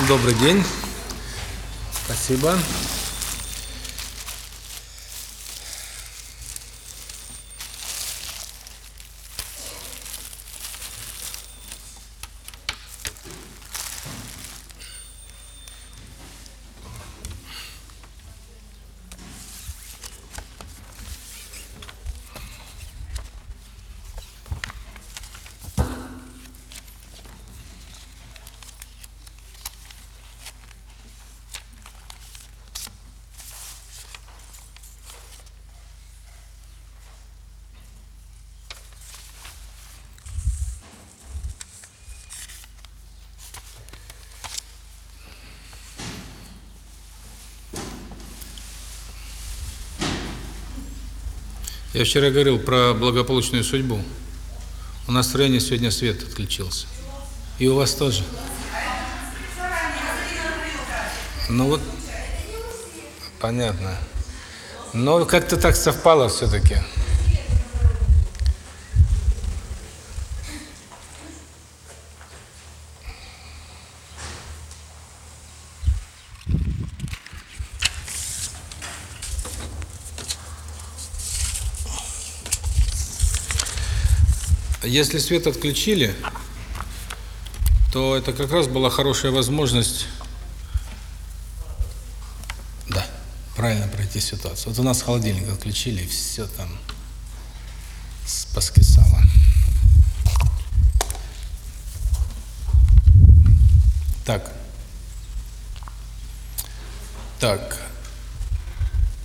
Добрый день. Спасибо. Я вчера говорил про благополучную судьбу. У нас в районе сегодня свет отключился. И у вас тоже. Ну вот, понятно. Но как-то так совпало все-таки. Если свет отключили, то это как раз была хорошая возможность да, правильно пройти ситуацию. Вот у нас холодильник отключили, и все там поскисало. Так. Так.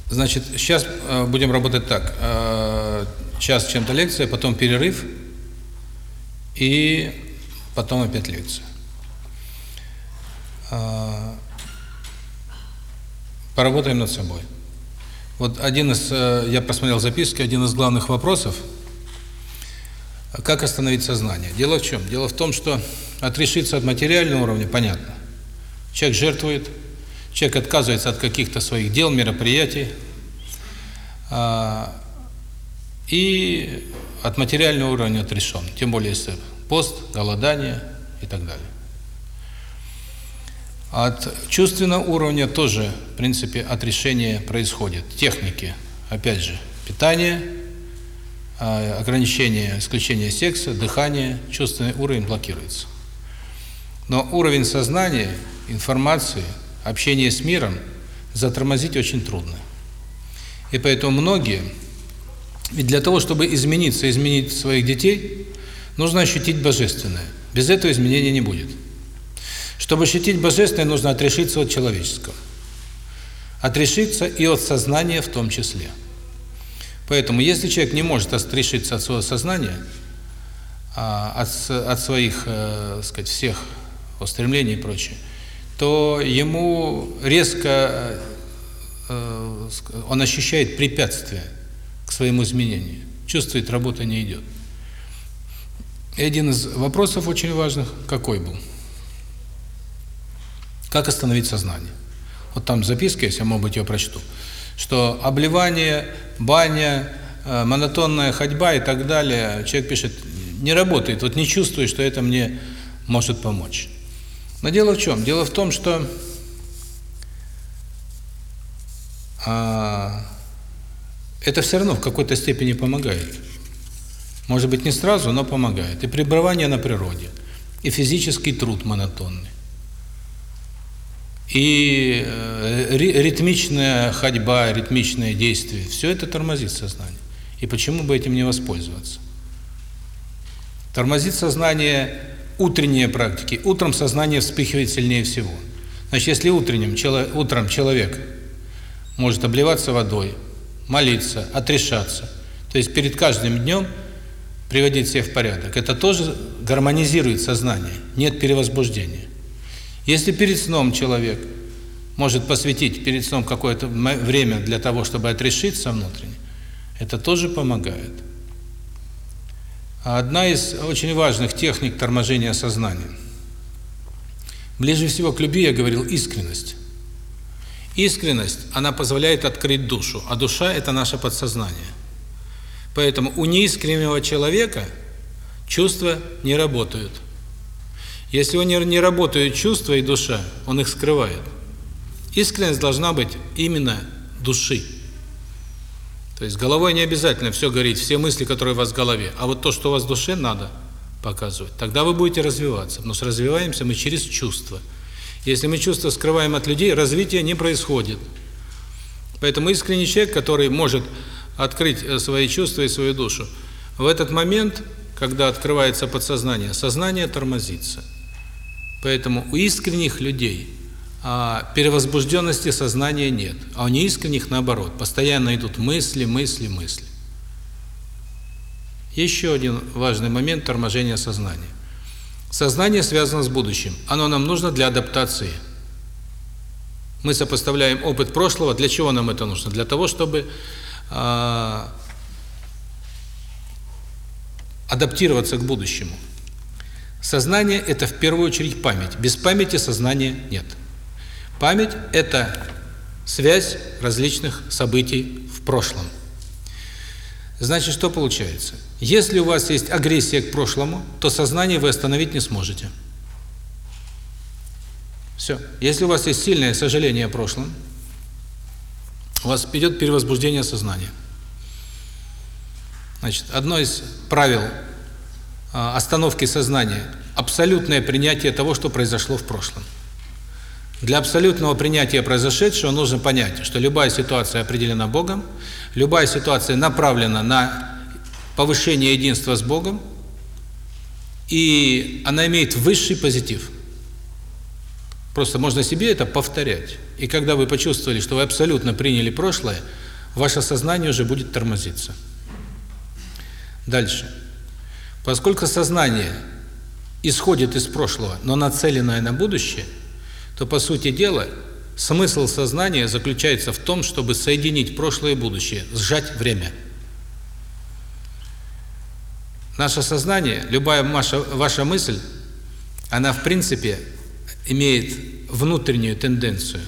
Значит, сейчас э, будем работать так. Э, час чем-то лекция, потом перерыв и потом опять лекция. А, поработаем над собой. Вот один из, э, я посмотрел записки, один из главных вопросов, как остановить сознание. Дело в чем? Дело в том, что отрешиться от материального уровня, понятно. Человек жертвует, человек отказывается от каких-то своих дел, мероприятий, а, и от материального уровня отрешен, тем более если пост, голодание и так далее. От чувственного уровня тоже, в принципе, отрешение происходит. Техники, опять же, питание, а, ограничение, исключение секса, дыхание, чувственный уровень блокируется. Но уровень сознания, информации, общения с миром затормозить очень трудно. И поэтому многие ведь для того, чтобы измениться, изменить своих детей, нужно ощутить Божественное. Без этого изменения не будет. Чтобы ощутить Божественное, нужно отрешиться от человеческого. Отрешиться и от сознания в том числе. Поэтому, если человек не может отрешиться от своего сознания, а, от, от своих, э, сказать, всех устремлений и прочее, то ему резко, э, он ощущает препятствие к своему изменению. Чувствует, работа не идет. И один из вопросов очень важных какой был? Как остановить сознание? Вот там записка есть, я, может быть, ее прочту. Что обливание, баня, э, монотонная ходьба и так далее, человек пишет, не работает, вот не чувствую, что это мне может помочь. Но дело в чем? Дело в том, что а, это все равно в какой-то степени помогает. Может быть, не сразу, но помогает. И пребывание на природе, и физический труд монотонный, и э, ритмичная ходьба, ритмичное действие. Все это тормозит сознание. И почему бы этим не воспользоваться? Тормозит сознание утренние практики. Утром сознание вспыхивает сильнее всего. Значит, если утренним, утром человек может обливаться водой, молиться, отрешаться. То есть перед каждым днем приводить себя в порядок. Это тоже гармонизирует сознание, нет перевозбуждения. Если перед сном человек может посвятить перед сном какое-то время для того, чтобы отрешиться внутренне, это тоже помогает. Одна из очень важных техник торможения сознания. Ближе всего к любви, я говорил, искренность. Искренность, она позволяет открыть душу, а душа – это наше подсознание. Поэтому у неискреннего человека чувства не работают. Если у него не работают чувства и душа, он их скрывает. Искренность должна быть именно души. То есть головой не обязательно все говорить, все мысли, которые у вас в голове, а вот то, что у вас в душе, надо показывать. Тогда вы будете развиваться. Но развиваемся мы через чувства. Если мы чувства скрываем от людей, развитие не происходит. Поэтому искренний человек, который может открыть э, свои чувства и свою душу, в этот момент, когда открывается подсознание, сознание тормозится. Поэтому у искренних людей а перевозбужденности сознания нет, а у неискренних наоборот, постоянно идут мысли, мысли, мысли. Еще один важный момент торможения сознания. Сознание связано с будущим, оно нам нужно для адаптации. Мы сопоставляем опыт прошлого, для чего нам это нужно? Для того, чтобы адаптироваться к будущему. Сознание – это в первую очередь память. Без памяти сознания нет. Память – это связь различных событий в прошлом. Значит, что получается? Если у вас есть агрессия к прошлому, то сознание вы остановить не сможете. Все. Если у вас есть сильное сожаление о прошлом, у вас идет перевозбуждение сознания. Значит, одно из правил а, остановки сознания – абсолютное принятие того, что произошло в прошлом. Для абсолютного принятия произошедшего нужно понять, что любая ситуация определена Богом, любая ситуация направлена на повышение единства с Богом, и она имеет высший позитив. Просто можно себе это повторять. И когда вы почувствовали, что вы абсолютно приняли прошлое, ваше сознание уже будет тормозиться. Дальше. Поскольку сознание исходит из прошлого, но нацеленное на будущее – то, по сути дела, смысл сознания заключается в том, чтобы соединить прошлое и будущее, сжать время. Наше сознание, любая ваша, ваша мысль, она в принципе имеет внутреннюю тенденцию,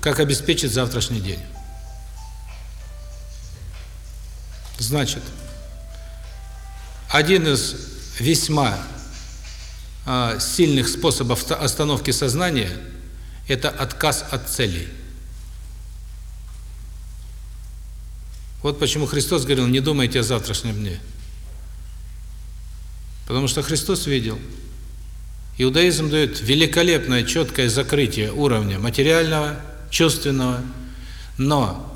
как обеспечить завтрашний день. Значит, один из весьма э, сильных способов остановки сознания – это отказ от целей. Вот почему Христос говорил, не думайте о завтрашнем дне. Потому что Христос видел. Иудаизм дает великолепное, четкое закрытие уровня материального, чувственного, но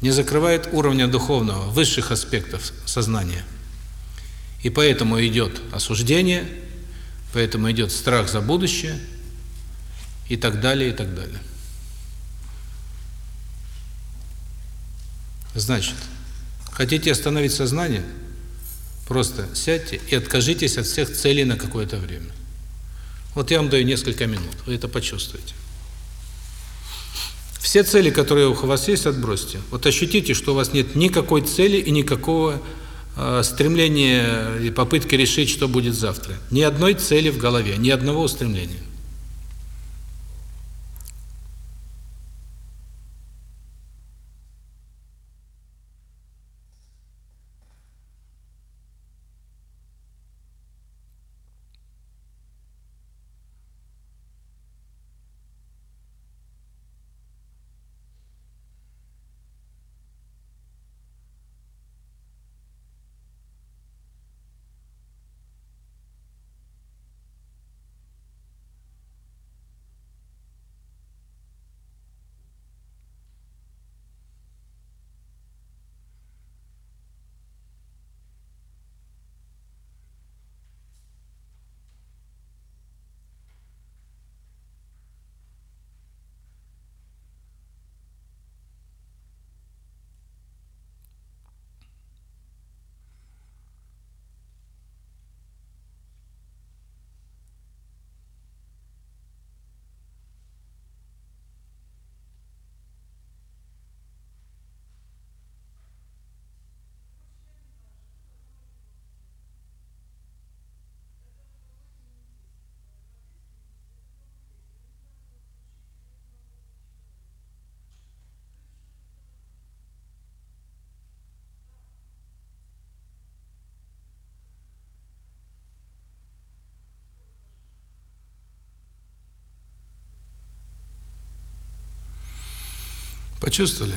не закрывает уровня духовного, высших аспектов сознания. И поэтому идет осуждение, поэтому идет страх за будущее – и так далее, и так далее. Значит, хотите остановить сознание? Просто сядьте и откажитесь от всех целей на какое-то время. Вот я вам даю несколько минут, вы это почувствуете. Все цели, которые у вас есть, отбросьте. Вот ощутите, что у вас нет никакой цели и никакого э, стремления и попытки решить, что будет завтра. Ни одной цели в голове, ни одного устремления. Почувствовали?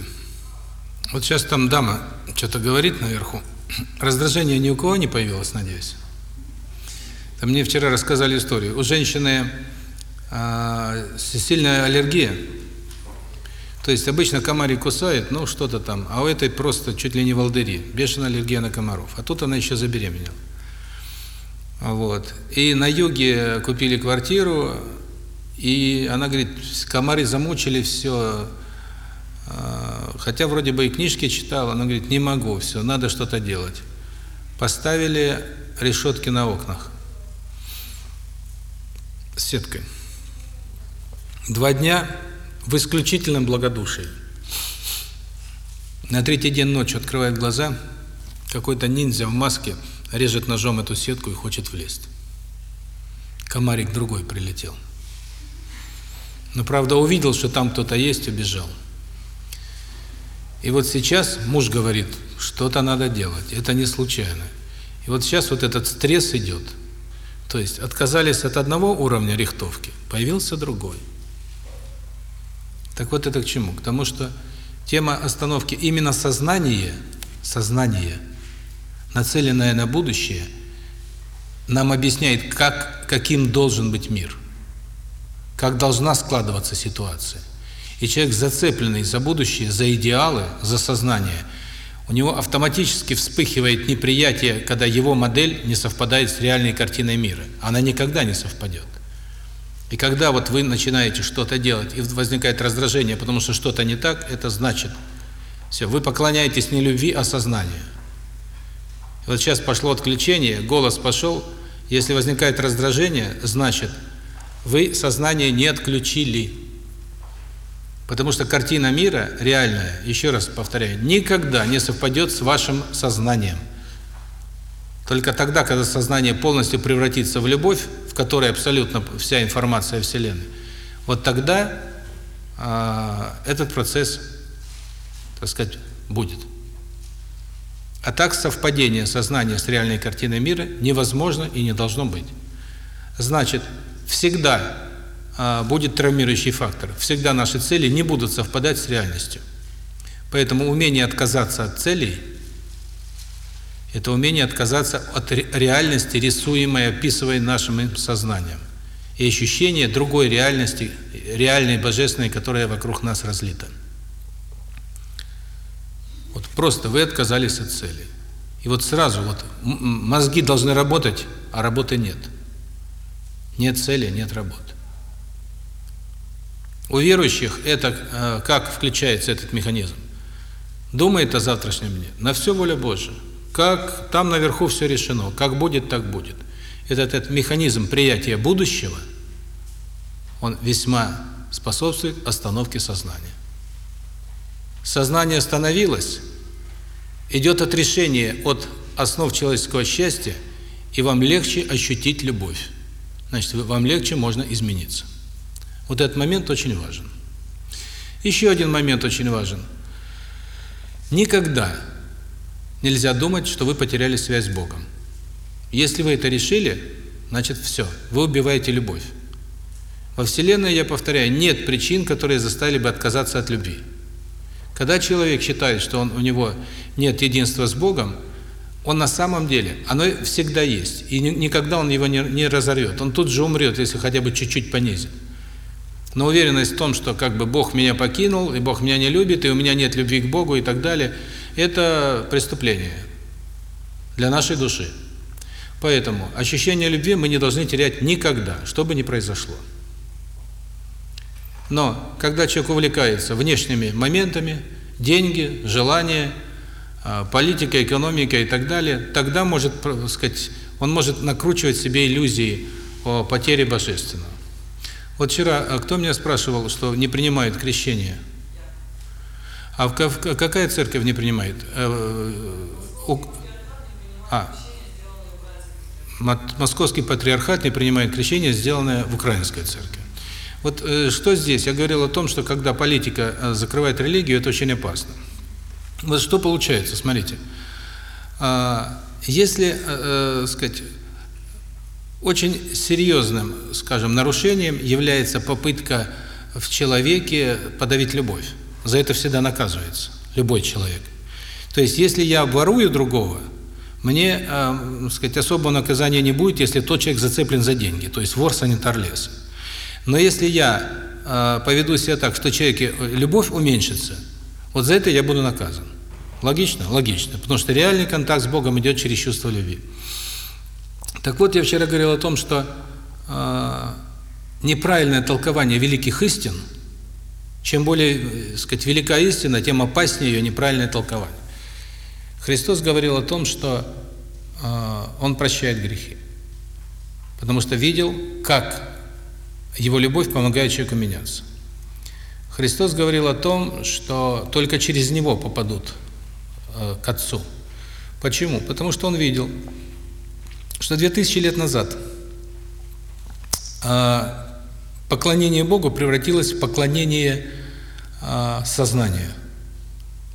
Вот сейчас там дама что-то говорит наверху. Раздражение ни у кого не появилось, надеюсь? Там мне вчера рассказали историю. У женщины э, сильная аллергия. То есть обычно комарий кусает, ну что-то там, а у этой просто чуть ли не волдыри, бешеная аллергия на комаров. А тут она еще забеременела. Вот. И на юге купили квартиру, и она говорит, комары замучили все, хотя вроде бы и книжки читала, она говорит, не могу, все, надо что-то делать. Поставили решетки на окнах с сеткой. Два дня в исключительном благодушии. На третий день ночью открывает глаза, какой-то ниндзя в маске режет ножом эту сетку и хочет влезть. Комарик другой прилетел. Но, правда, увидел, что там кто-то есть, убежал. И вот сейчас муж говорит, что-то надо делать, это не случайно. И вот сейчас вот этот стресс идет. То есть отказались от одного уровня рихтовки, появился другой. Так вот это к чему? К тому, что тема остановки именно сознание, сознание, нацеленное на будущее, нам объясняет, как, каким должен быть мир, как должна складываться ситуация. И человек, зацепленный за будущее, за идеалы, за сознание, у него автоматически вспыхивает неприятие, когда его модель не совпадает с реальной картиной мира. Она никогда не совпадет. И когда вот вы начинаете что-то делать, и возникает раздражение, потому что что-то не так, это значит, все, вы поклоняетесь не любви, а сознанию. Вот сейчас пошло отключение, голос пошел, если возникает раздражение, значит, вы сознание не отключили. Потому что картина мира реальная, еще раз повторяю, никогда не совпадет с вашим сознанием. Только тогда, когда сознание полностью превратится в любовь, в которой абсолютно вся информация Вселенной, вот тогда э, этот процесс, так сказать, будет. А так совпадение сознания с реальной картиной мира невозможно и не должно быть. Значит, всегда будет травмирующий фактор. Всегда наши цели не будут совпадать с реальностью. Поэтому умение отказаться от целей – это умение отказаться от реальности, рисуемой, описываемой нашим сознанием. И ощущение другой реальности, реальной, божественной, которая вокруг нас разлита. Вот просто вы отказались от цели. И вот сразу вот мозги должны работать, а работы нет. Нет цели, нет работы. У верующих это э, как включается этот механизм? Думает о завтрашнем дне. На все воля Божия. Как там наверху все решено. Как будет, так будет. Этот, этот механизм приятия будущего, он весьма способствует остановке сознания. Сознание остановилось, идет отрешение от основ человеческого счастья, и вам легче ощутить любовь. Значит, вам легче можно измениться. Вот этот момент очень важен. Еще один момент очень важен. Никогда нельзя думать, что вы потеряли связь с Богом. Если вы это решили, значит все, вы убиваете любовь. Во Вселенной, я повторяю, нет причин, которые заставили бы отказаться от любви. Когда человек считает, что он, у него нет единства с Богом, он на самом деле, оно всегда есть, и никогда он его не, не разорвет. Он тут же умрет, если хотя бы чуть-чуть понизит. Но уверенность в том, что как бы Бог меня покинул, и Бог меня не любит, и у меня нет любви к Богу и так далее, это преступление для нашей души. Поэтому ощущение любви мы не должны терять никогда, что бы ни произошло. Но когда человек увлекается внешними моментами, деньги, желания, а, политика, экономика и так далее, тогда может, сказать, он может накручивать себе иллюзии о потере божественного. Вот вчера а кто меня спрашивал, что не принимает крещение? А в, какая церковь не принимает? Э, а, Московский патриархат не принимает крещение, сделанное в Украинской церкви. Вот э, что здесь? Я говорил о том, что когда политика э, закрывает религию, это очень опасно. Вот что получается, смотрите. А, если, э, сказать, очень серьезным, скажем, нарушением является попытка в человеке подавить любовь. за это всегда наказывается, любой человек. То есть, если я ворую другого, мне, э, сказать, особого наказания не будет, если тот человек зацеплен за деньги, то есть вор санитар леса. Но если я э, поведу себя так, что человеке любовь уменьшится, вот за это я буду наказан. Логично? Логично. Потому что реальный контакт с Богом идет через чувство любви. Так вот, я вчера говорил о том, что э, неправильное толкование великих истин, чем более, э, сказать, велика истина, тем опаснее ее неправильное толкование. Христос говорил о том, что э, Он прощает грехи. Потому что видел, как Его любовь помогает человеку меняться. Христос говорил о том, что только через Него попадут э, к Отцу. Почему? Потому что Он видел, что 2000 лет назад э, поклонение Богу превратилось в поклонение э, сознанию.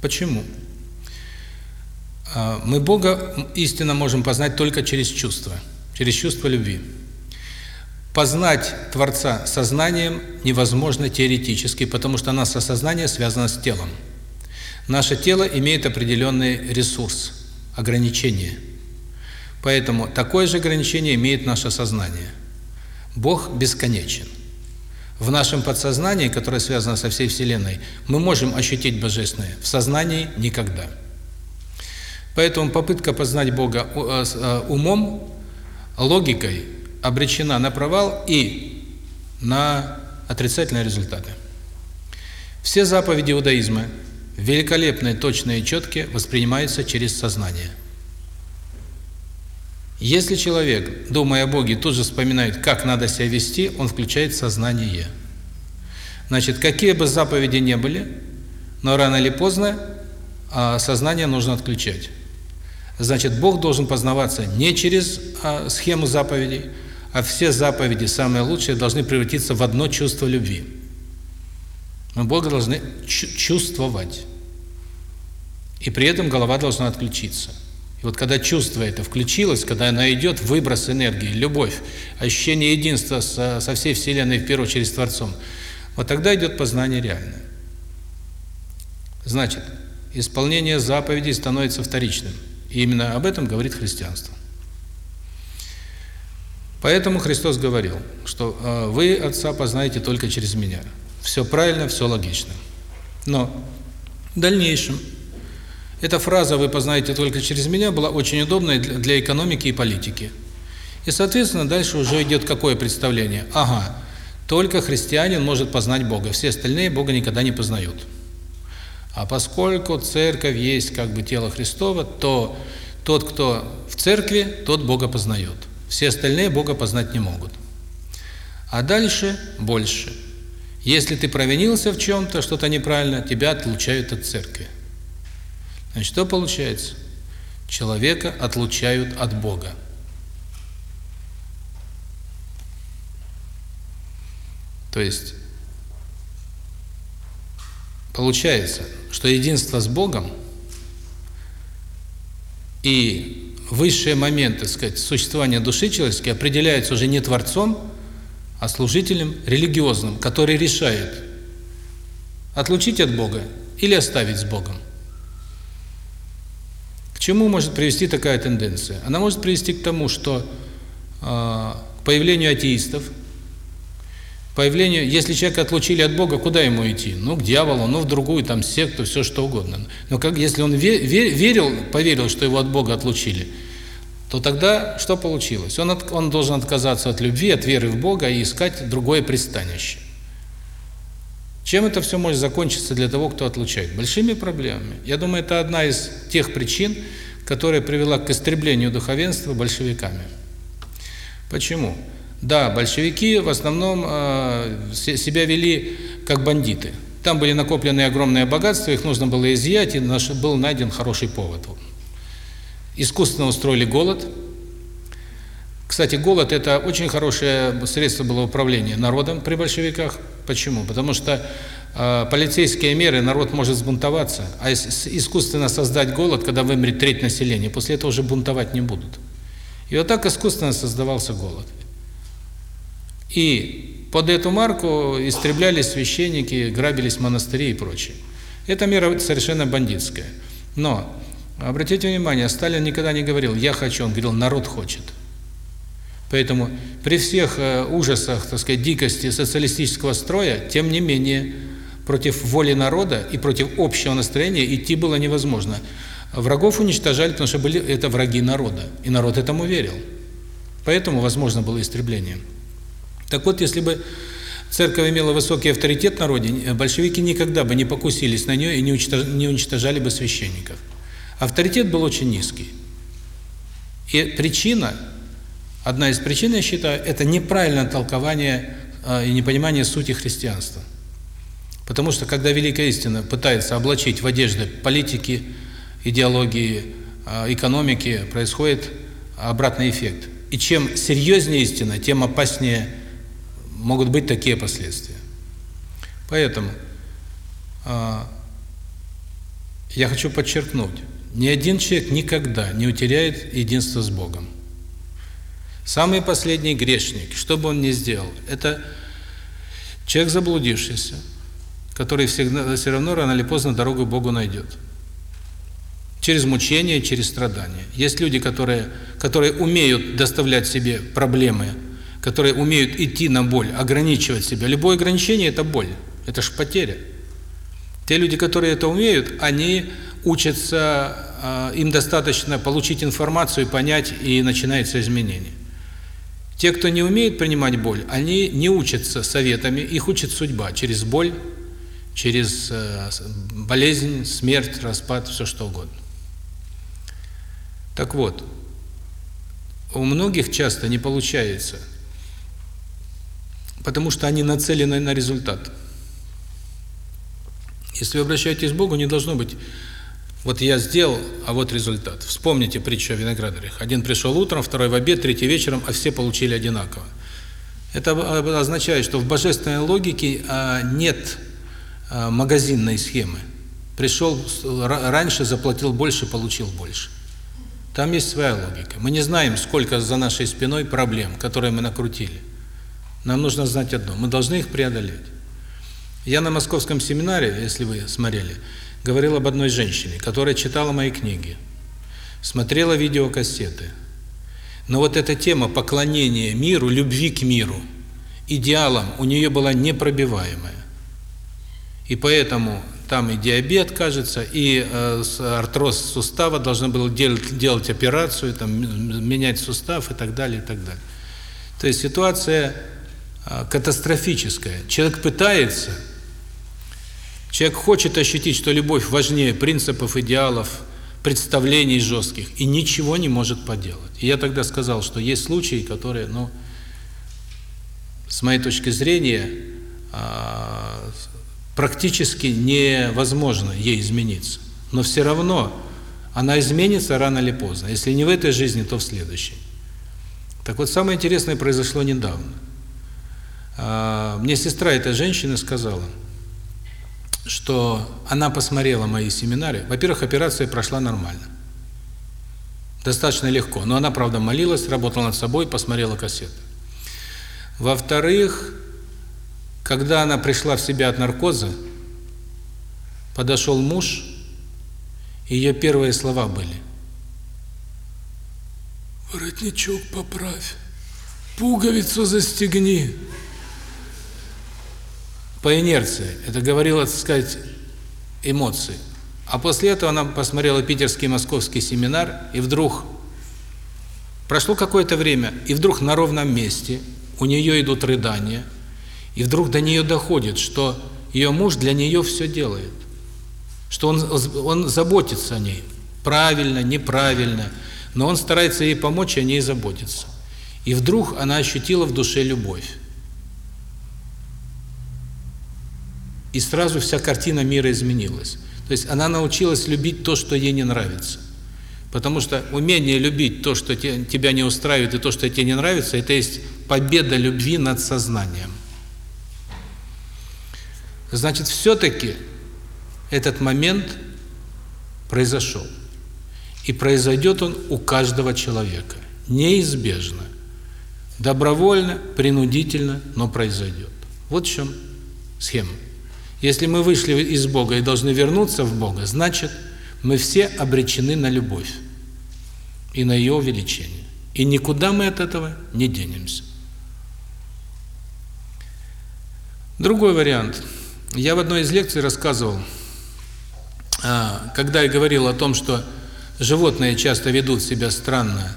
Почему? Э, мы Бога истинно можем познать только через чувство, через чувство любви. Познать Творца сознанием невозможно теоретически, потому что наше сознание связано с телом. Наше тело имеет определенный ресурс, ограничение. Поэтому такое же ограничение имеет наше сознание. Бог бесконечен. В нашем подсознании, которое связано со всей Вселенной, мы можем ощутить Божественное, в сознании – никогда. Поэтому попытка познать Бога э, э, умом, логикой обречена на провал и на отрицательные результаты. Все заповеди иудаизма, великолепные, точные и четкие, воспринимаются через сознание. Если человек, думая о Боге, тут же вспоминает, как надо себя вести, он включает сознание. Значит, какие бы заповеди ни были, но рано или поздно а, сознание нужно отключать. Значит, Бог должен познаваться не через а, схему заповедей, а все заповеди, самые лучшие, должны превратиться в одно чувство любви. Мы Бога должны чувствовать. И при этом голова должна отключиться. И вот когда чувство это включилось, когда оно идет, выброс энергии, любовь, ощущение единства со, со всей Вселенной, в первую очередь с Творцом, вот тогда идет познание реальное. Значит, исполнение заповедей становится вторичным. И именно об этом говорит христианство. Поэтому Христос говорил, что э, вы Отца познаете только через Меня. Все правильно, все логично. Но в дальнейшем эта фраза «вы познаете только через Меня» была очень удобной для экономики и политики. И, соответственно, дальше уже идет какое представление? Ага, только христианин может познать Бога, все остальные Бога никогда не познают. А поскольку церковь есть как бы тело Христово, то тот, кто в церкви, тот Бога познает. Все остальные Бога познать не могут. А дальше больше. Если ты провинился в чем-то, что-то неправильно, тебя отлучают от церкви. Значит, что получается? Человека отлучают от Бога. То есть, получается, что единство с Богом и высшие моменты, сказать, существования души человеческой определяются уже не Творцом, а служителем религиозным, который решает, отлучить от Бога или оставить с Богом. Чему может привести такая тенденция? Она может привести к тому, что э, к появлению атеистов, появлению, если человека отлучили от Бога, куда ему идти? Ну, к дьяволу, ну, в другую там секту, все что угодно. Но как если он верил, поверил, что его от Бога отлучили, то тогда что получилось? Он, от, он должен отказаться от любви, от веры в Бога и искать другое пристанище. Чем это все может закончиться для того, кто отлучает? Большими проблемами. Я думаю, это одна из тех причин, которая привела к истреблению духовенства большевиками. Почему? Да, большевики в основном э, себя вели как бандиты. Там были накоплены огромные богатства, их нужно было изъять, и наш, был найден хороший повод искусственно устроили голод. Кстати, голод – это очень хорошее средство было управления народом при большевиках. Почему? Потому что э, полицейские меры, народ может сбунтоваться, а искусственно создать голод, когда вымрет треть населения, после этого уже бунтовать не будут. И вот так искусственно создавался голод. И под эту марку истреблялись священники, грабились монастыри и прочее. Эта мера совершенно бандитская. Но, обратите внимание, Сталин никогда не говорил «я хочу», он говорил «народ хочет». Поэтому при всех э, ужасах, так сказать, дикости социалистического строя, тем не менее, против воли народа и против общего настроения идти было невозможно. Врагов уничтожали, потому что были это враги народа, и народ этому верил. Поэтому возможно было истребление. Так вот, если бы церковь имела высокий авторитет в народе, большевики никогда бы не покусились на нее и не уничтожали бы священников. Авторитет был очень низкий. И причина Одна из причин, я считаю, это неправильное толкование э, и непонимание сути христианства. Потому что когда великая истина пытается облачить в одежды политики, идеологии, э, экономики, происходит обратный эффект. И чем серьезнее истина, тем опаснее могут быть такие последствия. Поэтому э, я хочу подчеркнуть, ни один человек никогда не утеряет единство с Богом. Самый последний грешник, что бы он ни сделал, это человек заблудившийся, который всегда, все равно рано или поздно дорогу Богу найдет. Через мучения, через страдания. Есть люди, которые, которые умеют доставлять себе проблемы, которые умеют идти на боль, ограничивать себя. Любое ограничение – это боль, это ж потеря. Те люди, которые это умеют, они учатся, а, им достаточно получить информацию, понять, и начинается изменение. Те, кто не умеет принимать боль, они не учатся советами, их учит судьба через боль, через э, болезнь, смерть, распад, все что угодно. Так вот, у многих часто не получается, потому что они нацелены на результат. Если вы обращаетесь к Богу, не должно быть вот я сделал, а вот результат. Вспомните притчу о виноградарях. Один пришел утром, второй в обед, третий вечером, а все получили одинаково. Это означает, что в божественной логике а, нет а, магазинной схемы. Пришел раньше, заплатил больше, получил больше. Там есть своя логика. Мы не знаем, сколько за нашей спиной проблем, которые мы накрутили. Нам нужно знать одно. Мы должны их преодолеть. Я на московском семинаре, если вы смотрели, говорил об одной женщине, которая читала мои книги, смотрела видеокассеты. Но вот эта тема поклонения миру, любви к миру, идеалом у нее была непробиваемая. И поэтому там и диабет, кажется, и э, артроз сустава, должны было делать, делать операцию, там, менять сустав и так далее, и так далее. То есть ситуация э, катастрофическая. Человек пытается Человек хочет ощутить, что любовь важнее принципов, идеалов, представлений жестких, и ничего не может поделать. И я тогда сказал, что есть случаи, которые, ну, с моей точки зрения, а, практически невозможно ей измениться. Но все равно она изменится рано или поздно. Если не в этой жизни, то в следующей. Так вот, самое интересное произошло недавно. А, мне сестра этой женщины сказала – что она посмотрела мои семинары. Во-первых, операция прошла нормально. Достаточно легко. Но она, правда, молилась, работала над собой, посмотрела кассеты. Во-вторых, когда она пришла в себя от наркоза, подошел муж, и ее первые слова были. «Воротничок поправь, пуговицу застегни» по инерции. Это говорило, так сказать, эмоции. А после этого она посмотрела питерский и московский семинар, и вдруг прошло какое-то время, и вдруг на ровном месте у нее идут рыдания, и вдруг до нее доходит, что ее муж для нее все делает, что он, он заботится о ней, правильно, неправильно, но он старается ей помочь, и о ней заботиться. И вдруг она ощутила в душе любовь. И сразу вся картина мира изменилась. То есть она научилась любить то, что ей не нравится. Потому что умение любить то, что тебя не устраивает, и то, что тебе не нравится, это есть победа любви над сознанием. Значит, все-таки этот момент произошел. И произойдет он у каждого человека. Неизбежно. Добровольно, принудительно, но произойдет. Вот в чем схема. Если мы вышли из Бога и должны вернуться в Бога, значит, мы все обречены на любовь и на ее увеличение. И никуда мы от этого не денемся. Другой вариант. Я в одной из лекций рассказывал, а, когда я говорил о том, что животные часто ведут себя странно,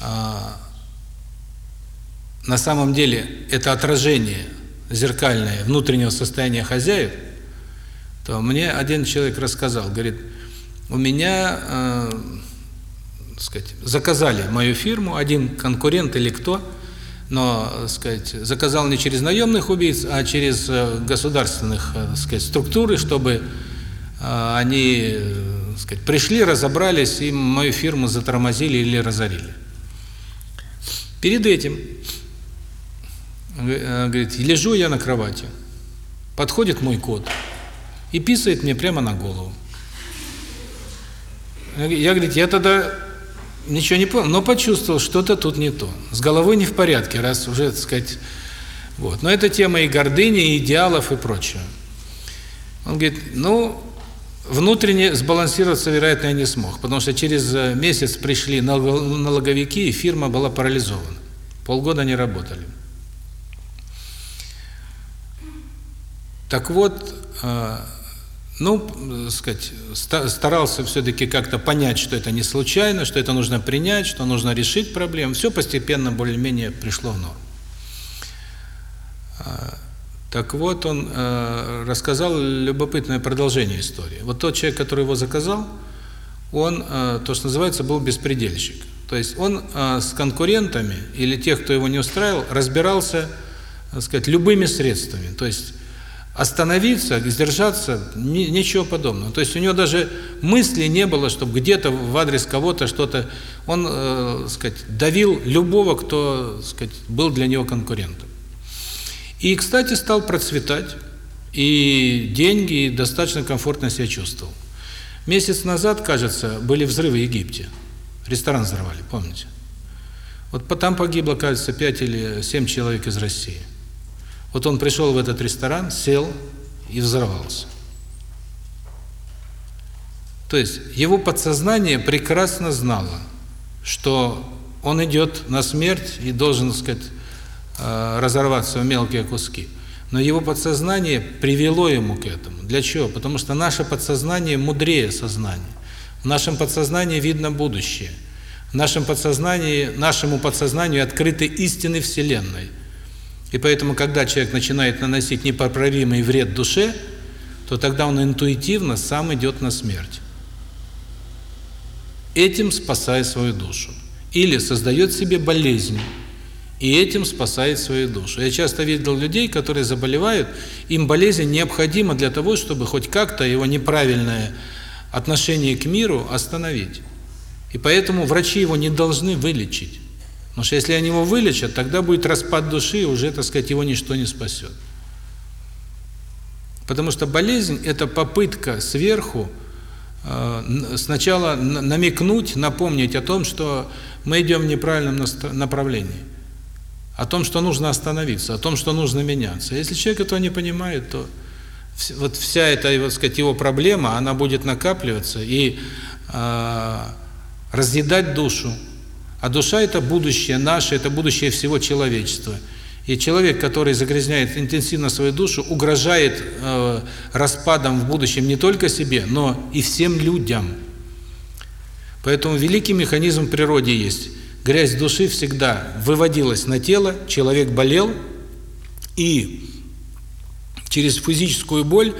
а, на самом деле это отражение зеркальное внутреннего состояния хозяев, то мне один человек рассказал, говорит, у меня, э, сказать, заказали мою фирму, один конкурент или кто, но, сказать, заказал не через наемных убийц, а через э, государственных, э, сказать, структуры, чтобы э, они, сказать, пришли, разобрались и мою фирму затормозили или разорили. Перед этим, говорит, лежу я на кровати, подходит мой кот и писает мне прямо на голову. Я, говорит, я тогда ничего не понял, но почувствовал, что-то тут не то. С головой не в порядке, раз уже, так сказать, вот. Но это тема и гордыни, и идеалов, и прочего. Он говорит, ну, внутренне сбалансироваться, вероятно, я не смог, потому что через э, месяц пришли налоговики, и фирма была парализована. Полгода не работали. Так вот, э, ну, сказать, старался все-таки как-то понять, что это не случайно, что это нужно принять, что нужно решить проблему. Все постепенно более-менее пришло в норму. А, так вот, он э, рассказал любопытное продолжение истории. Вот тот человек, который его заказал, он, э, то, что называется, был беспредельщик. То есть он э, с конкурентами или тех, кто его не устраивал, разбирался, так сказать, любыми средствами. То есть остановиться, сдержаться, ни, ничего подобного. То есть у него даже мысли не было, чтобы где-то в адрес кого-то что-то... Он, э, сказать, давил любого, кто, сказать, был для него конкурентом. И, кстати, стал процветать, и деньги, и достаточно комфортно себя чувствовал. Месяц назад, кажется, были взрывы в Египте. Ресторан взорвали, помните? Вот там погибло, кажется, 5 или 7 человек из России. Вот он пришел в этот ресторан, сел и взорвался. То есть его подсознание прекрасно знало, что он идет на смерть и должен, так сказать, э, разорваться в мелкие куски. Но его подсознание привело ему к этому. Для чего? Потому что наше подсознание мудрее сознания. В нашем подсознании видно будущее. В нашем подсознании, нашему подсознанию открыты истины Вселенной – и поэтому, когда человек начинает наносить непоправимый вред душе, то тогда он интуитивно сам идет на смерть. Этим спасая свою душу. Или создает себе болезнь, и этим спасает свою душу. Я часто видел людей, которые заболевают, им болезнь необходима для того, чтобы хоть как-то его неправильное отношение к миру остановить. И поэтому врачи его не должны вылечить. Потому что если они его вылечат, тогда будет распад души, и уже, так сказать, его ничто не спасет. Потому что болезнь – это попытка сверху э, сначала намекнуть, напомнить о том, что мы идем в неправильном направлении, о том, что нужно остановиться, о том, что нужно меняться. Если человек этого не понимает, то вот вся эта, вот сказать, его проблема, она будет накапливаться и э, разъедать душу, а душа – это будущее наше, это будущее всего человечества. И человек, который загрязняет интенсивно свою душу, угрожает э, распадом в будущем не только себе, но и всем людям. Поэтому великий механизм в природе есть. Грязь души всегда выводилась на тело, человек болел, и через физическую боль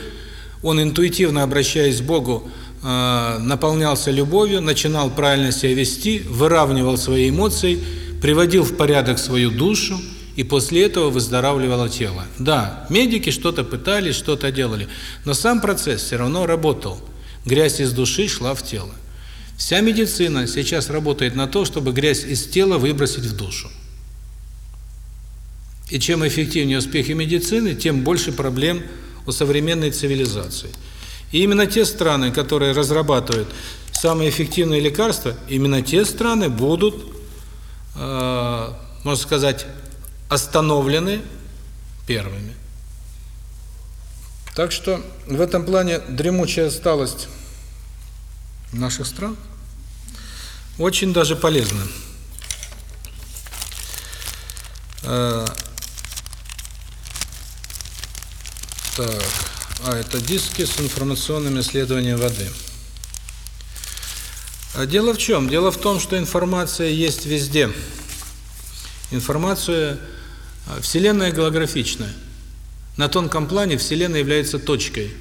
он, интуитивно обращаясь к Богу, наполнялся любовью, начинал правильно себя вести, выравнивал свои эмоции, приводил в порядок свою душу, и после этого выздоравливало тело. Да, медики что-то пытались, что-то делали, но сам процесс все равно работал. Грязь из души шла в тело. Вся медицина сейчас работает на то, чтобы грязь из тела выбросить в душу. И чем эффективнее успехи медицины, тем больше проблем у современной цивилизации. И именно те страны, которые разрабатывают самые эффективные лекарства, именно те страны будут, э, можно сказать, остановлены первыми. Так что в этом плане дремучая сталость наших стран очень даже полезна. А, так, а это диски с информационным исследованием воды. А дело в чем? Дело в том, что информация есть везде. Информация, а, Вселенная голографичная. На тонком плане Вселенная является точкой.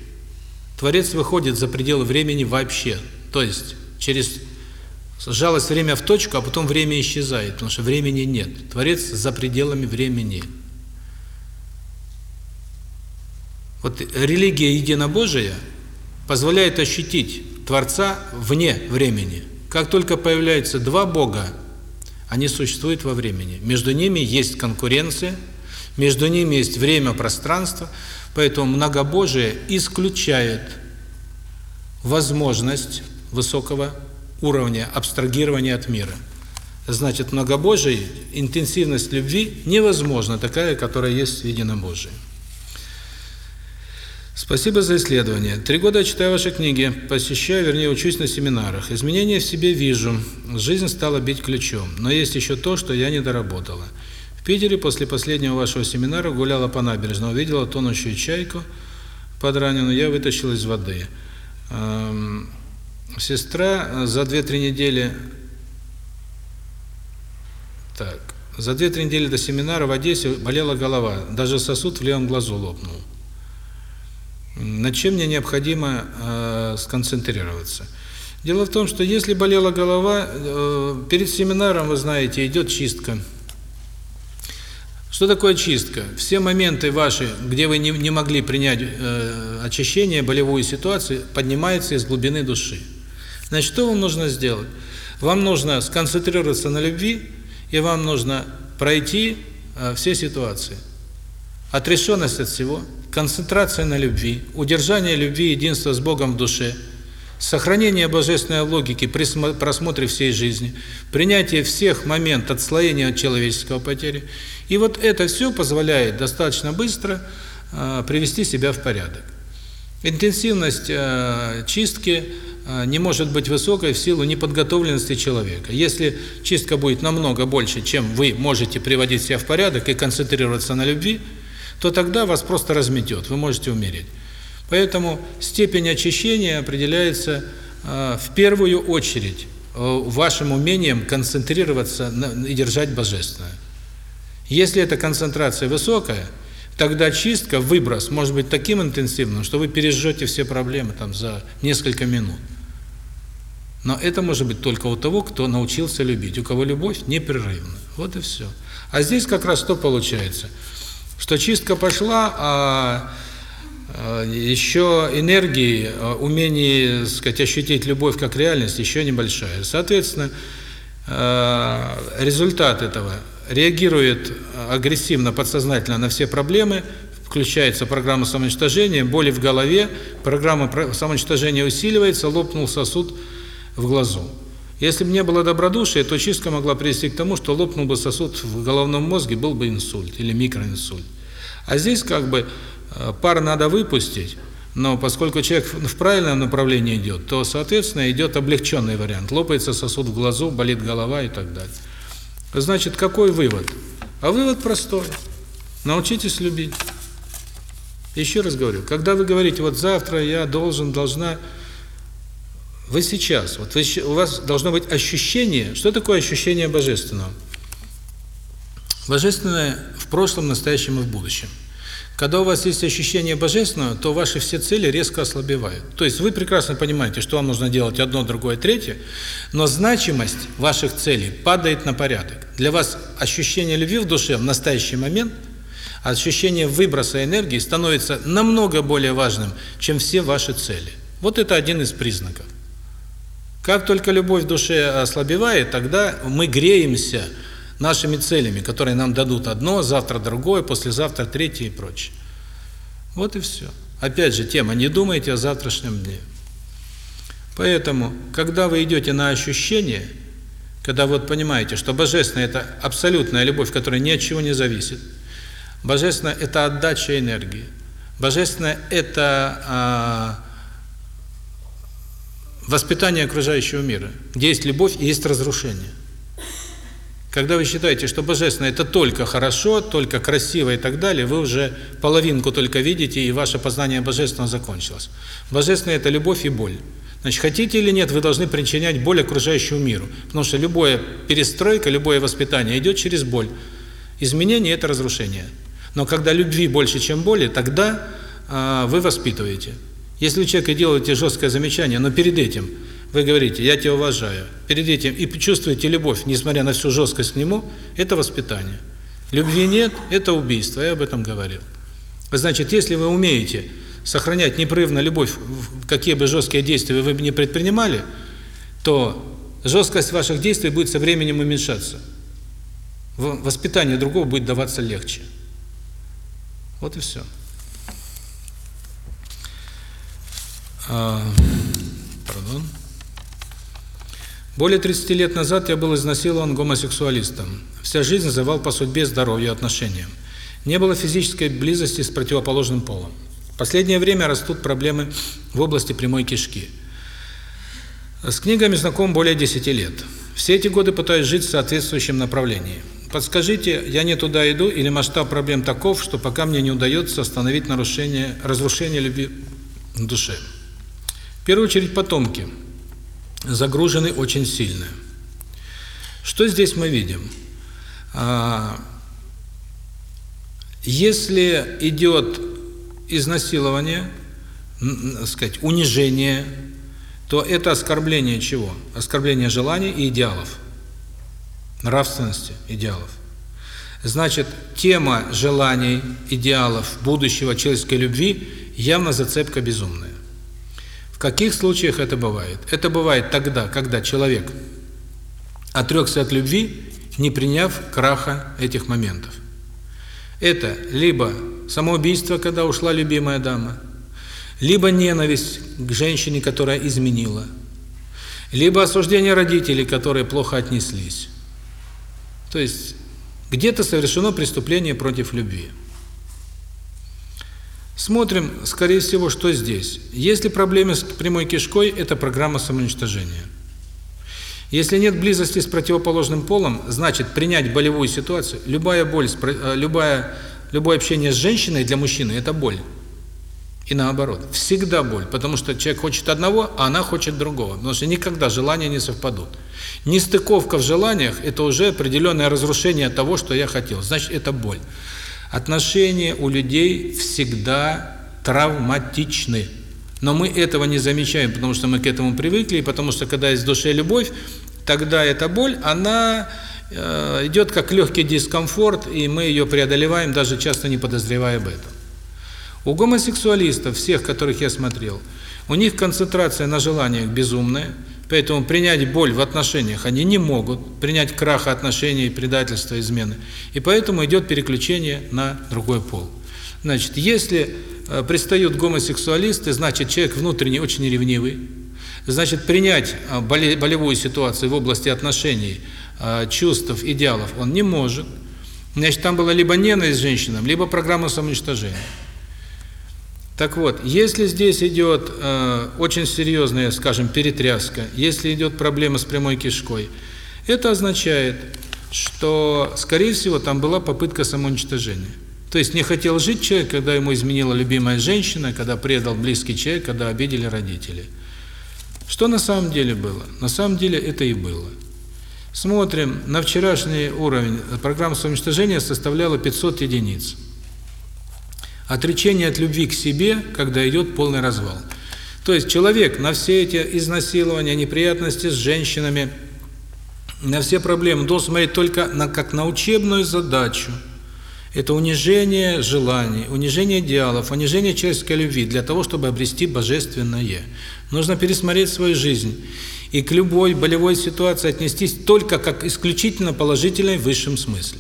Творец выходит за пределы времени вообще. То есть через сжалось время в точку, а потом время исчезает, потому что времени нет. Творец за пределами времени. Вот религия единобожия позволяет ощутить Творца вне времени. Как только появляются два Бога, они существуют во времени. Между ними есть конкуренция, между ними есть время-пространство, поэтому многобожие исключает возможность высокого уровня абстрагирования от мира. Значит, многобожие, интенсивность любви невозможна такая, которая есть в единобожии. Спасибо за исследование. Три года я читаю ваши книги, посещаю, вернее, учусь на семинарах. Изменения в себе вижу. Жизнь стала бить ключом. Но есть еще то, что я не доработала. В Питере после последнего вашего семинара гуляла по набережной, увидела тонущую чайку подраненную, я вытащил из воды. Эм, сестра за 2-3 недели так, за 2-3 недели до семинара в Одессе болела голова, даже сосуд в левом глазу лопнул. На чем мне необходимо э, сконцентрироваться? Дело в том, что если болела голова, э, перед семинаром, вы знаете, идет чистка. Что такое чистка? Все моменты ваши, где вы не, не могли принять э, очищение, болевую ситуацию, поднимаются из глубины души. Значит, что вам нужно сделать? Вам нужно сконцентрироваться на любви, и вам нужно пройти э, все ситуации. Отрешенность от всего – концентрация на любви, удержание любви единства с Богом в душе, сохранение божественной логики при просмотре всей жизни, принятие всех моментов отслоения от человеческого потери. И вот это все позволяет достаточно быстро э, привести себя в порядок. Интенсивность э, чистки э, не может быть высокой в силу неподготовленности человека. Если чистка будет намного больше, чем вы можете приводить себя в порядок и концентрироваться на любви, то тогда вас просто разметет, вы можете умереть. Поэтому степень очищения определяется э, в первую очередь э, вашим умением концентрироваться на, и держать Божественное. Если эта концентрация высокая, тогда чистка, выброс может быть таким интенсивным, что вы пережжете все проблемы там за несколько минут. Но это может быть только у того, кто научился любить, у кого любовь непрерывна. Вот и все. А здесь как раз что получается – что чистка пошла, а, а еще энергии, а, умение, сказать, ощутить любовь как реальность еще небольшая. Соответственно, а, результат этого реагирует агрессивно, подсознательно на все проблемы, включается программа самоуничтожения, боли в голове, программа самоуничтожения усиливается, лопнул сосуд в глазу. Если бы не было добродушия, то чистка могла привести к тому, что лопнул бы сосуд в головном мозге, был бы инсульт или микроинсульт. А здесь как бы э, пар надо выпустить, но поскольку человек в правильном направлении идет, то, соответственно, идет облегченный вариант. Лопается сосуд в глазу, болит голова и так далее. Значит, какой вывод? А вывод простой. Научитесь любить. Еще раз говорю, когда вы говорите, вот завтра я должен, должна вы сейчас, вот вы, у вас должно быть ощущение, что такое ощущение Божественного? Божественное в прошлом, настоящем и в будущем. Когда у вас есть ощущение Божественного, то ваши все цели резко ослабевают. То есть вы прекрасно понимаете, что вам нужно делать одно, другое, третье, но значимость ваших целей падает на порядок. Для вас ощущение любви в душе в настоящий момент, ощущение выброса энергии становится намного более важным, чем все ваши цели. Вот это один из признаков. Как только любовь в душе ослабевает, тогда мы греемся нашими целями, которые нам дадут одно, завтра другое, послезавтра третье и прочее. Вот и все. Опять же, тема «Не думайте о завтрашнем дне». Поэтому, когда вы идете на ощущение, когда вот понимаете, что Божественное – это абсолютная любовь, которая ни от чего не зависит, Божественное – это отдача энергии. Божественное – это а, воспитание окружающего мира, где есть любовь и есть разрушение. Когда вы считаете, что Божественное – это только хорошо, только красиво и так далее, вы уже половинку только видите, и ваше познание Божественного закончилось. Божественное – это любовь и боль. Значит, хотите или нет, вы должны причинять боль окружающему миру. Потому что любая перестройка, любое воспитание идет через боль. Изменение – это разрушение. Но когда любви больше, чем боли, тогда э, вы воспитываете. Если у человека делаете жесткое замечание, но перед этим вы говорите, я тебя уважаю, перед этим и чувствуете любовь, несмотря на всю жесткость к нему, это воспитание. Любви нет – это убийство, я об этом говорил. Значит, если вы умеете сохранять непрерывно любовь, какие бы жесткие действия вы не предпринимали, то жесткость ваших действий будет со временем уменьшаться. Воспитание другого будет даваться легче. Вот и все. А, пардон. Более 30 лет назад я был изнасилован гомосексуалистом. Вся жизнь завал по судьбе, здоровью, отношениям. Не было физической близости с противоположным полом. В последнее время растут проблемы в области прямой кишки. С книгами знаком более 10 лет. Все эти годы пытаюсь жить в соответствующем направлении. Подскажите, я не туда иду или масштаб проблем таков, что пока мне не удается остановить нарушение, разрушение любви в душе? В первую очередь потомки загружены очень сильно. Что здесь мы видим? А, если идет изнасилование, сказать, унижение, то это оскорбление чего? Оскорбление желаний и идеалов, нравственности, идеалов. Значит, тема желаний, идеалов, будущего человеческой любви явно зацепка безумная. В каких случаях это бывает? Это бывает тогда, когда человек отрекся от любви, не приняв краха этих моментов. Это либо самоубийство, когда ушла любимая дама, либо ненависть к женщине, которая изменила, либо осуждение родителей, которые плохо отнеслись. То есть где-то совершено преступление против любви. Смотрим, скорее всего, что здесь. Если проблемы с прямой кишкой – это программа самоуничтожения. Если нет близости с противоположным полом, значит принять болевую ситуацию. Любая боль, э, любая, любое общение с женщиной для мужчины – это боль. И наоборот. Всегда боль, потому что человек хочет одного, а она хочет другого. Потому что никогда желания не совпадут. Нестыковка в желаниях – это уже определенное разрушение того, что я хотел. Значит, это боль. Отношения у людей всегда травматичны. Но мы этого не замечаем, потому что мы к этому привыкли, и потому что когда есть в душе любовь, тогда эта боль, она э, идет как легкий дискомфорт, и мы ее преодолеваем, даже часто не подозревая об этом. У гомосексуалистов, всех, которых я смотрел, у них концентрация на желаниях безумная, Поэтому принять боль в отношениях они не могут, принять крах отношений, предательства, измены. И поэтому идет переключение на другой пол. Значит, если э, пристают гомосексуалисты, значит, человек внутренне очень ревнивый. Значит, принять э, болевую ситуацию в области отношений, э, чувств, идеалов он не может. Значит, там была либо ненависть к женщинам, либо программа самоуничтожения. Так вот, если здесь идет э, очень серьезная, скажем, перетряска, если идет проблема с прямой кишкой, это означает, что, скорее всего, там была попытка самоуничтожения. То есть не хотел жить человек, когда ему изменила любимая женщина, когда предал близкий человек, когда обидели родители. Что на самом деле было? На самом деле это и было. Смотрим, на вчерашний уровень программа самоуничтожения составляла 500 единиц. Отречение от любви к себе, когда идет полный развал. То есть человек на все эти изнасилования, неприятности с женщинами, на все проблемы должен смотреть только на как на учебную задачу. Это унижение желаний, унижение идеалов, унижение человеческой любви для того, чтобы обрести божественное. Нужно пересмотреть свою жизнь и к любой болевой ситуации отнестись только как исключительно положительной в высшем смысле.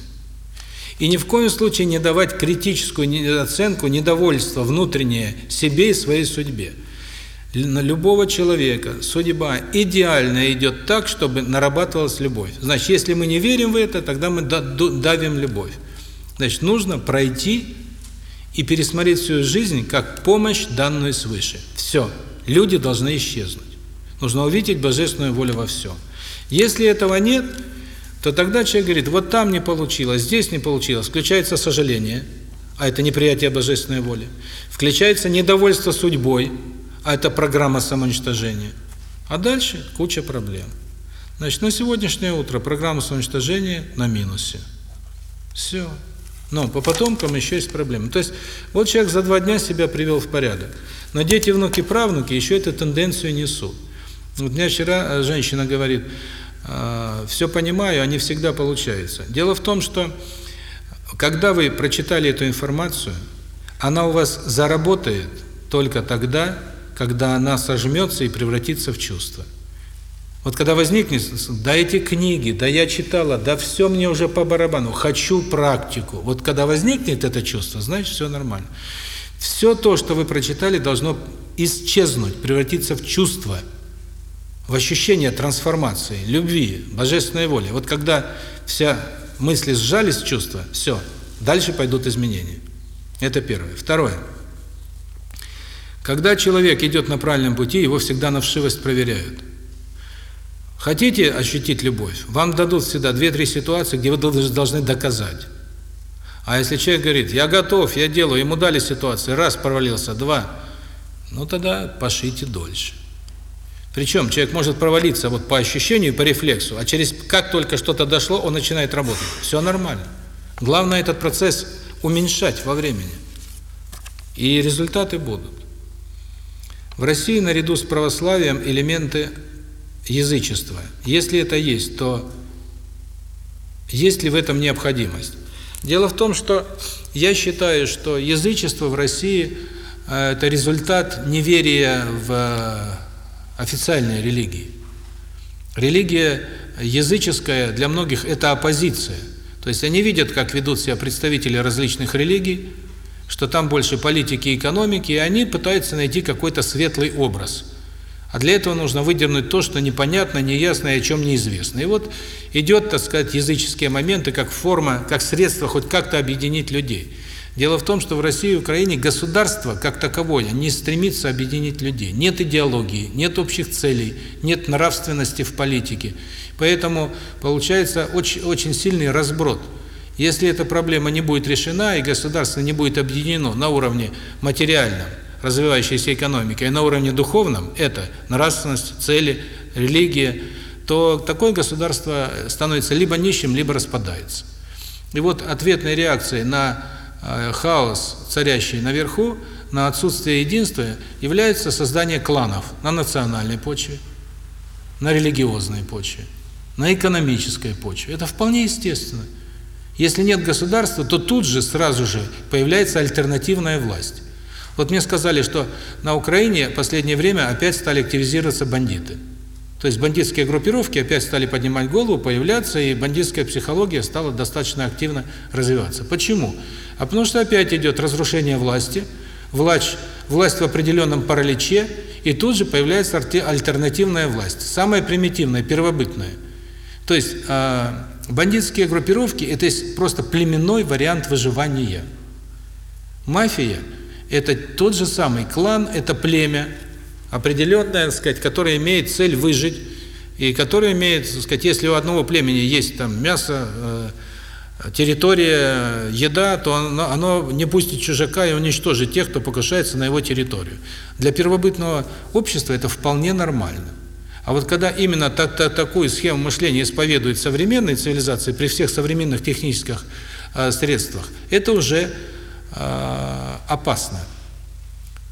И ни в коем случае не давать критическую оценку, недовольство внутреннее себе и своей судьбе. На любого человека судьба идеально идет так, чтобы нарабатывалась любовь. Значит, если мы не верим в это, тогда мы давим любовь. Значит, нужно пройти и пересмотреть свою жизнь как помощь, данную свыше. Все. Люди должны исчезнуть. Нужно увидеть божественную волю во всем. Если этого нет, то тогда человек говорит, вот там не получилось, здесь не получилось, включается сожаление, а это неприятие божественной воли, включается недовольство судьбой, а это программа самоуничтожения. А дальше куча проблем. Значит, на сегодняшнее утро программа самоуничтожения на минусе. Все. Но по потомкам еще есть проблемы. То есть, вот человек за два дня себя привел в порядок. Но дети, внуки, правнуки еще эту тенденцию несут. Вот мне вчера э, женщина говорит, э, все понимаю, а не всегда получается. Дело в том, что когда вы прочитали эту информацию, она у вас заработает только тогда, когда она сожмется и превратится в чувство. Вот когда возникнет, да эти книги, да я читала, да все мне уже по барабану, хочу практику. Вот когда возникнет это чувство, значит все нормально. Все то, что вы прочитали, должно исчезнуть, превратиться в чувство, в ощущение трансформации, любви, божественной воли. Вот когда вся мысли сжались чувства, все, дальше пойдут изменения. Это первое. Второе. Когда человек идет на правильном пути, его всегда на вшивость проверяют. Хотите ощутить любовь? Вам дадут всегда две-три ситуации, где вы должны доказать. А если человек говорит, я готов, я делаю, ему дали ситуацию, раз провалился, два, ну тогда пошите дольше. Причем человек может провалиться вот по ощущению, по рефлексу, а через как только что-то дошло, он начинает работать. Все нормально. Главное этот процесс уменьшать во времени. И результаты будут. В России наряду с православием элементы язычества. Если это есть, то есть ли в этом необходимость? Дело в том, что я считаю, что язычество в России э, – это результат неверия в официальные религии. Религия языческая для многих – это оппозиция. То есть они видят, как ведут себя представители различных религий, что там больше политики и экономики, и они пытаются найти какой-то светлый образ – а для этого нужно выдернуть то, что непонятно, неясно и о чем неизвестно. И вот идет, так сказать, языческие моменты как форма, как средство хоть как-то объединить людей. Дело в том, что в России и Украине государство как таковое не стремится объединить людей. Нет идеологии, нет общих целей, нет нравственности в политике. Поэтому получается очень, очень сильный разброд. Если эта проблема не будет решена и государство не будет объединено на уровне материальном, развивающейся экономикой, а на уровне духовном – это нравственность, цели, религия, то такое государство становится либо нищим, либо распадается. И вот ответной реакцией на хаос, царящий наверху, на отсутствие единства, является создание кланов на национальной почве, на религиозной почве, на экономической почве. Это вполне естественно. Если нет государства, то тут же, сразу же появляется альтернативная власть. Вот мне сказали, что на Украине в последнее время опять стали активизироваться бандиты. То есть бандитские группировки опять стали поднимать голову, появляться, и бандитская психология стала достаточно активно развиваться. Почему? А потому что опять идет разрушение власти, власть, власть в определенном параличе, и тут же появляется альтернативная власть, самая примитивная, первобытная. То есть э, бандитские группировки – это просто племенной вариант выживания. Мафия – это тот же самый клан, это племя, определенное, так сказать, которое имеет цель выжить, и которое имеет, так сказать, если у одного племени есть там мясо, э, территория, еда, то оно, оно не пустит чужака и уничтожит тех, кто покушается на его территорию. Для первобытного общества это вполне нормально. А вот когда именно так, так, такую схему мышления исповедует современная цивилизация при всех современных технических э, средствах, это уже э, опасно.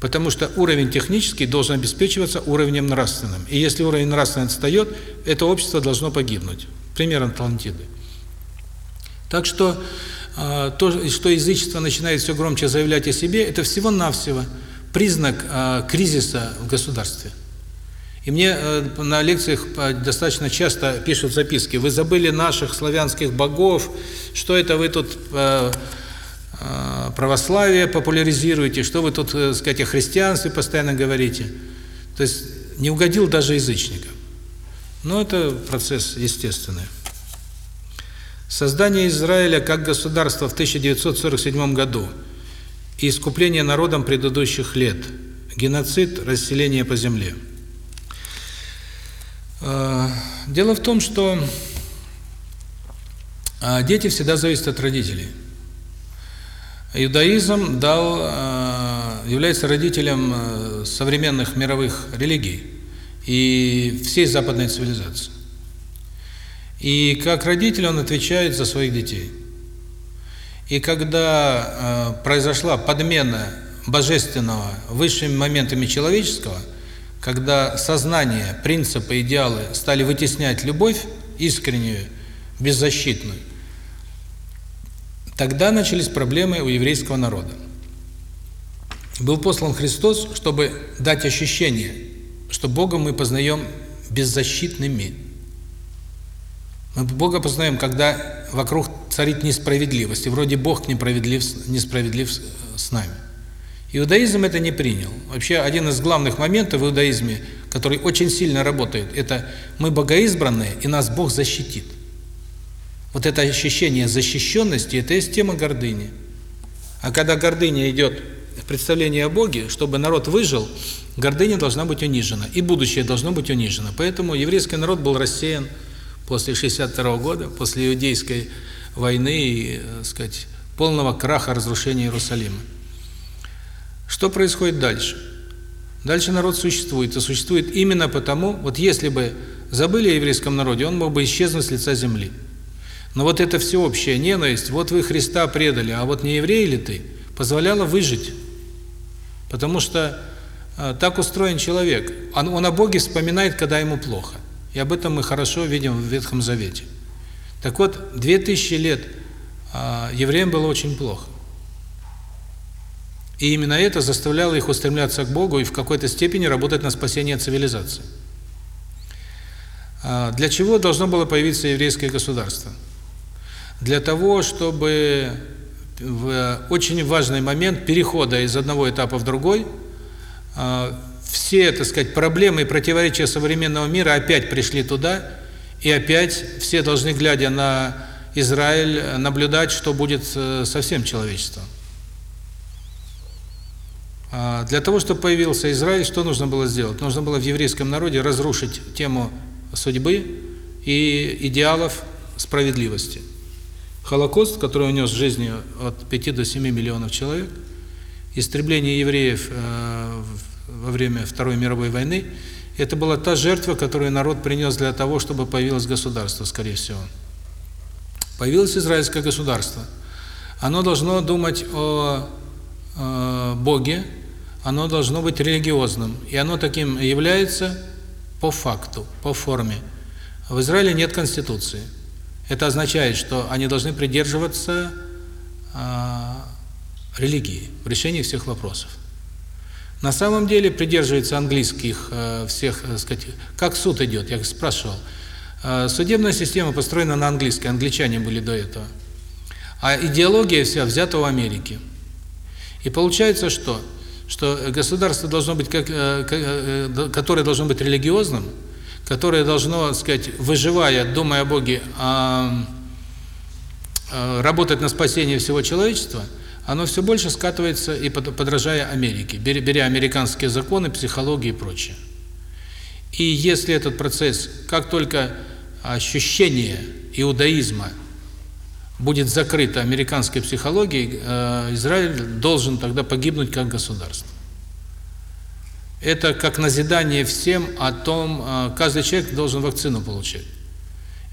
Потому что уровень технический должен обеспечиваться уровнем нравственным. И если уровень нравственный отстает, это общество должно погибнуть. Пример Атлантиды. Так что э, то, что язычество начинает все громче заявлять о себе, это всего-навсего признак э, кризиса в государстве. И мне э, на лекциях достаточно часто пишут записки: "Вы забыли наших славянских богов, что это вы тут а, православие популяризируете, что вы тут, так э, сказать, о христианстве постоянно говорите. То есть не угодил даже язычникам. Но это процесс естественный. Создание Израиля как государства в 1947 году и искупление народом предыдущих лет, геноцид, расселение по земле. Э, дело в том, что э, дети всегда зависят от родителей. Иудаизм дал, э, является родителем современных мировых религий и всей западной цивилизации. И как родитель он отвечает за своих детей. И когда э, произошла подмена божественного высшими моментами человеческого, когда сознание, принципы, идеалы стали вытеснять любовь искреннюю, беззащитную, тогда начались проблемы у еврейского народа. Был послан Христос, чтобы дать ощущение, что Бога мы познаем беззащитными. Мы Бога познаем, когда вокруг царит несправедливость, и вроде Бог несправедлив, несправедлив с нами. Иудаизм это не принял. Вообще, один из главных моментов в иудаизме, который очень сильно работает, это мы богоизбранные, и нас Бог защитит. Вот это ощущение защищенности – это есть тема гордыни. А когда гордыня идет в представление о Боге, чтобы народ выжил, гордыня должна быть унижена, и будущее должно быть унижено. Поэтому еврейский народ был рассеян, после 62 года, после Иудейской войны и, э, сказать, полного краха разрушения Иерусалима. Что происходит дальше? Дальше народ существует, и существует именно потому, вот если бы забыли о еврейском народе, он мог бы исчезнуть с лица земли. Но вот эта всеобщая ненависть, вот вы Христа предали, а вот не еврей ли ты, позволяла выжить. Потому что э, так устроен человек. Он, он о Боге вспоминает, когда ему плохо. И об этом мы хорошо видим в Ветхом Завете. Так вот, две тысячи лет а, евреям было очень плохо. И именно это заставляло их устремляться к Богу и в какой-то степени работать на спасение цивилизации. А, для чего должно было появиться еврейское государство? Для того, чтобы в очень важный момент перехода из одного этапа в другой а, все, так сказать, проблемы и противоречия современного мира опять пришли туда, и опять все должны, глядя на Израиль, наблюдать, что будет э, со всем человечеством. А для того, чтобы появился Израиль, что нужно было сделать? Нужно было в еврейском народе разрушить тему судьбы и идеалов справедливости. Холокост, который унес жизни от 5 до 7 миллионов человек, истребление евреев э, во время Второй мировой войны, это была та жертва, которую народ принес для того, чтобы появилось государство, скорее всего. Появилось израильское государство. Оно должно думать о, о Боге, оно должно быть религиозным, и оно таким является по факту, по форме. В Израиле нет конституции. Это означает, что они должны придерживаться э, религии в решении всех вопросов. На самом деле придерживается английских э, всех, так сказать, как суд идет, я спрашивал. Э, судебная система построена на английской, англичане были до этого. А идеология вся взята у Америки. И получается что? Что государство должно быть, как, э, э, которое должно быть религиозным, которое должно, так сказать, выживая, думая о Боге, э, э, работать на спасение всего человечества – оно все больше скатывается и подражая Америке, беря американские законы, психологии и прочее. И если этот процесс, как только ощущение иудаизма будет закрыто американской психологией, э, Израиль должен тогда погибнуть как государство. Это как назидание всем о том, э, каждый человек должен вакцину получать.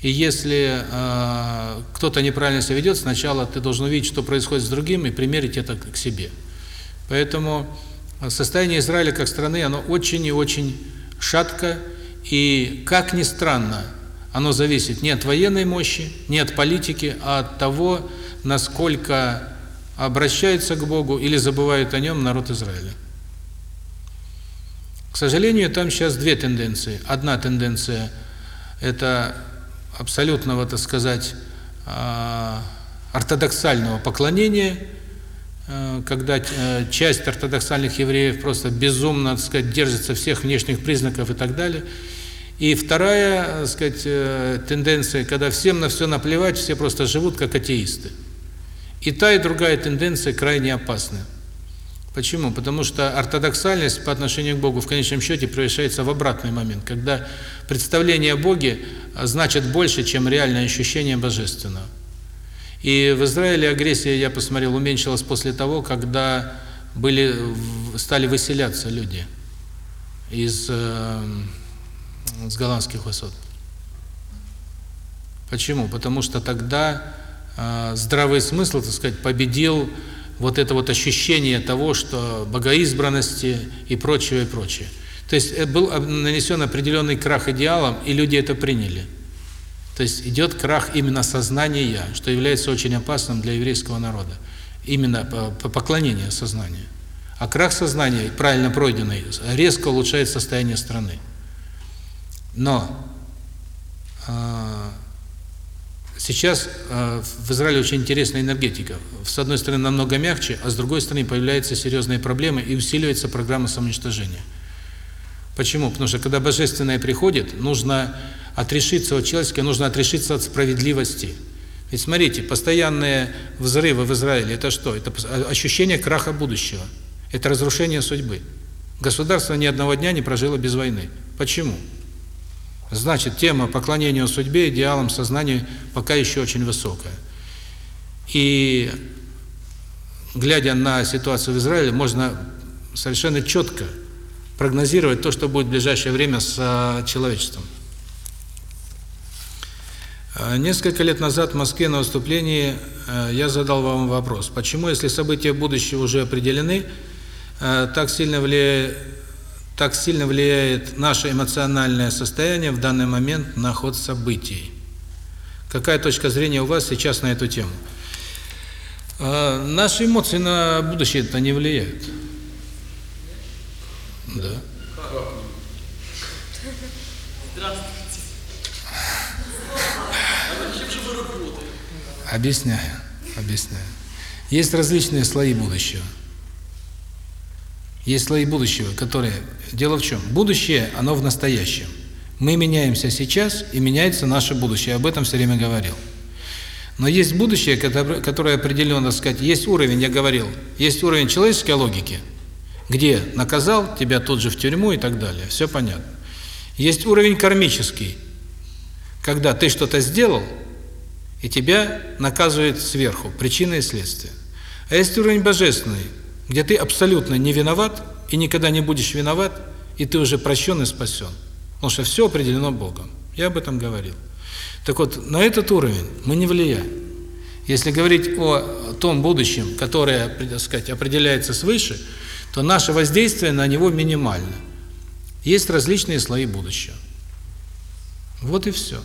И если э, кто-то неправильно себя ведет, сначала ты должен увидеть, что происходит с другим, и примерить это к себе. Поэтому состояние Израиля как страны, оно очень и очень шатко, и, как ни странно, оно зависит не от военной мощи, не от политики, а от того, насколько обращается к Богу или забывает о нем народ Израиля. К сожалению, там сейчас две тенденции. Одна тенденция – это абсолютного, так сказать, а, ортодоксального поклонения, а, когда э, часть ортодоксальных евреев просто безумно, так сказать, держится всех внешних признаков и так далее. И вторая, так сказать, э, тенденция, когда всем на все наплевать, все просто живут как атеисты. И та, и другая тенденция крайне опасны. Почему? Потому что ортодоксальность по отношению к Богу в конечном счете превращается в обратный момент, когда представление о Боге значит больше, чем реальное ощущение божественного. И в Израиле агрессия, я посмотрел, уменьшилась после того, когда были стали выселяться люди из э, с голландских высот. Почему? Потому что тогда э, здравый смысл, так сказать, победил вот это вот ощущение того, что богоизбранности и прочее, и прочее. То есть э, был нанесен определенный крах идеалам, и люди это приняли. То есть идет крах именно сознания, что является очень опасным для еврейского народа. Именно поклонение сознанию. А крах сознания, правильно пройденный, резко улучшает состояние страны. Но э, сейчас э, в Израиле очень интересная энергетика. С одной стороны намного мягче, а с другой стороны появляются серьезные проблемы и усиливается программа самоуничтожения. Почему? Потому что когда Божественное приходит, нужно отрешиться от человеческого, нужно отрешиться от справедливости. Ведь смотрите, постоянные взрывы в Израиле – это что? Это ощущение краха будущего. Это разрушение судьбы. Государство ни одного дня не прожило без войны. Почему? Значит, тема поклонения судьбе, идеалам сознания пока еще очень высокая. И глядя на ситуацию в Израиле, можно совершенно четко прогнозировать то, что будет в ближайшее время с а, человечеством. А, несколько лет назад в Москве на выступлении а, я задал вам вопрос, почему, если события будущего уже определены, так сильно влияет так сильно влияет наше эмоциональное состояние в данный момент на ход событий. Какая точка зрения у вас сейчас на эту тему? А, наши эмоции на будущее это не влияют. Да. Объясняю, объясняю. Есть различные слои будущего. Есть слои будущего, которые... Дело в чем? Будущее, оно в настоящем. Мы меняемся сейчас, и меняется наше будущее. Я об этом все время говорил. Но есть будущее, которое определенно, сказать, есть уровень, я говорил, есть уровень человеческой логики, где наказал тебя тут же в тюрьму и так далее. Все понятно. Есть уровень кармический, когда ты что-то сделал, и тебя наказывают сверху, причина и следствие. А есть уровень божественный, где ты абсолютно не виноват и никогда не будешь виноват, и ты уже прощен и спасен. Потому что все определено Богом. Я об этом говорил. Так вот, на этот уровень мы не влияем. Если говорить о том будущем, которое, так сказать, определяется свыше, то наше воздействие на него минимально. Есть различные слои будущего. Вот и все.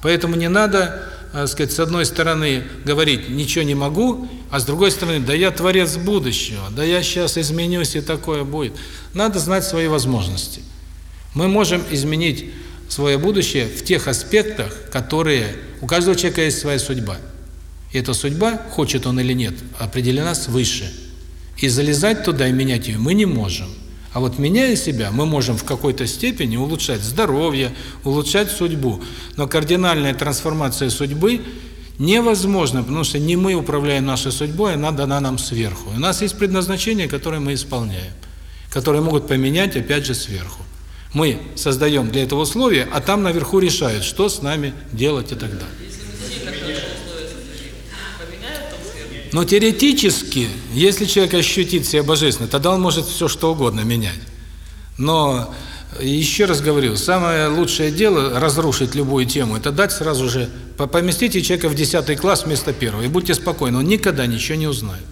Поэтому не надо так сказать, с одной стороны говорить «ничего не могу», а с другой стороны «да я творец будущего, да я сейчас изменюсь и такое будет». Надо знать свои возможности. Мы можем изменить свое будущее в тех аспектах, которые... У каждого человека есть своя судьба. И эта судьба, хочет он или нет, определена свыше. И залезать туда и менять ее мы не можем. А вот меняя себя, мы можем в какой-то степени улучшать здоровье, улучшать судьбу. Но кардинальная трансформация судьбы невозможна, потому что не мы управляем нашей судьбой, она дана нам сверху. У нас есть предназначение, которое мы исполняем, которые могут поменять опять же сверху. Мы создаем для этого условия, а там наверху решают, что с нами делать и так далее. Но теоретически, если человек ощутит себя божественно, тогда он может все что угодно менять. Но еще раз говорю, самое лучшее дело разрушить любую тему это дать сразу же поместите человека в 10 класс вместо первого и будьте спокойны, он никогда ничего не узнает.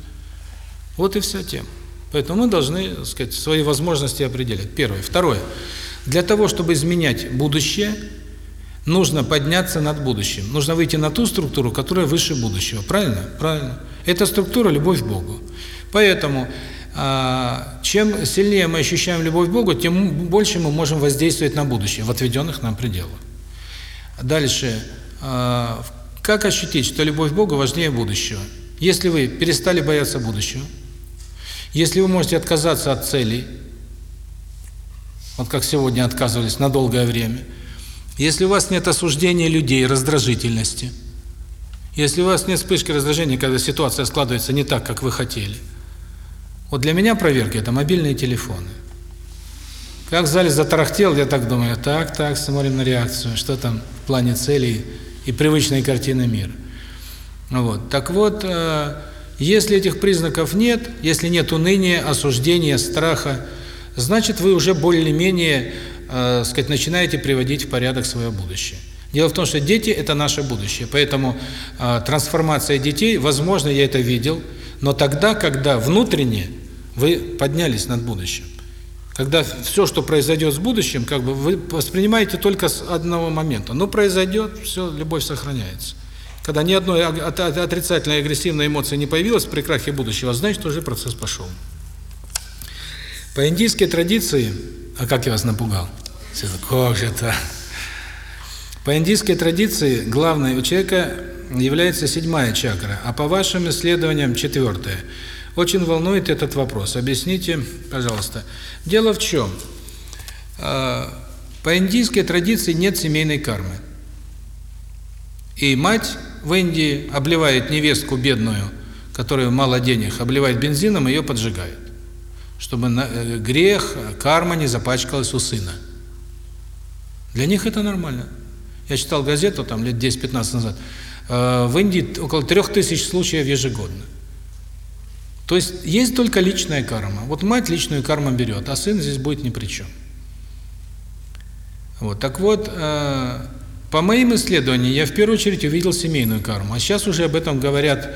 Вот и вся тема. Поэтому мы должны, так сказать, свои возможности определять. Первое, второе. Для того, чтобы изменять будущее, нужно подняться над будущим. Нужно выйти на ту структуру, которая выше будущего. Правильно? Правильно. Это структура любовь к Богу. Поэтому чем сильнее мы ощущаем любовь к Богу, тем больше мы можем воздействовать на будущее в отведенных нам пределах. Дальше. А, как ощутить, что любовь к Богу важнее будущего? Если вы перестали бояться будущего, если вы можете отказаться от целей, вот как сегодня отказывались на долгое время, если у вас нет осуждения людей, раздражительности – если у вас нет вспышки раздражения, когда ситуация складывается не так, как вы хотели, Вот для меня проверки – это мобильные телефоны. Как в зале затарахтел, я так думаю, так, так, смотрим на реакцию, что там в плане целей и привычной картины мира. Вот. Так вот, э, если этих признаков нет, если нет уныния, осуждения, страха, значит, вы уже более-менее, э, сказать, начинаете приводить в порядок свое будущее. Дело в том, что дети – это наше будущее, поэтому э, трансформация детей, возможно, я это видел, но тогда, когда внутренне вы поднялись над будущим. Когда все, что произойдет с будущим, как бы вы воспринимаете только с одного момента. Но произойдет, все, любовь сохраняется. Когда ни одной отрицательной агрессивной эмоции не появилась при крахе будущего, значит, уже процесс пошел. По индийской традиции, а как я вас напугал? Как же это? По индийской традиции главной у человека является седьмая чакра, а по вашим исследованиям четвертая. Очень волнует этот вопрос. Объясните, пожалуйста. Дело в чем? А, по индийской традиции нет семейной кармы. И мать в Индии обливает невестку бедную, которая мало денег, обливает бензином, ее поджигает. Чтобы э, грех, карма не запачкалась у сына. Для них это нормально. Я читал газету там лет 10-15 назад. А, в Индии около трех тысяч случаев ежегодно. То есть есть только личная карма. Вот мать личную карму берет, а сын здесь будет ни при чем. Вот, так вот, э, по моим исследованиям, я в первую очередь увидел семейную карму. А сейчас уже об этом говорят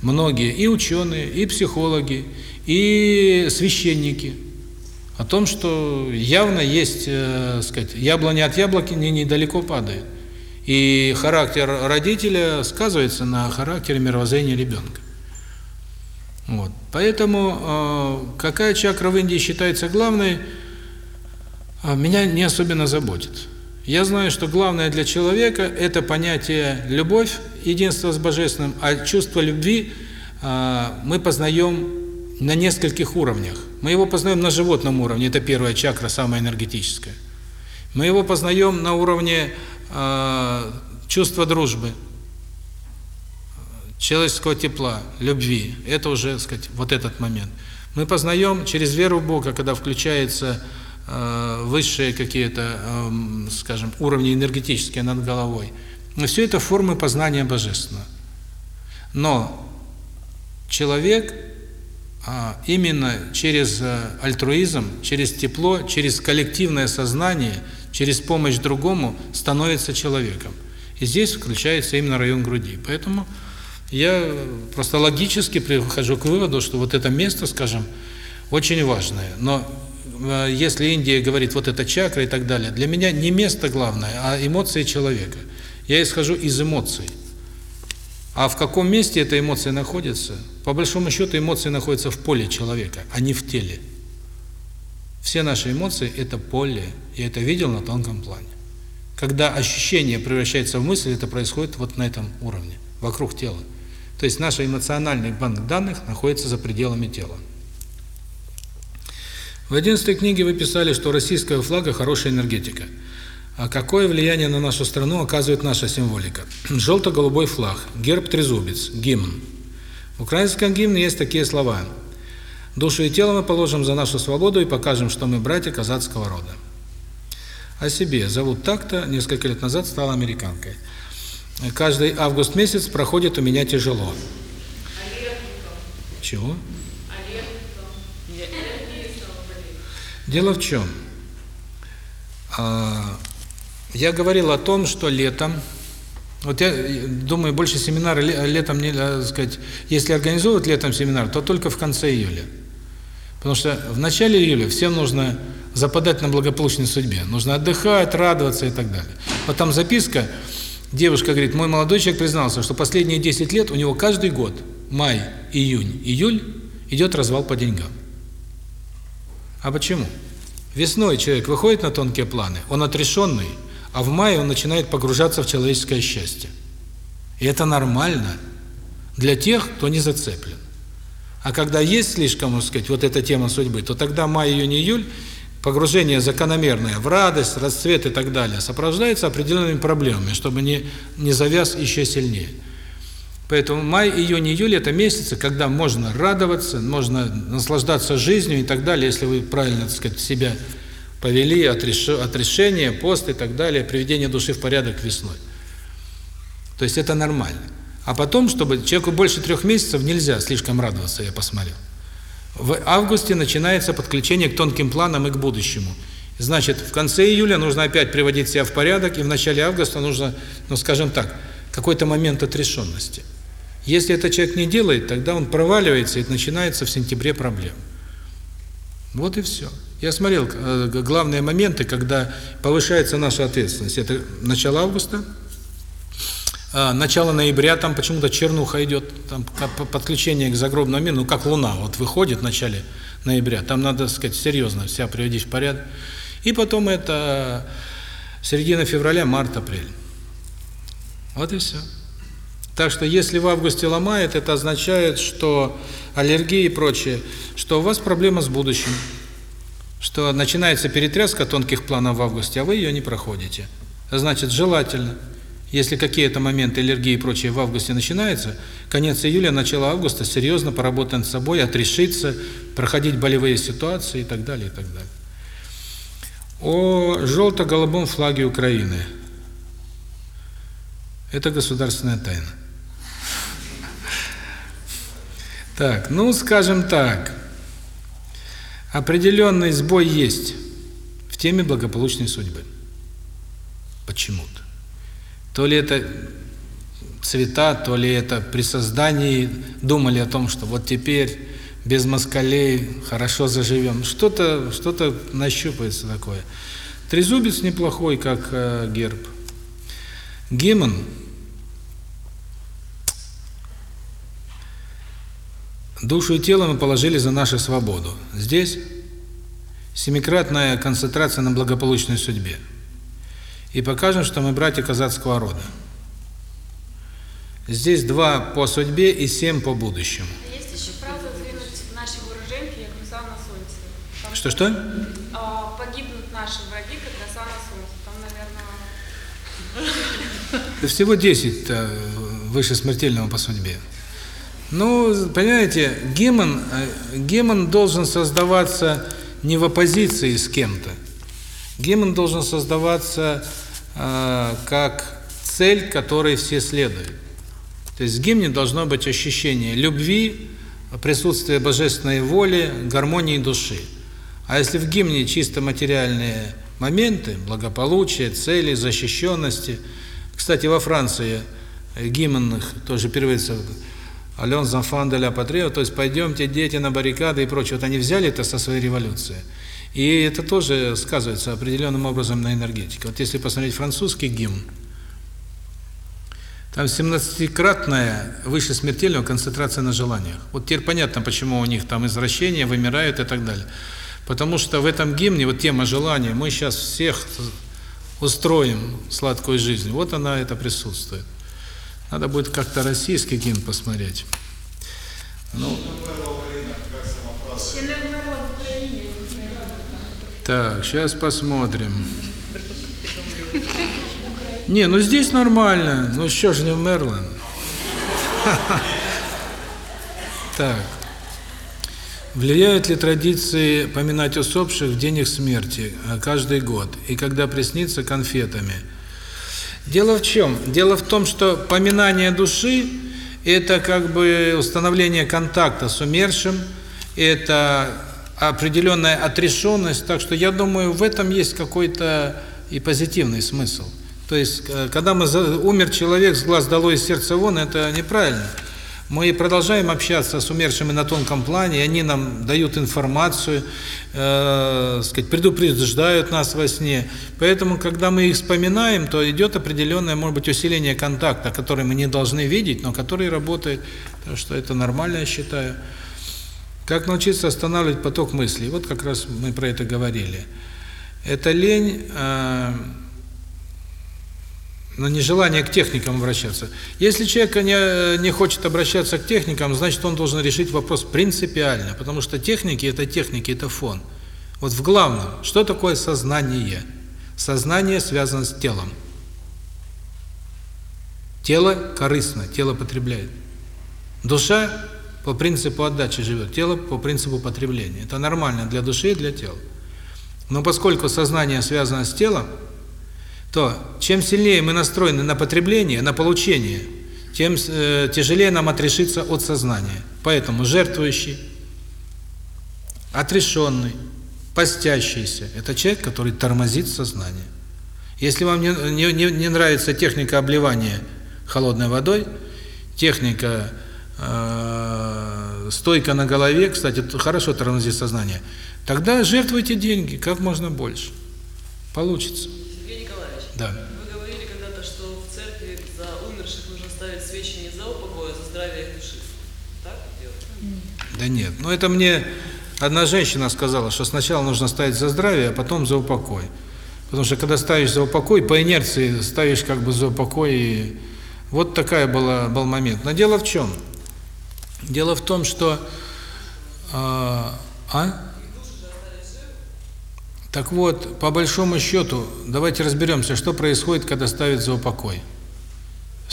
многие и ученые, и психологи, и священники. О том, что явно есть, э, сказать, яблоня от яблоки не недалеко падает. И характер родителя сказывается на характере мировоззрения ребенка. Вот. Поэтому э, какая чакра в Индии считается главной, э, меня не особенно заботит. Я знаю, что главное для человека – это понятие любовь, единство с Божественным, а чувство любви э, мы познаем на нескольких уровнях. Мы его познаем на животном уровне, это первая чакра, самая энергетическая. Мы его познаем на уровне э, чувства дружбы – человеческого тепла, любви. Это уже, так сказать, вот этот момент. Мы познаем через веру в Бога, когда включаются э, высшие какие-то, скажем, уровни энергетические над головой. Но все это формы познания Божественного. Но человек а, именно через альтруизм, через тепло, через коллективное сознание, через помощь другому становится человеком. И здесь включается именно район груди. Поэтому я просто логически прихожу к выводу, что вот это место, скажем, очень важное. Но э, если Индия говорит вот это чакра и так далее, для меня не место главное, а эмоции человека. Я исхожу из эмоций. А в каком месте эта эмоция находится? По большому счету эмоции находятся в поле человека, а не в теле. Все наши эмоции – это поле. Я это видел на тонком плане. Когда ощущение превращается в мысль, это происходит вот на этом уровне, вокруг тела. То есть наш эмоциональный банк данных находится за пределами тела. В 11 книге вы писали, что российского флага хорошая энергетика. А какое влияние на нашу страну оказывает наша символика? Желто-голубой флаг, герб трезубец, гимн. В украинском гимне есть такие слова. «Душу и тело мы положим за нашу свободу и покажем, что мы братья казацкого рода». О себе. Зовут так-то, несколько лет назад стала американкой. Каждый август месяц проходит у меня тяжело. Чего? Дело в чем? А, я говорил о том, что летом, вот я думаю, больше семинары летом, не, э, сказать, если организовывать летом семинар, то только в конце июля. Потому что в начале июля всем нужно западать на благополучной судьбе. Нужно отдыхать, радоваться и так далее. Вот там записка Девушка говорит, мой молодой человек признался, что последние 10 лет у него каждый год, май, июнь, июль, идет развал по деньгам. А почему? Весной человек выходит на тонкие планы, он отрешенный, а в мае он начинает погружаться в человеческое счастье. И это нормально для тех, кто не зацеплен. А когда есть слишком, можно сказать, вот эта тема судьбы, то тогда май, июнь, июль погружение закономерное в радость, расцвет и так далее, сопровождается определенными проблемами, чтобы не, не завяз еще сильнее. Поэтому май, июнь, июль – это месяцы, когда можно радоваться, можно наслаждаться жизнью и так далее, если вы правильно, так сказать, себя повели, отрешение, пост и так далее, приведение души в порядок весной. То есть это нормально. А потом, чтобы человеку больше трех месяцев нельзя слишком радоваться, я посмотрел. В августе начинается подключение к тонким планам и к будущему. Значит, в конце июля нужно опять приводить себя в порядок, и в начале августа нужно, ну скажем так, какой-то момент отрешенности. Если этот человек не делает, тогда он проваливается, и начинается в сентябре проблем. Вот и все. Я смотрел э, главные моменты, когда повышается наша ответственность. Это начало августа, начало ноября, там почему-то чернуха идет, там подключение к загробному миру, ну как Луна вот выходит в начале ноября, там надо, сказать, серьезно себя приводить в порядок. И потом это середина февраля, март, апрель. Вот и все. Так что если в августе ломает, это означает, что аллергии и прочее, что у вас проблема с будущим, что начинается перетряска тонких планов в августе, а вы ее не проходите. Значит, желательно, если какие-то моменты аллергии и прочее в августе начинаются, конец июля, начало августа серьезно поработать над собой, отрешиться, проходить болевые ситуации и так далее, и так далее. О желто-голубом флаге Украины. Это государственная тайна. Так, ну, скажем так, определенный сбой есть в теме благополучной судьбы. Почему-то. То ли это цвета, то ли это при создании думали о том, что вот теперь без москалей хорошо заживем. Что-то что-то нащупается такое. Трезубец неплохой, как э, герб. Гимн Душу и тело мы положили за нашу свободу. Здесь семикратная концентрация на благополучной судьбе. И покажем, что мы братья казацкого рода. Здесь два по судьбе и семь по будущему. Есть еще фраза «Двинуть наши вооруженки, як роса на солнце». Что-что? А, погибнут наши враги, как роса на солнце. Там, наверное... Да всего 10 э, выше смертельного по судьбе. Ну, понимаете, гемон, э, гемон должен создаваться не в оппозиции с кем-то. Гемон должен создаваться э, как цель, которой все следуют. То есть в гимне должно быть ощущение любви, присутствие божественной воли, гармонии души. А если в гимне чисто материальные моменты, благополучие, цели, защищенности. Кстати, во Франции гимн тоже переводится Ален Замфан де ля Патрио, то есть пойдемте, дети, на баррикады и прочее. Вот они взяли это со своей революции. И это тоже сказывается определенным образом на энергетике. Вот если посмотреть французский гимн, там 17-кратная выше смертельного концентрация на желаниях. Вот теперь понятно, почему у них там извращения, вымирают и так далее. Потому что в этом гимне вот тема желания, мы сейчас всех устроим сладкую жизнь. Вот она это присутствует. Надо будет как-то российский гимн посмотреть. Ну. Так, сейчас посмотрим. Не, ну здесь нормально. Ну что же не в Мерлин? Так. Влияют ли традиции поминать усопших в день их смерти а, каждый год? И когда приснится конфетами? Дело в чем? Дело в том, что поминание души – это как бы установление контакта с умершим, это определенная отрешенность, так что я думаю, в этом есть какой-то и позитивный смысл. То есть, э, когда мы умер человек, с глаз долой, из сердца вон, это неправильно. Мы продолжаем общаться с умершими на тонком плане, и они нам дают информацию, э, сказать, предупреждают нас во сне. Поэтому, когда мы их вспоминаем, то идет определенное, может быть, усиление контакта, который мы не должны видеть, но который работает. Так что это нормально, я считаю. Как научиться останавливать поток мыслей? Вот как раз мы про это говорили. Это лень... Э, на нежелание к техникам обращаться. Если человек не, не хочет обращаться к техникам, значит, он должен решить вопрос принципиально, потому что техники – это техники, это фон. Вот в главном, что такое сознание? Сознание связано с телом. Тело корыстно, тело потребляет. Душа по принципу отдачи живет, тело по принципу потребления. Это нормально для души и для тела. Но поскольку сознание связано с телом, то чем сильнее мы настроены на потребление, на получение, тем э, тяжелее нам отрешиться от сознания. Поэтому жертвующий, отрешенный, постящийся – это человек, который тормозит сознание. Если вам не, не, не нравится техника обливания холодной водой, техника э, стойка на голове, кстати, хорошо тормозит сознание, тогда жертвуйте деньги как можно больше. Получится. Сергей Николаевич, Да. вы говорили когда-то, что в церкви за умерших нужно ставить свечи не за упокой, а за здравие их души. Так делать? Да нет, ну это мне одна женщина сказала, что сначала нужно ставить за здравие, а потом за упокой. Потому что когда ставишь за упокой, по инерции ставишь как бы за упокой. И вот такая была, был момент. Но дело в чем? Дело в том, что... А? а? Так вот, по большому счету, давайте разберемся, что происходит, когда ставят за упокой.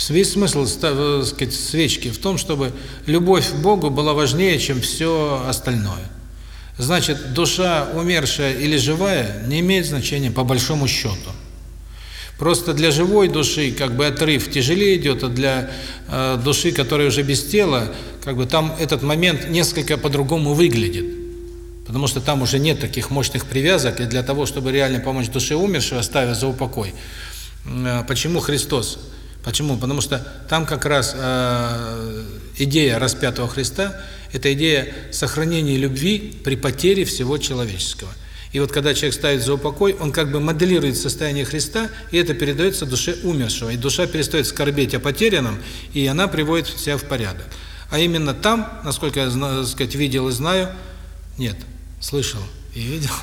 Весь смысл ста- сказать, свечки в том, чтобы любовь к Богу была важнее, чем все остальное. Значит, душа умершая или живая не имеет значения по большому счету. Просто для живой души как бы отрыв тяжелее идет, а для э, души, которая уже без тела, как бы там этот момент несколько по-другому выглядит. Потому что там уже нет таких мощных привязок, и для того, чтобы реально помочь душе умершего, ставя за упокой. Э, почему Христос? Почему? Потому что там как раз э, идея распятого Христа – это идея сохранения любви при потере всего человеческого. И вот когда человек ставит за упокой, он как бы моделирует состояние Христа, и это передается душе умершего. И душа перестает скорбеть о потерянном, и она приводит себя в порядок. А именно там, насколько я знаю, сказать, видел и знаю, нет, слышал и видел.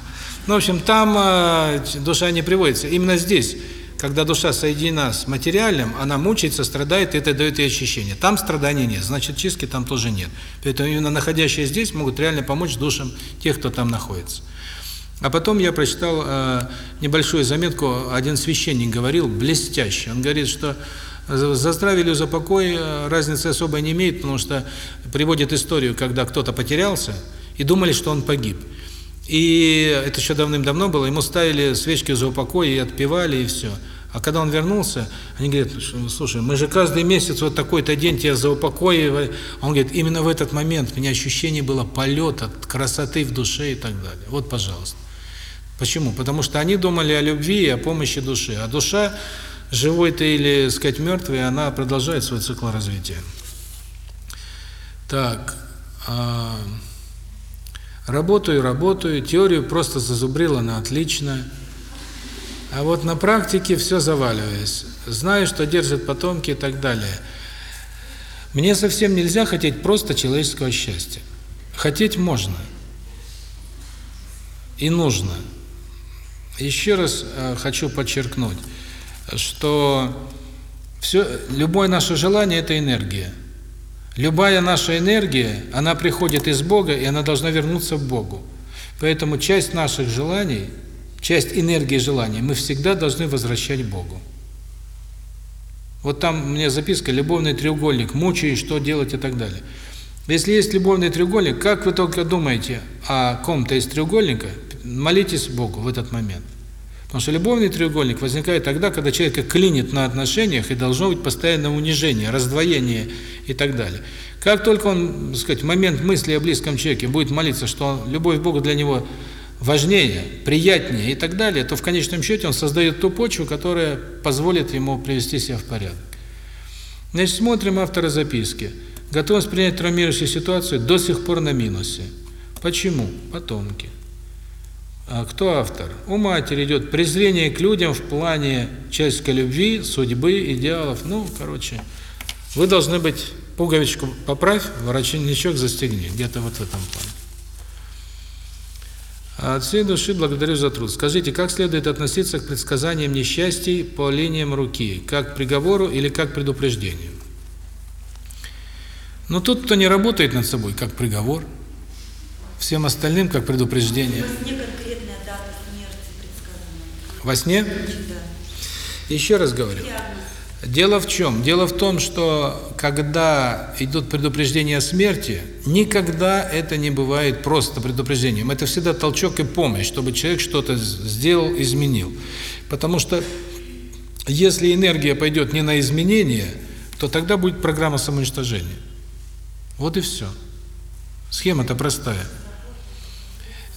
Ну, в общем, там э, душа не приводится. Именно здесь, когда душа соединена с материальным, она мучается, страдает, и это дает ей ощущение. Там страданий нет, значит, чистки там тоже нет. Поэтому именно находящие здесь могут реально помочь душам тех, кто там находится. А потом я прочитал э, небольшую заметку, один священник говорил, блестяще. Он говорит, что за здравие или за покой э, разницы особо не имеет, потому что приводит историю, когда кто-то потерялся и думали, что он погиб. И это еще давным-давно было, ему ставили свечки за упокой и отпевали, и все. А когда он вернулся, они говорят, слушай, мы же каждый месяц вот такой-то день тебя за упокой. Он говорит, именно в этот момент у меня ощущение было полета, красоты в душе и так далее. Вот, пожалуйста. Почему? Потому что они думали о любви и о помощи души. А душа, живой ты или, сказать, мертвый, она продолжает свой цикл развития. Так, а, работаю, работаю, теорию просто зазубрила на отлично. А вот на практике все заваливаясь. Знаю, что держат потомки и так далее. Мне совсем нельзя хотеть просто человеческого счастья. Хотеть можно. И нужно. Еще раз э, хочу подчеркнуть, что все, любое наше желание – это энергия. Любая наша энергия, она приходит из Бога, и она должна вернуться к Богу. Поэтому часть наших желаний, часть энергии желаний мы всегда должны возвращать Богу. Вот там меня записка «Любовный треугольник», «Мучаюсь, что делать» и так далее. Если есть любовный треугольник, как вы только думаете о ком-то из треугольника, молитесь Богу в этот момент. Потому что любовный треугольник возникает тогда, когда человека клинит на отношениях, и должно быть постоянное унижение, раздвоение и так далее. Как только он, так сказать, в момент мысли о близком человеке будет молиться, что любовь к Богу для него важнее, приятнее и так далее, то в конечном счете он создает ту почву, которая позволит ему привести себя в порядок. Значит, смотрим автора записки. Готовность принять травмирующую ситуацию до сих пор на минусе. Почему? Потомки. А кто автор? У матери идет презрение к людям в плане человеческой любви, судьбы, идеалов. Ну, короче, вы должны быть, пуговичку поправь, воротничок застегни, где-то вот в этом плане. От всей души благодарю за труд. Скажите, как следует относиться к предсказаниям несчастий по линиям руки? Как к приговору или как к предупреждению? Но тот, кто не работает над собой, как приговор, всем остальным, как предупреждение. Во сне? Да. Еще раз говорю. Дело в чем? Дело в том, что когда идут предупреждения о смерти, никогда это не бывает просто предупреждением. Это всегда толчок и помощь, чтобы человек что-то сделал, изменил. Потому что если энергия пойдет не на изменение, то тогда будет программа самоуничтожения. Вот и все. Схема-то простая.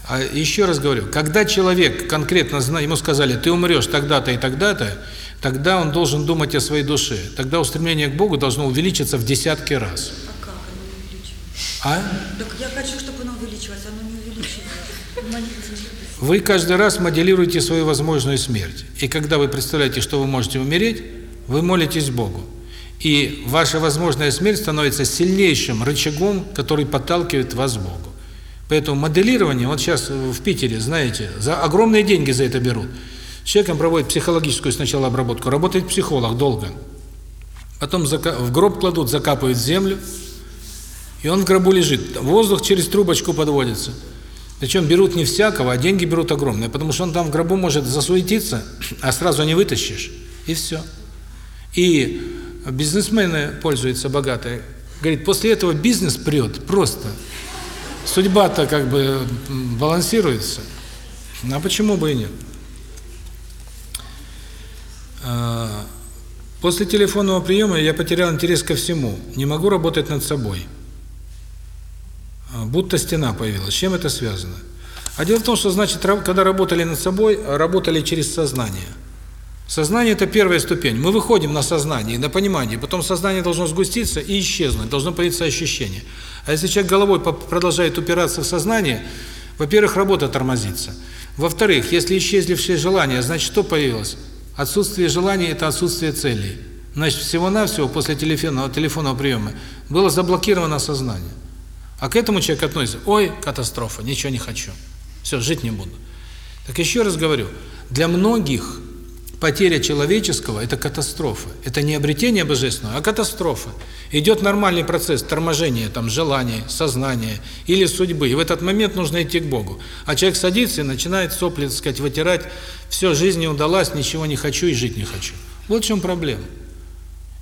А еще раз говорю, когда человек конкретно знает, ему сказали, ты умрешь тогда-то и тогда-то, тогда он должен думать о своей душе. Тогда устремление к Богу должно увеличиться в десятки раз. А как оно увеличивается? А? Так я хочу, чтобы оно увеличивалось, оно не увеличивается. Вы каждый раз моделируете свою возможную смерть. И когда вы представляете, что вы можете умереть, вы молитесь Богу. И ваша возможная смерть становится сильнейшим рычагом, который подталкивает вас к Богу. Поэтому моделирование, вот сейчас в Питере, знаете, за огромные деньги за это берут. С человеком проводят психологическую сначала обработку, работает психолог долго. Потом в гроб кладут, закапывают землю, и он в гробу лежит. Воздух через трубочку подводится. Причем берут не всякого, а деньги берут огромные, потому что он там в гробу может засуетиться, а сразу не вытащишь, и все. И бизнесмены пользуются богатые. Говорит, после этого бизнес прет просто. Судьба-то как бы балансируется. А почему бы и нет? А, после телефонного приема я потерял интерес ко всему. Не могу работать над собой. А, будто стена появилась. С чем это связано? А дело в том, что, значит, когда работали над собой, работали через сознание. Сознание – это первая ступень. Мы выходим на сознание, на понимание, потом сознание должно сгуститься и исчезнуть, должно появиться ощущение. А если человек головой продолжает упираться в сознание, во-первых, работа тормозится. Во-вторых, если исчезли все желания, значит, что появилось? Отсутствие желаний – это отсутствие целей. Значит, всего-навсего после телефонного, телефонного приема было заблокировано сознание. А к этому человек относится, ой, катастрофа, ничего не хочу, все, жить не буду. Так еще раз говорю, для многих потеря человеческого – это катастрофа. Это не обретение божественного, а катастрофа. Идет нормальный процесс торможения там, желаний, сознания или судьбы. И в этот момент нужно идти к Богу. А человек садится и начинает сопли, так сказать, вытирать. Все, жизнь не удалась, ничего не хочу и жить не хочу. Вот в чем проблема.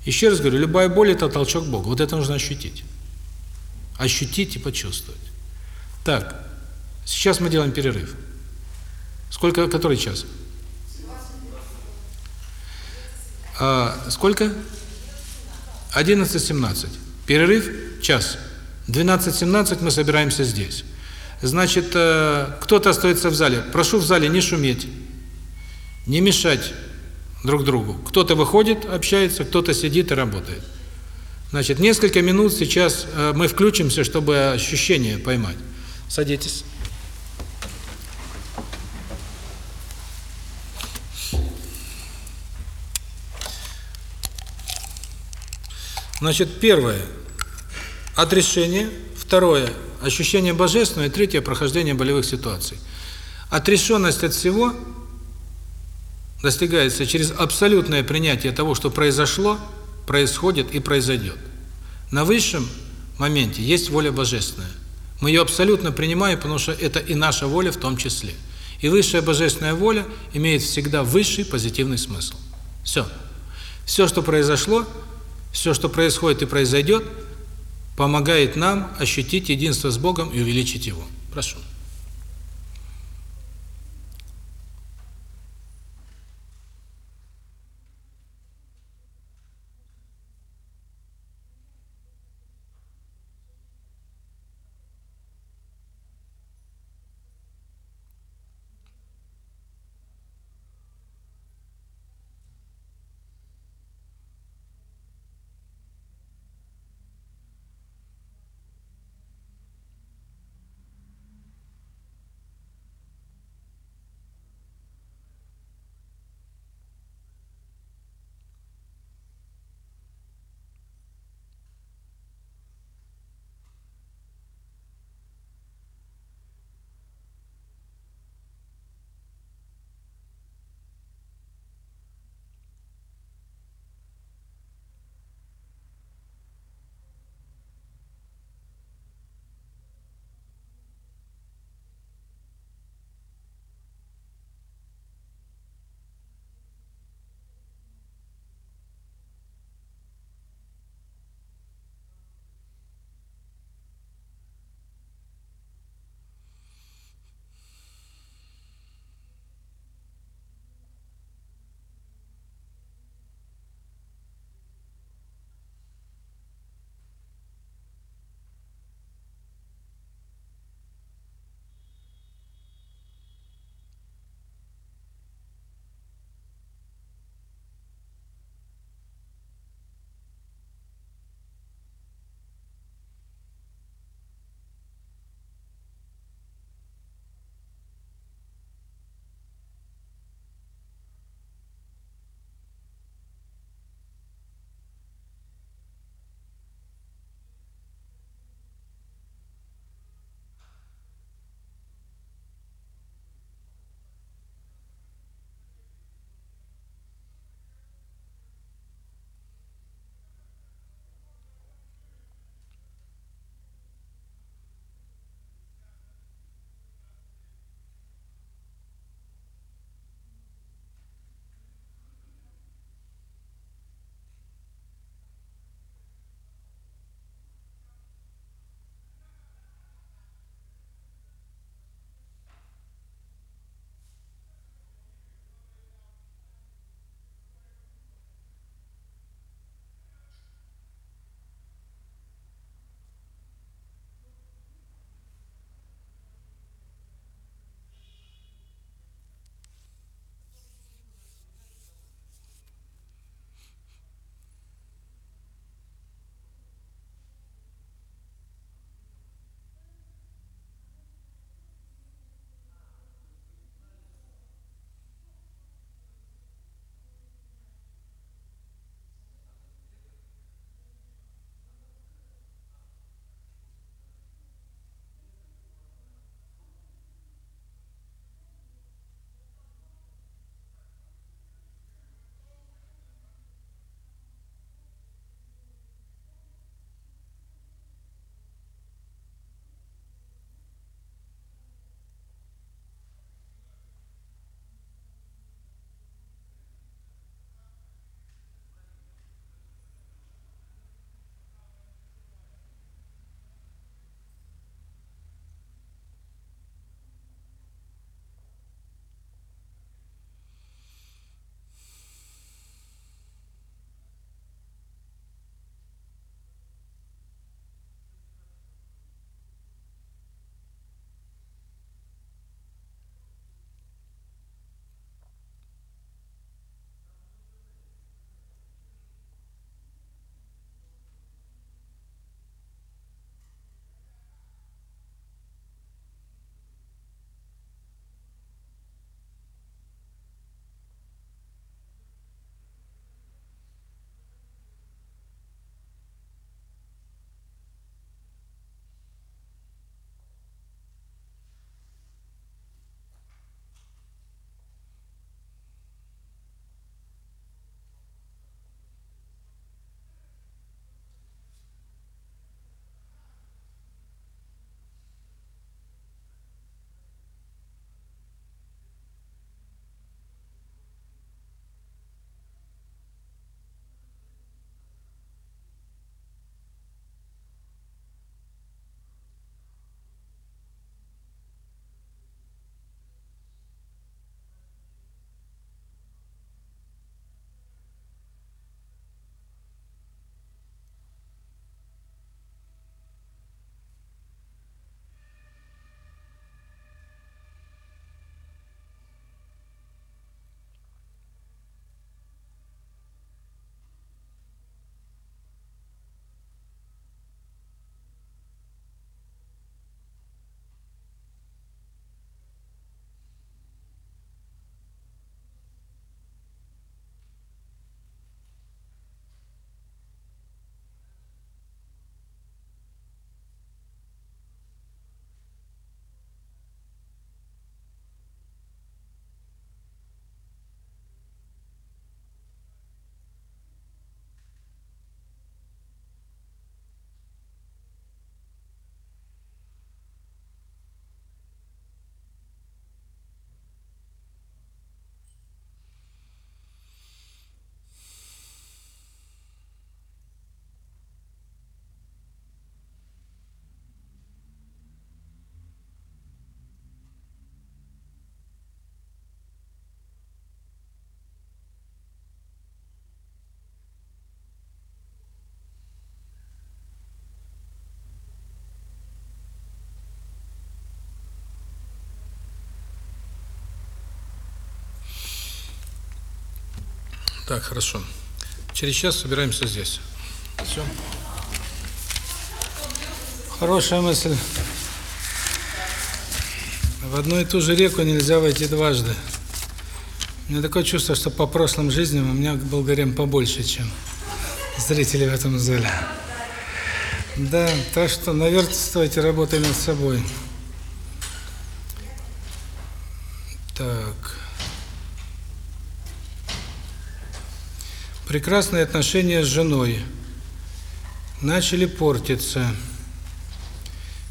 Еще раз говорю, любая боль – это толчок к Богу. Вот это нужно ощутить ощутить и почувствовать. Так, сейчас мы делаем перерыв. Сколько, который час? А, сколько? 11.17. Перерыв час. 12.17 мы собираемся здесь. Значит, э, кто-то остается в зале. Прошу в зале не шуметь, не мешать друг другу. Кто-то выходит, общается, кто-то сидит и работает. Значит, несколько минут сейчас э, мы включимся, чтобы ощущение поймать. Садитесь. Значит, первое – отрешение, второе – ощущение божественного, и третье – прохождение болевых ситуаций. Отрешенность от всего достигается через абсолютное принятие того, что произошло – происходит и произойдет. На высшем моменте есть воля божественная. Мы ее абсолютно принимаем, потому что это и наша воля в том числе. И высшая божественная воля имеет всегда высший позитивный смысл. Все. Все, что произошло, все, что происходит и произойдет, помогает нам ощутить единство с Богом и увеличить Его. Прошу. Так, хорошо. Через час собираемся здесь. Все. Хорошая мысль. В одну и ту же реку нельзя войти дважды. У меня такое чувство, что по прошлым жизням у меня был гарем побольше, чем зрителей в этом зале. Да, так что наверстывайте работой над собой. Так. Прекрасные отношения с женой начали портиться.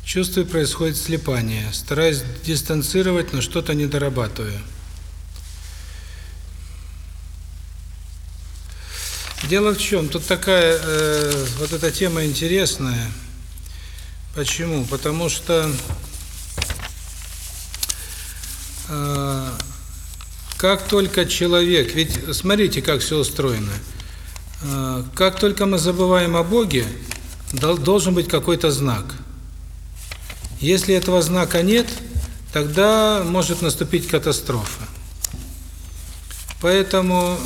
Чувствую, происходит слепание. Стараюсь дистанцировать, но что-то не дорабатываю. Дело в чем? Тут такая э, вот эта тема интересная. Почему? Потому что э, как только человек, ведь смотрите, как все устроено. Э, как только мы забываем о Боге, дол, должен быть какой-то знак. Если этого знака нет, тогда может наступить катастрофа. Поэтому,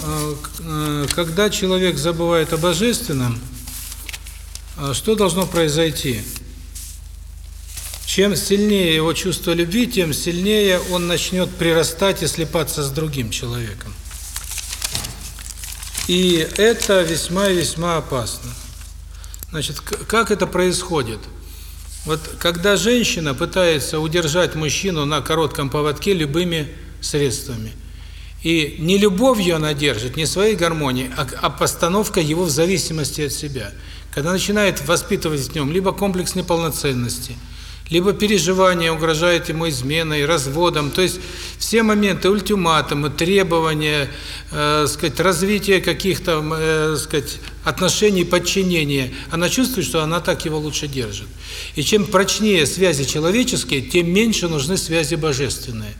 когда человек забывает о Божественном, что должно произойти? Чем сильнее его чувство любви, тем сильнее он начнет прирастать и слепаться с другим человеком. И это весьма и весьма опасно. Значит, как это происходит? Вот когда женщина пытается удержать мужчину на коротком поводке любыми средствами – и не любовью она держит, не своей гармонией, а, а постановка его в зависимости от себя. Когда начинает воспитывать в нем либо комплекс неполноценности, либо переживание угрожает ему изменой, разводом, то есть все моменты ультиматумы, требования, э, сказать, развития каких-то, э, сказать, отношений подчинения, она чувствует, что она так его лучше держит. И чем прочнее связи человеческие, тем меньше нужны связи божественные.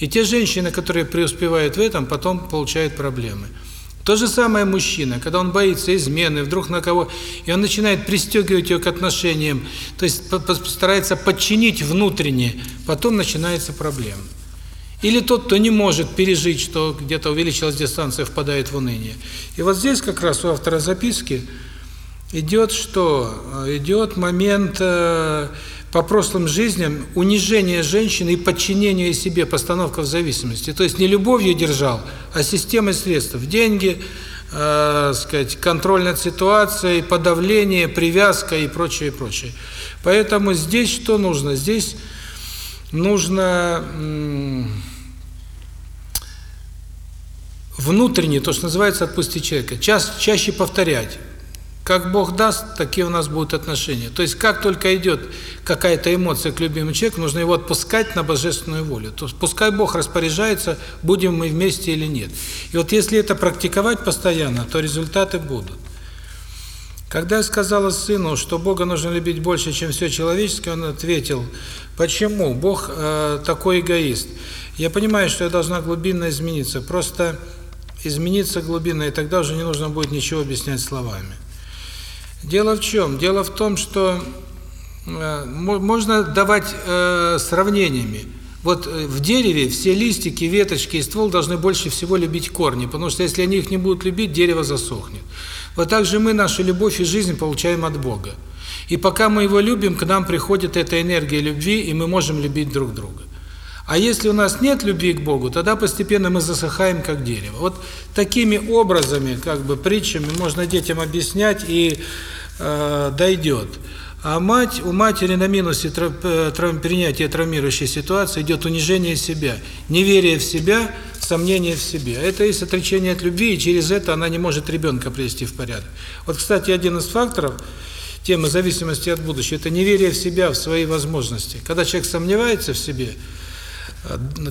И те женщины, которые преуспевают в этом, потом получают проблемы. То же самое мужчина, когда он боится измены, вдруг на кого, и он начинает пристегивать ее к отношениям, то есть старается подчинить внутренне, потом начинается проблема. Или тот, кто не может пережить, что где-то увеличилась дистанция, впадает в уныние. И вот здесь как раз у автора записки идет что? Идет момент э, по прошлым жизням унижение женщины и подчинение себе, постановка в зависимости. То есть не любовью держал, а системой средств. Деньги, э, сказать, контроль над ситуацией, подавление, привязка и прочее, и прочее. Поэтому здесь что нужно? Здесь нужно внутренне, то, что называется, отпустить человека. Ча чаще повторять. Как Бог даст, такие у нас будут отношения. То есть, как только идет какая-то эмоция к любимому человеку, нужно его отпускать на божественную волю. То есть, пускай Бог распоряжается, будем мы вместе или нет. И вот если это практиковать постоянно, то результаты будут. Когда я сказала сыну, что Бога нужно любить больше, чем все человеческое, он ответил, почему? Бог э, такой эгоист. Я понимаю, что я должна глубинно измениться, просто измениться глубинно, и тогда уже не нужно будет ничего объяснять словами. Дело в чем? Дело в том, что э, можно давать э, сравнениями. Вот э, в дереве все листики, веточки и ствол должны больше всего любить корни, потому что если они их не будут любить, дерево засохнет. Вот так же мы нашу любовь и жизнь получаем от Бога. И пока мы Его любим, к нам приходит эта энергия любви, и мы можем любить друг друга. А если у нас нет любви к Богу, тогда постепенно мы засыхаем, как дерево. Вот такими образами, как бы притчами, можно детям объяснять, и э, дойдет. А мать, у матери на минусе э, травм, принятия травмирующей ситуации идет унижение себя, неверие в себя, сомнение в себе. Это есть отречение от любви, и через это она не может ребенка привести в порядок. Вот, кстати, один из факторов темы зависимости от будущего – это неверие в себя, в свои возможности. Когда человек сомневается в себе –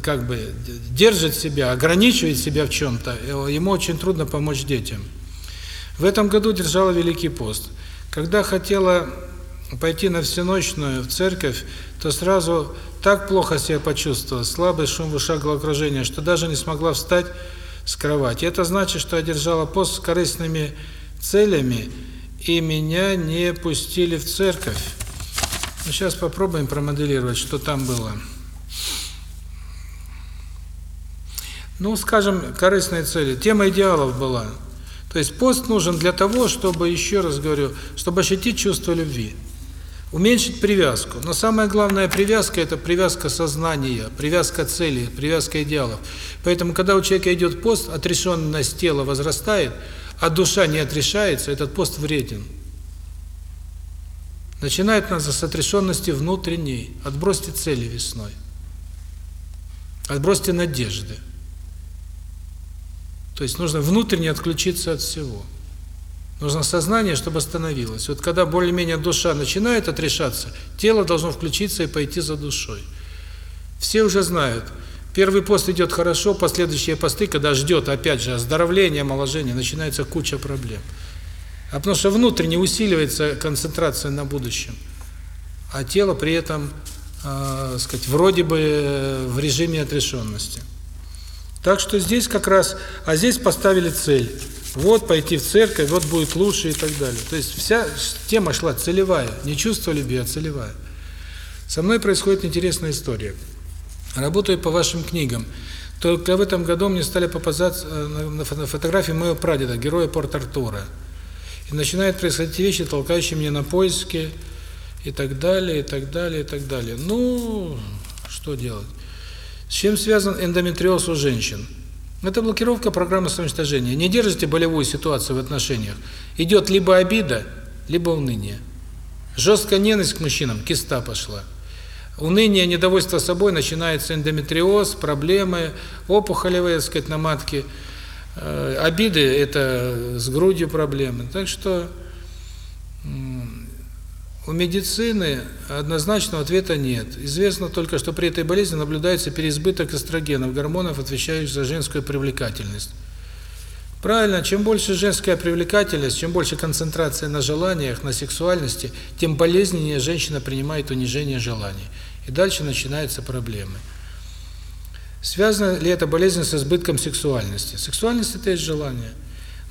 как бы держит себя, ограничивает себя в чем-то, э, ему очень трудно помочь детям. В этом году держала Великий пост. Когда хотела пойти на всеночную в церковь, то сразу так плохо себя почувствовала, слабый шум в ушах головокружения, что даже не смогла встать с кровати. Это значит, что я держала пост с корыстными целями, и меня не пустили в церковь. Ну, сейчас попробуем промоделировать, что там было. Ну, скажем, корыстные цели. Тема идеалов была. То есть пост нужен для того, чтобы, еще раз говорю, чтобы ощутить чувство любви. Уменьшить привязку. Но самая главная привязка – это привязка сознания, привязка целей, привязка идеалов. Поэтому, когда у человека идет пост, отрешенность тела возрастает, а душа не отрешается, этот пост вреден. Начинает надо с отрешенности внутренней. Отбросьте цели весной. Отбросьте надежды. То есть нужно внутренне отключиться от всего. Нужно сознание, чтобы остановилось. Вот когда более-менее душа начинает отрешаться, тело должно включиться и пойти за душой. Все уже знают. Первый пост идет хорошо, последующие посты, когда ждет, опять же, оздоровление, омоложение, начинается куча проблем. А потому что внутренне усиливается концентрация на будущем, а тело при этом, э, сказать, вроде бы в режиме отрешенности. Так что здесь как раз, а здесь поставили цель. Вот пойти в церковь, вот будет лучше и так далее. То есть вся тема шла целевая, не чувство любви, а целевая. Со мной происходит интересная история. Работаю по вашим книгам. Только в этом году мне стали попадаться на фотографии моего прадеда, героя Порт-Артура. И начинают происходить вещи, толкающие меня на поиски, и так далее, и так далее, и так далее. Ну, что делать? С чем связан эндометриоз у женщин? Это блокировка программы самоуничтожения. Не держите болевую ситуацию в отношениях. Идет либо обида, либо уныние. Жесткая ненависть к мужчинам, киста пошла. Уныние, недовольство собой, начинается эндометриоз, проблемы, опухолевые, так сказать, на матке. Э, обиды – это с грудью проблемы. Так что у медицины однозначного ответа нет. Известно только, что при этой болезни наблюдается переизбыток эстрогенов, гормонов, отвечающих за женскую привлекательность. Правильно, чем больше женская привлекательность, чем больше концентрация на желаниях, на сексуальности, тем болезненнее женщина принимает унижение желаний. И дальше начинаются проблемы. Связана ли эта болезнь с избытком сексуальности? Сексуальность – это есть желание.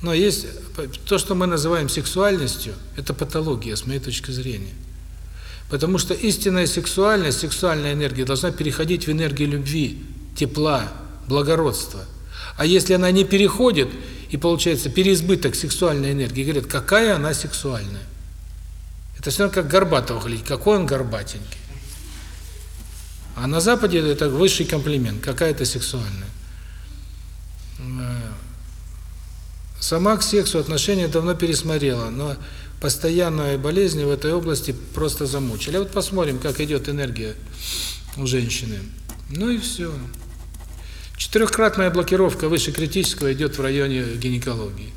Но есть то, что мы называем сексуальностью, это патология, с моей точки зрения. Потому что истинная сексуальность, сексуальная энергия должна переходить в энергию любви, тепла, благородства. А если она не переходит, и получается переизбыток сексуальной энергии, говорят, какая она сексуальная. Это все равно как Горбатого говорить, какой он горбатенький. А на Западе это высший комплимент, какая-то сексуальная. Сама к сексу отношения давно пересмотрела, но постоянные болезни в этой области просто замучили. А вот посмотрим, как идет энергия у женщины. Ну и все. Четырехкратная блокировка выше критического идет в районе гинекологии.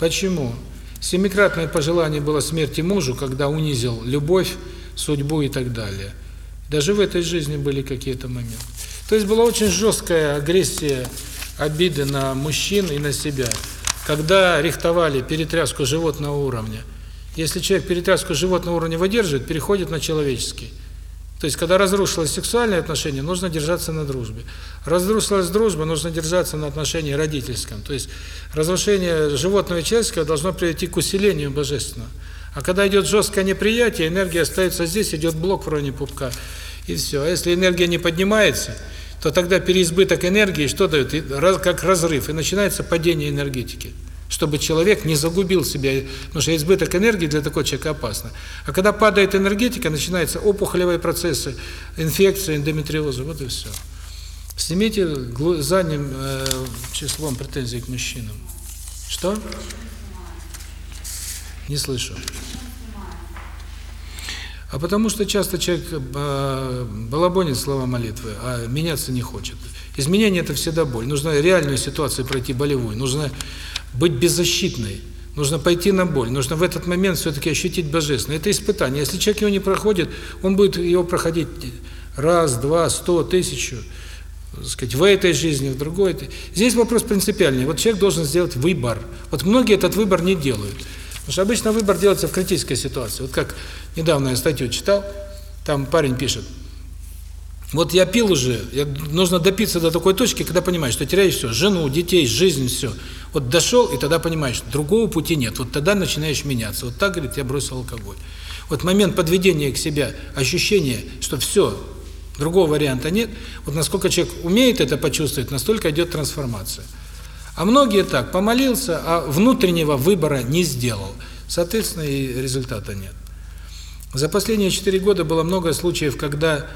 Почему? Семикратное пожелание было смерти мужу, когда унизил любовь, судьбу и так далее. Даже в этой жизни были какие-то моменты. То есть была очень жесткая агрессия, обиды на мужчин и на себя когда рихтовали перетряску животного уровня, если человек перетряску животного уровня выдерживает, переходит на человеческий. То есть, когда разрушилось сексуальное отношение, нужно держаться на дружбе. Разрушилась дружба, нужно держаться на отношении родительском. То есть, разрушение животного и человеческого должно привести к усилению божественного. А когда идет жесткое неприятие, энергия остается здесь, идет блок в районе пупка, и все. А если энергия не поднимается, то тогда переизбыток энергии что дает? Как разрыв, и начинается падение энергетики. Чтобы человек не загубил себя, потому что избыток энергии для такого человека опасно. А когда падает энергетика, начинаются опухолевые процессы, инфекция, эндометриозы, вот и все. Снимите задним э, числом претензий к мужчинам. Что? Не слышу. А потому что часто человек э, балабонит слова молитвы, а меняться не хочет. Изменение – это всегда боль. Нужно реальную ситуацию пройти болевую, нужно быть беззащитной, нужно пойти на боль, нужно в этот момент все-таки ощутить божественное. Это испытание. Если человек его не проходит, он будет его проходить раз, два, сто, тысячу, сказать, в этой жизни, в другой. Здесь вопрос принципиальный. Вот человек должен сделать выбор. Вот многие этот выбор не делают. Потому что обычно выбор делается в критической ситуации. Вот как недавно я статью читал, там парень пишет, вот я пил уже, я, нужно допиться до такой точки, когда понимаешь, что теряешь все, жену, детей, жизнь, все. Вот дошел, и тогда понимаешь, другого пути нет. Вот тогда начинаешь меняться. Вот так, говорит, я бросил алкоголь. Вот момент подведения к себе, ощущение, что все, Другого варианта нет. Вот насколько человек умеет это почувствовать, настолько идет трансформация. А многие так, помолился, а внутреннего выбора не сделал. Соответственно, и результата нет. За последние четыре года было много случаев, когда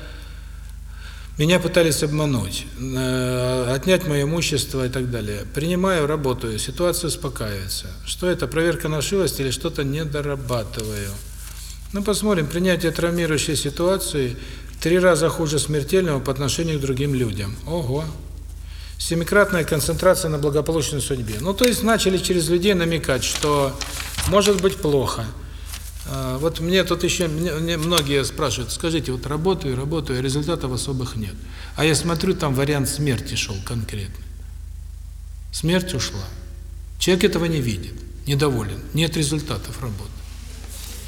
меня пытались обмануть, э, отнять мое имущество и так далее. Принимаю, работаю, ситуация успокаивается. Что это, проверка на шилость или что-то недорабатываю? Ну, посмотрим, принятие травмирующей ситуации три раза хуже смертельного по отношению к другим людям. Ого! Семикратная концентрация на благополучной судьбе. Ну, то есть начали через людей намекать, что может быть плохо. А, Вот мне тут еще мне, многие спрашивают, скажите, вот работаю, работаю, а результатов особых нет. А я смотрю, там вариант смерти шел конкретный. Смерть ушла. Человек этого не видит, недоволен, нет результатов работы.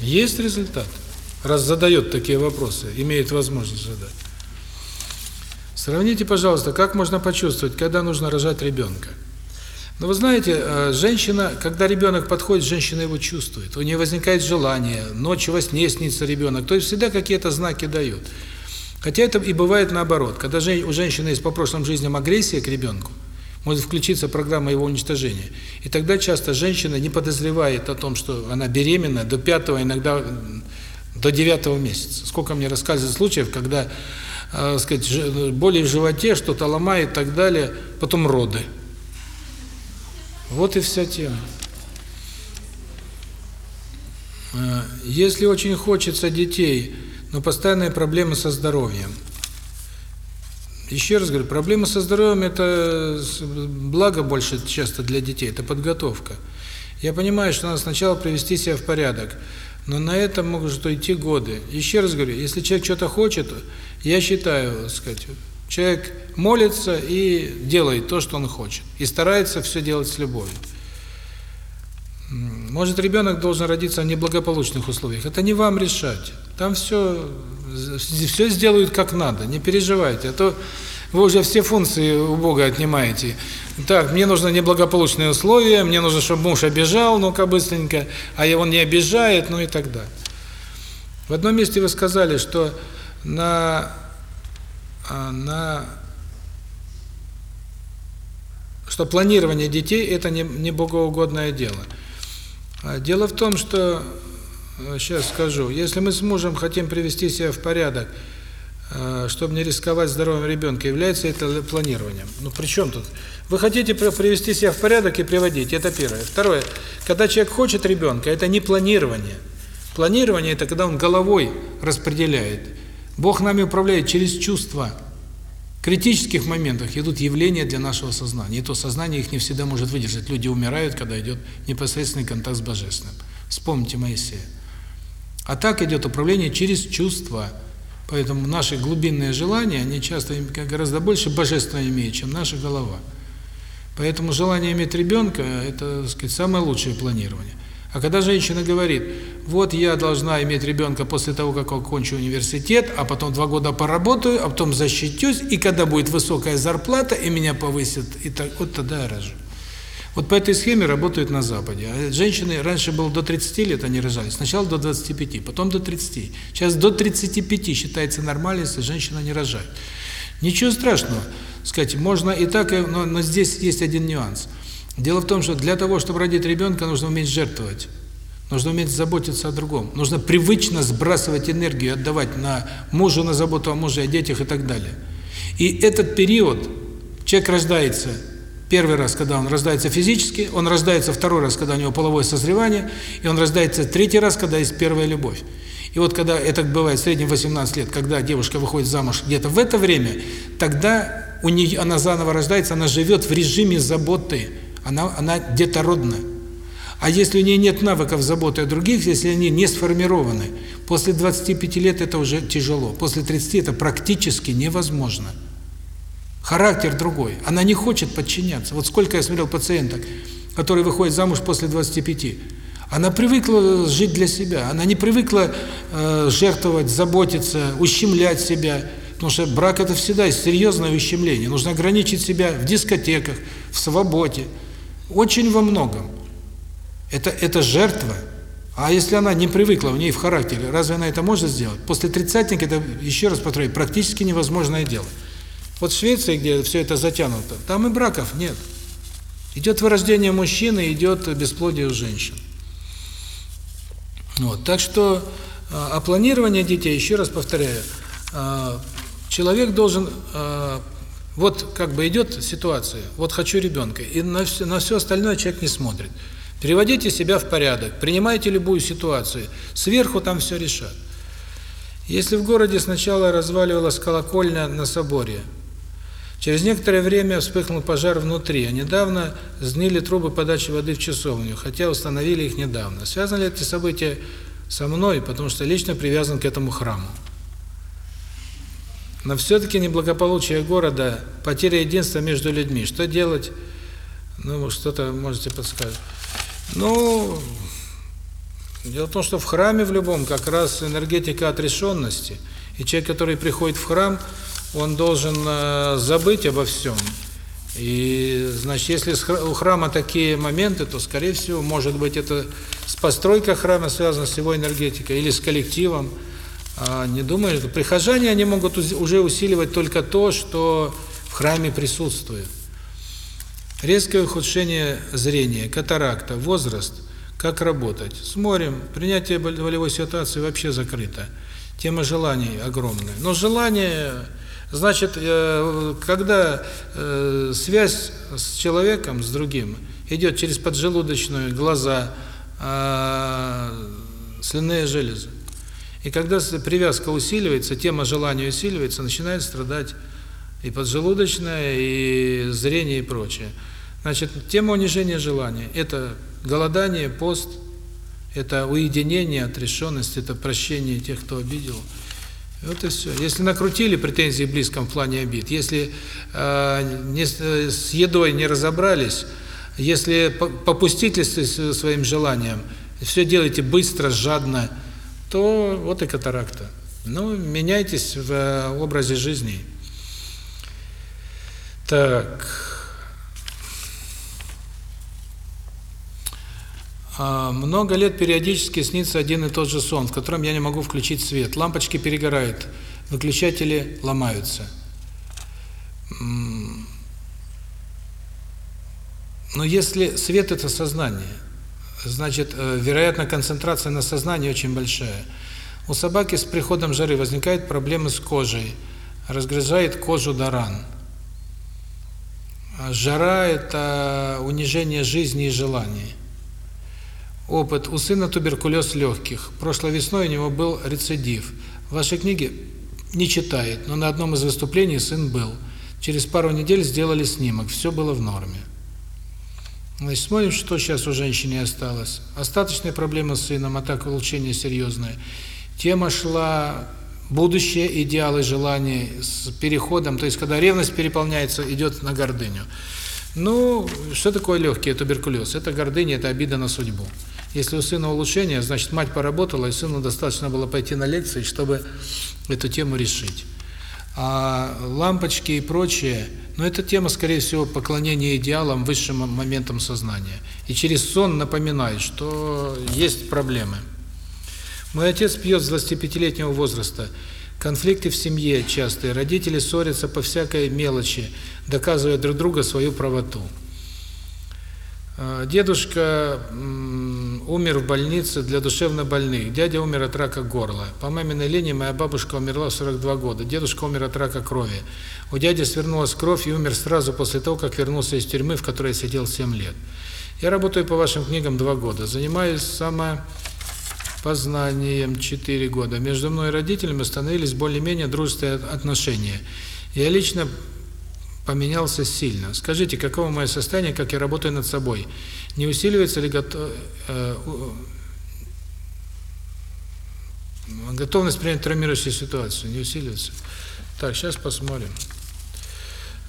Есть результат, раз задает такие вопросы, имеет возможность задать. Сравните, пожалуйста, как можно почувствовать, когда нужно рожать ребенка. Ну, вы знаете, э, женщина, когда ребенок подходит, женщина его чувствует. У нее возникает желание, ночью во сне снится ребенок. То есть всегда какие-то знаки дают. Хотя это и бывает наоборот. Когда у женщины есть по прошлым жизням агрессия к ребенку, может включиться программа его уничтожения. И тогда часто женщина не подозревает о том, что она беременна до пятого, иногда до девятого месяца. Сколько мне рассказывают случаев, когда, э, сказать, боли в животе, что-то ломает и так далее, потом роды. Вот и вся тема. Э, если очень хочется детей, но постоянные проблемы со здоровьем. Еще раз говорю, проблемы со здоровьем – это благо больше часто для детей, это подготовка. Я понимаю, что надо сначала привести себя в порядок, но на это могут идти годы. Еще раз говорю, если человек что-то хочет, я считаю, сказать, человек молится и делает то, что он хочет, и старается все делать с любовью. Может, ребенок должен родиться в неблагополучных условиях. Это не вам решать. Там все, все сделают как надо, не переживайте. А то вы уже все функции у Бога отнимаете. Так, мне нужны неблагополучные условия, мне нужно, чтобы муж обижал, ну-ка быстренько, а он не обижает, ну и так далее. В одном месте вы сказали, что на, на что планирование детей – это не, не богоугодное дело. Дело в том, что, сейчас скажу, если мы с мужем хотим привести себя в порядок, чтобы не рисковать здоровьем ребенка, является это планированием. Ну при чем тут? Вы хотите привести себя в порядок и приводить, это первое. Второе, когда человек хочет ребенка, это не планирование. Планирование – это когда он головой распределяет. Бог нами управляет через чувства. В критических моментах идут явления для нашего сознания. И то сознание их не всегда может выдержать. Люди умирают, когда идет непосредственный контакт с Божественным. Вспомните Моисея. А так идет управление через чувства. Поэтому наши глубинные желания, они часто гораздо больше божественного имеют, чем наша голова. Поэтому желание иметь ребенка – это, так сказать, самое лучшее планирование. А когда женщина говорит, вот я должна иметь ребенка после того, как окончу университет, а потом два года поработаю, а потом защитюсь, и когда будет высокая зарплата, и меня повысят, и так, вот тогда я рожу. Вот по этой схеме работают на Западе. А женщины, раньше было до 30 лет они рожали, сначала до 25, потом до 30. Сейчас до 35 считается нормально, если женщина не рожает. Ничего страшного, сказать, можно и так, но, но здесь есть один нюанс – Дело в том, что для того, чтобы родить ребенка, нужно уметь жертвовать. Нужно уметь заботиться о другом. Нужно привычно сбрасывать энергию, отдавать на мужу, на заботу о муже, о детях и так далее. И этот период, человек рождается первый раз, когда он рождается физически, он рождается второй раз, когда у него половое созревание, и он рождается третий раз, когда есть первая любовь. И вот когда это бывает в среднем 18 лет, когда девушка выходит замуж где-то в это время, тогда у нее она заново рождается, она живет в режиме заботы, она, она детородна. А если у нее нет навыков заботы о других, если они не сформированы, после 25 лет это уже тяжело, после 30 это практически невозможно. Характер другой. Она не хочет подчиняться. Вот сколько я смотрел пациенток, которые выходят замуж после 25. Она привыкла жить для себя, она не привыкла э, жертвовать, заботиться, ущемлять себя. Потому что брак – это всегда серьезное ущемление. Нужно ограничить себя в дискотеках, в свободе. Очень во многом. Это, это жертва. А если она не привыкла, у нее в характере, разве она это может сделать? После тридцатника это, еще раз повторяю, практически невозможное дело. Вот в Швеции, где все это затянуто, там и браков нет. Идет вырождение мужчины, идет бесплодие у женщин. Вот, так что а, а планирование детей, еще раз повторяю, а, человек должен, а, вот как бы идет ситуация, вот хочу ребенка, и на все, на все остальное человек не смотрит. Приводите себя в порядок, принимайте любую ситуацию, сверху там все решат. Если в городе сначала разваливалась колокольня на соборе, через некоторое время вспыхнул пожар внутри, а недавно сгнили трубы подачи воды в часовню, хотя установили их недавно. Связаны ли эти события со мной, потому что лично привязан к этому храму? Но все-таки неблагополучие города, потеря единства между людьми. Что делать? Ну, что-то можете подсказать. Ну, дело в том, что в храме в любом как раз энергетика отрешенности. И человек, который приходит в храм, он должен э, забыть обо всем. И, значит, если у храма такие моменты, то, скорее всего, может быть, это с постройкой храма связано с его энергетикой или с коллективом. А не думаю, что прихожане, они могут уже усиливать только то, что в храме присутствует. Резкое ухудшение зрения, катаракта, возраст, как работать. Смотрим, принятие болевой ситуации вообще закрыто. Тема желаний огромная. Но желание, значит, э, когда э, связь с человеком, с другим, идет через поджелудочную, глаза, а, слюнные железы. И когда привязка усиливается, тема желания усиливается, начинает страдать и поджелудочная, и зрение, и прочее. Значит, тема унижения желания – это голодание, пост, это уединение, отрешенность, это прощение тех, кто обидел. Вот и все. Если накрутили претензии близком в плане обид, если э, не, с едой не разобрались, если попустительствуете своим желаниям, все делаете быстро, жадно, то вот и катаракта. Ну, меняйтесь в э, образе жизни. Так... А, много лет периодически снится один и тот же сон, в котором я не могу включить свет. Лампочки перегорают, выключатели ломаются. Но если свет – это сознание, значит, э, вероятно, концентрация на сознании очень большая. У собаки с приходом жары возникают проблемы с кожей, разгрызает кожу до ран. А жара – это унижение жизни и желаний. Опыт. У сына туберкулез легких. Прошлой весной у него был рецидив. В вашей книге не читает, но на одном из выступлений сын был. Через пару недель сделали снимок, все было в норме. Значит, смотрим, что сейчас у женщины осталось. Остаточные проблемы с сыном, а так улучшение серьезное. Тема шла будущее, идеалы, желания с переходом, то есть когда ревность переполняется, идет на гордыню. Ну, что такое легкий туберкулез? Это гордыня, это обида на судьбу. Если у сына улучшение, значит, мать поработала, и сыну достаточно было пойти на лекции, чтобы эту тему решить. А лампочки и прочее, ну, это тема, скорее всего, поклонения идеалам, высшим моментам сознания. И через сон напоминает, что есть проблемы. Мой отец пьет с 25-летнего возраста. Конфликты в семье частые, родители ссорятся по всякой мелочи, доказывая друг другу свою правоту. А, дедушка умер в больнице для душевнобольных. Дядя умер от рака горла. По маминой линии моя бабушка умерла в 42 года. Дедушка умер от рака крови. У дяди свернулась кровь и умер сразу после того, как вернулся из тюрьмы, в которой сидел 7 лет. Я работаю по вашим книгам 2 года. Занимаюсь самопознанием 4 года. Между мной и родителями установились более-менее дружественные отношения. Я лично поменялся сильно. Скажите, каково мое состояние, как я работаю над собой? Не усиливается ли готов, э, готовность принять травмирующую ситуацию? Не усиливается? Так, сейчас посмотрим.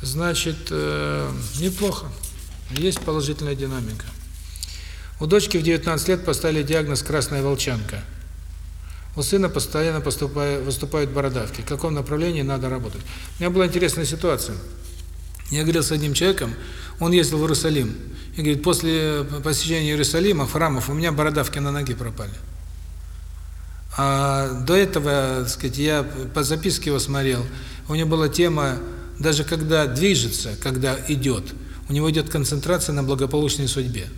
Значит, э, неплохо. Есть положительная динамика. У дочки в 19 лет поставили диагноз «красная волчанка». У сына постоянно поступают, выступают бородавки. В каком направлении надо работать? У меня была интересная ситуация. Я говорил с одним человеком, он ездил в Иерусалим, и говорит, после посещения Иерусалима, храмов, у меня бородавки на ноге пропали. А до этого, так сказать, я по записке его смотрел, у него была тема, даже когда движется, когда идет, у него идет концентрация на благополучной судьбе.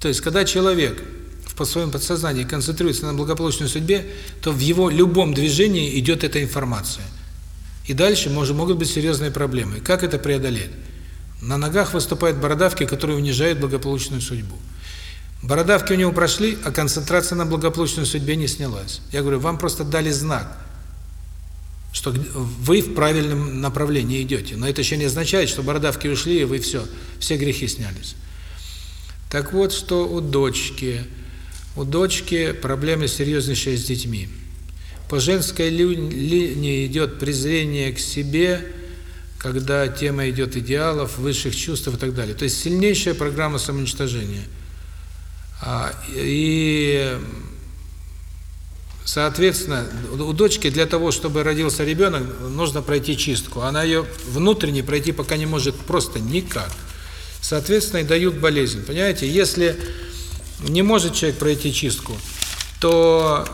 То есть, когда человек в своем подсознании концентрируется на благополучной судьбе, то в его любом движении идет эта информация. И дальше может, могут быть серьезные проблемы. Как это преодолеть? На ногах выступают бородавки, которые унижают благополучную судьбу. Бородавки у него прошли, а концентрация на благополучной судьбе не снялась. Я говорю, вам просто дали знак, что вы в правильном направлении идете. Но это еще не означает, что бородавки ушли, и вы все, все грехи снялись. Так вот, что у дочки. У дочки проблемы серьезнейшие с детьми. По женской линии идет презрение к себе, когда тема идет идеалов, высших чувств и так далее. То есть сильнейшая программа самоуничтожения. А, и, соответственно, у дочки для того, чтобы родился ребенок, нужно пройти чистку. Она ее внутренне пройти пока не может просто никак. Соответственно, и дают болезнь. Понимаете, если не может человек пройти чистку, то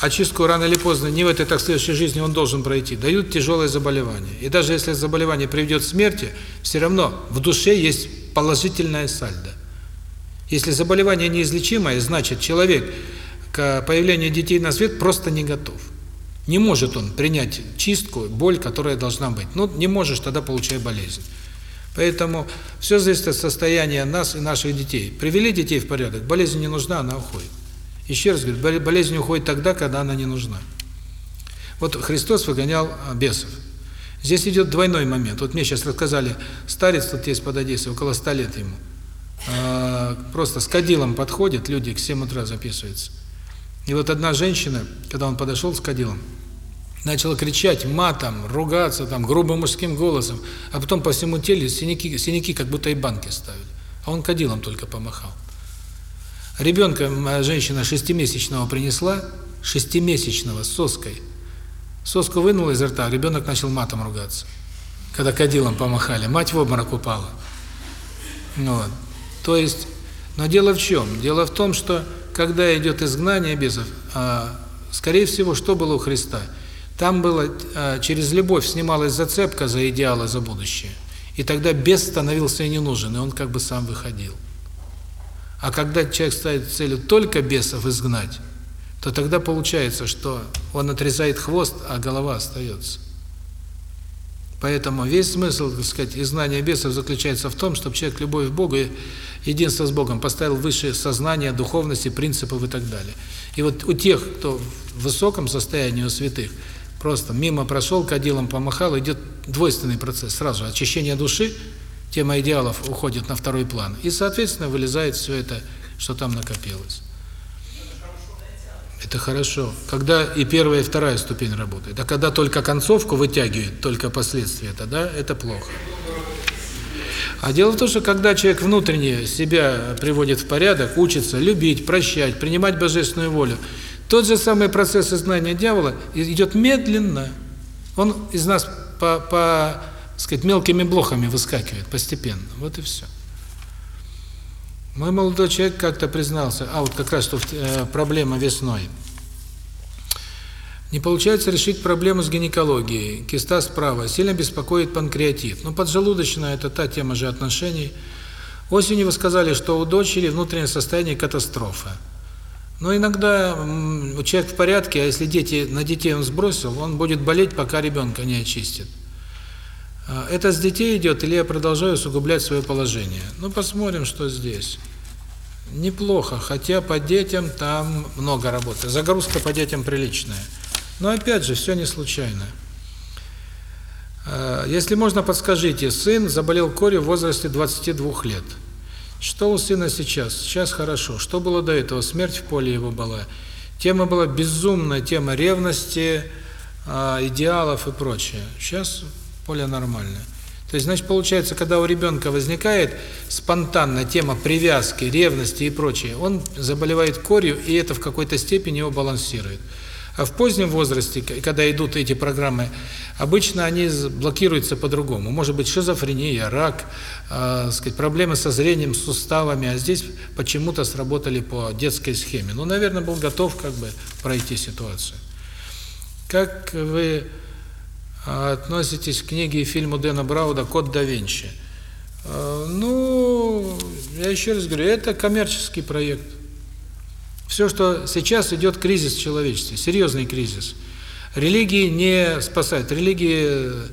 очистку рано или поздно, не в этой, так следующей жизни он должен пройти, дают тяжелое заболевание. И даже если заболевание приведет к смерти, все равно в душе есть положительная сальдо. Если заболевание неизлечимое, значит человек к появлению детей на свет просто не готов. Не может он принять чистку, боль, которая должна быть. Ну, не можешь, тогда получай болезнь. Поэтому все зависит от состояния нас и наших детей. Привели детей в порядок, болезнь не нужна, она уходит. Еще раз говорю, болезнь уходит тогда, когда она не нужна. Вот Христос выгонял а, бесов. Здесь идет двойной момент. Вот мне сейчас рассказали, старец тут есть под Одессой, около ста лет ему. А, просто с кадилом подходит, люди к 7 утра записываются. И вот одна женщина, когда он подошел с кадилом, начала кричать матом, ругаться там грубым мужским голосом, а потом по всему телу синяки, синяки как будто и банки ставили. А он кадилом только помахал. Ребенка женщина шестимесячного принесла, шестимесячного, с соской. Соску вынула изо рта, ребенок начал матом ругаться. Когда кадилом помахали, мать в обморок упала. Ну вот. То есть, но дело в чем? Дело в том, что когда идет изгнание бесов, а, скорее всего, что было у Христа – там было э, через любовь снималась зацепка за идеалы, за будущее. И тогда бес становился и не нужен, и он как бы сам выходил. А когда человек ставит целью только бесов изгнать, то тогда получается, что он отрезает хвост, а голова остается. Поэтому весь смысл, так сказать, изгнания бесов заключается в том, чтобы человек любовь к Богу и единство с Богом поставил высшее сознание, духовности, принципов и так далее. И вот у тех, кто в высоком состоянии, у святых – Просто мимо прошел, кадилом помахал, идет двойственный процесс. Сразу очищение души, тема идеалов уходит на второй план. И, соответственно, вылезает все это, что там накопилось. Это хорошо. Когда и первая, и вторая ступень работает. А когда только концовку вытягивает, только последствия, тогда это плохо. А дело в том, что когда человек внутренне себя приводит в порядок, учится любить, прощать, принимать божественную волю, тот же самый процесс изгнания дьявола идет медленно. Он из нас по, по сказать, мелкими блохами выскакивает постепенно. Вот и все. Мой молодой человек как-то признался, а вот как раз тут э, проблема весной. Не получается решить проблему с гинекологией. Киста справа. Сильно беспокоит панкреатит. Ну, поджелудочная – это та тема же отношений. Осенью вы сказали, что у дочери внутреннее состояние катастрофа. Но иногда человек в порядке, а если дети на детей он сбросил, он будет болеть, пока ребенка не очистит. А, это с детей идет, или я продолжаю усугублять свое положение? Ну, посмотрим, что здесь. Неплохо, хотя по детям там много работы. Загрузка по детям приличная. Но опять же, все не случайно. А, если можно, подскажите, сын заболел корью в возрасте 22 лет. Что у сына сейчас? Сейчас хорошо. Что было до этого? Смерть в поле его была. Тема была безумная, тема ревности, э, идеалов и прочее. Сейчас поле нормальное. То есть, значит, получается, когда у ребенка возникает спонтанно тема привязки, ревности и прочее, он заболевает корью, и это в какой-то степени его балансирует. А в позднем возрасте, когда идут эти программы, обычно они блокируются по-другому. Может быть шизофрения, рак, э, сказать, проблемы со зрением, с суставами, а здесь почему-то сработали по детской схеме. Ну, наверное, был готов как бы пройти ситуацию. Как вы относитесь к книге и фильму Дэна Брауда «Код да Винчи»? А, Ну, я еще раз говорю, это коммерческий проект. Все, что сейчас идет кризис в человечестве, серьезный кризис. Религии не спасают, религии э,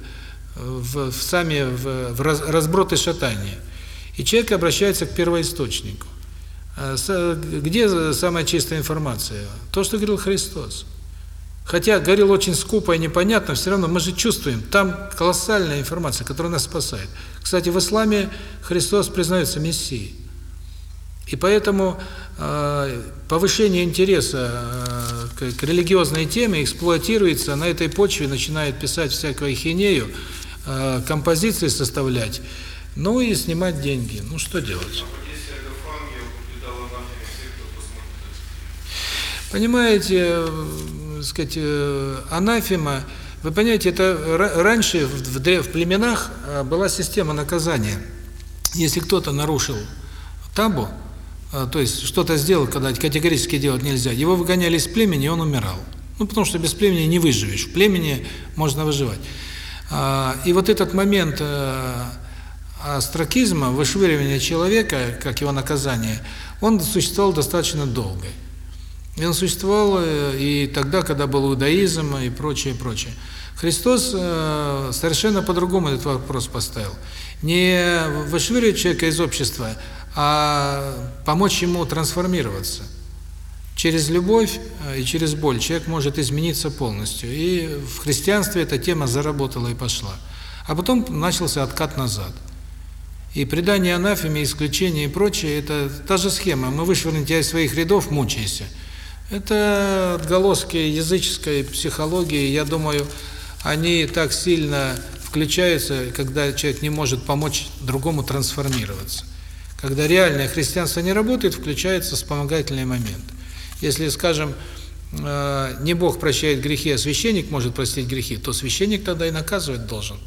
в, в сами в, в раз- разброд и шатание. И человек обращается к первоисточнику. А Где самая чистая информация? То, что говорил Христос. Хотя говорил очень скупо и непонятно, все равно мы же чувствуем, там колоссальная информация, которая нас спасает. Кстати, в исламе Христос признается Мессией. И поэтому э, повышение интереса э, к, к религиозной теме эксплуатируется, на этой почве начинает писать всякую хинею, э, композиции составлять, ну и снимать деньги. Ну что делать? Понимаете, э, сказать, э, анафема, вы понимаете, это ра- раньше в, в племенах э, была система наказания. Если кто-то нарушил табу, э, то есть что-то сделал, когда категорически делать нельзя, его выгоняли из племени, и он умирал. Ну, потому что без племени не выживешь. В племени можно выживать. А, И вот этот момент астракизма, вышвыривания человека, как его наказание, он существовал достаточно долго. И он существовал э, и тогда, когда был иудаизм и прочее, прочее. Христос э, совершенно по-другому этот вопрос поставил. Не вышвыривать человека из общества, а помочь ему трансформироваться. Через любовь э, и через боль человек может измениться полностью. И в христианстве эта тема заработала и пошла. А потом начался откат назад. И предание анафеме, исключение и прочее, это та же схема. Мы вышвырнем тебя из своих рядов, мучайся. Это отголоски языческой психологии, я думаю, они так сильно включаются, когда человек не может помочь другому трансформироваться. Когда реальное христианство не работает, включается вспомогательный момент. Если, скажем, э, не Бог прощает грехи, а священник может простить грехи, то священник тогда и наказывать должен.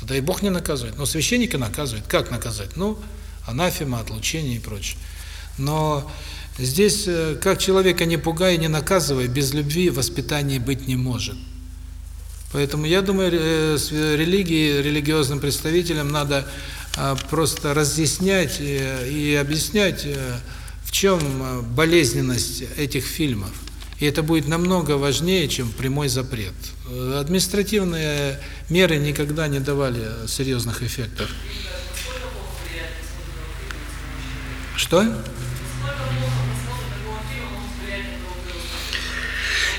Тогда и Бог не наказывает, но священник и наказывает. Как наказать? Ну, анафема, отлучение и прочее. Но здесь, э, как человека не пугай, не наказывай, без любви воспитания быть не может. Поэтому я думаю, э, с религией, религиозным представителям надо э, просто разъяснять э, и объяснять, э, в чем э, болезненность этих фильмов. И это будет намного важнее, чем прямой запрет. Э, Административные меры никогда не давали серьезных эффектов. Что?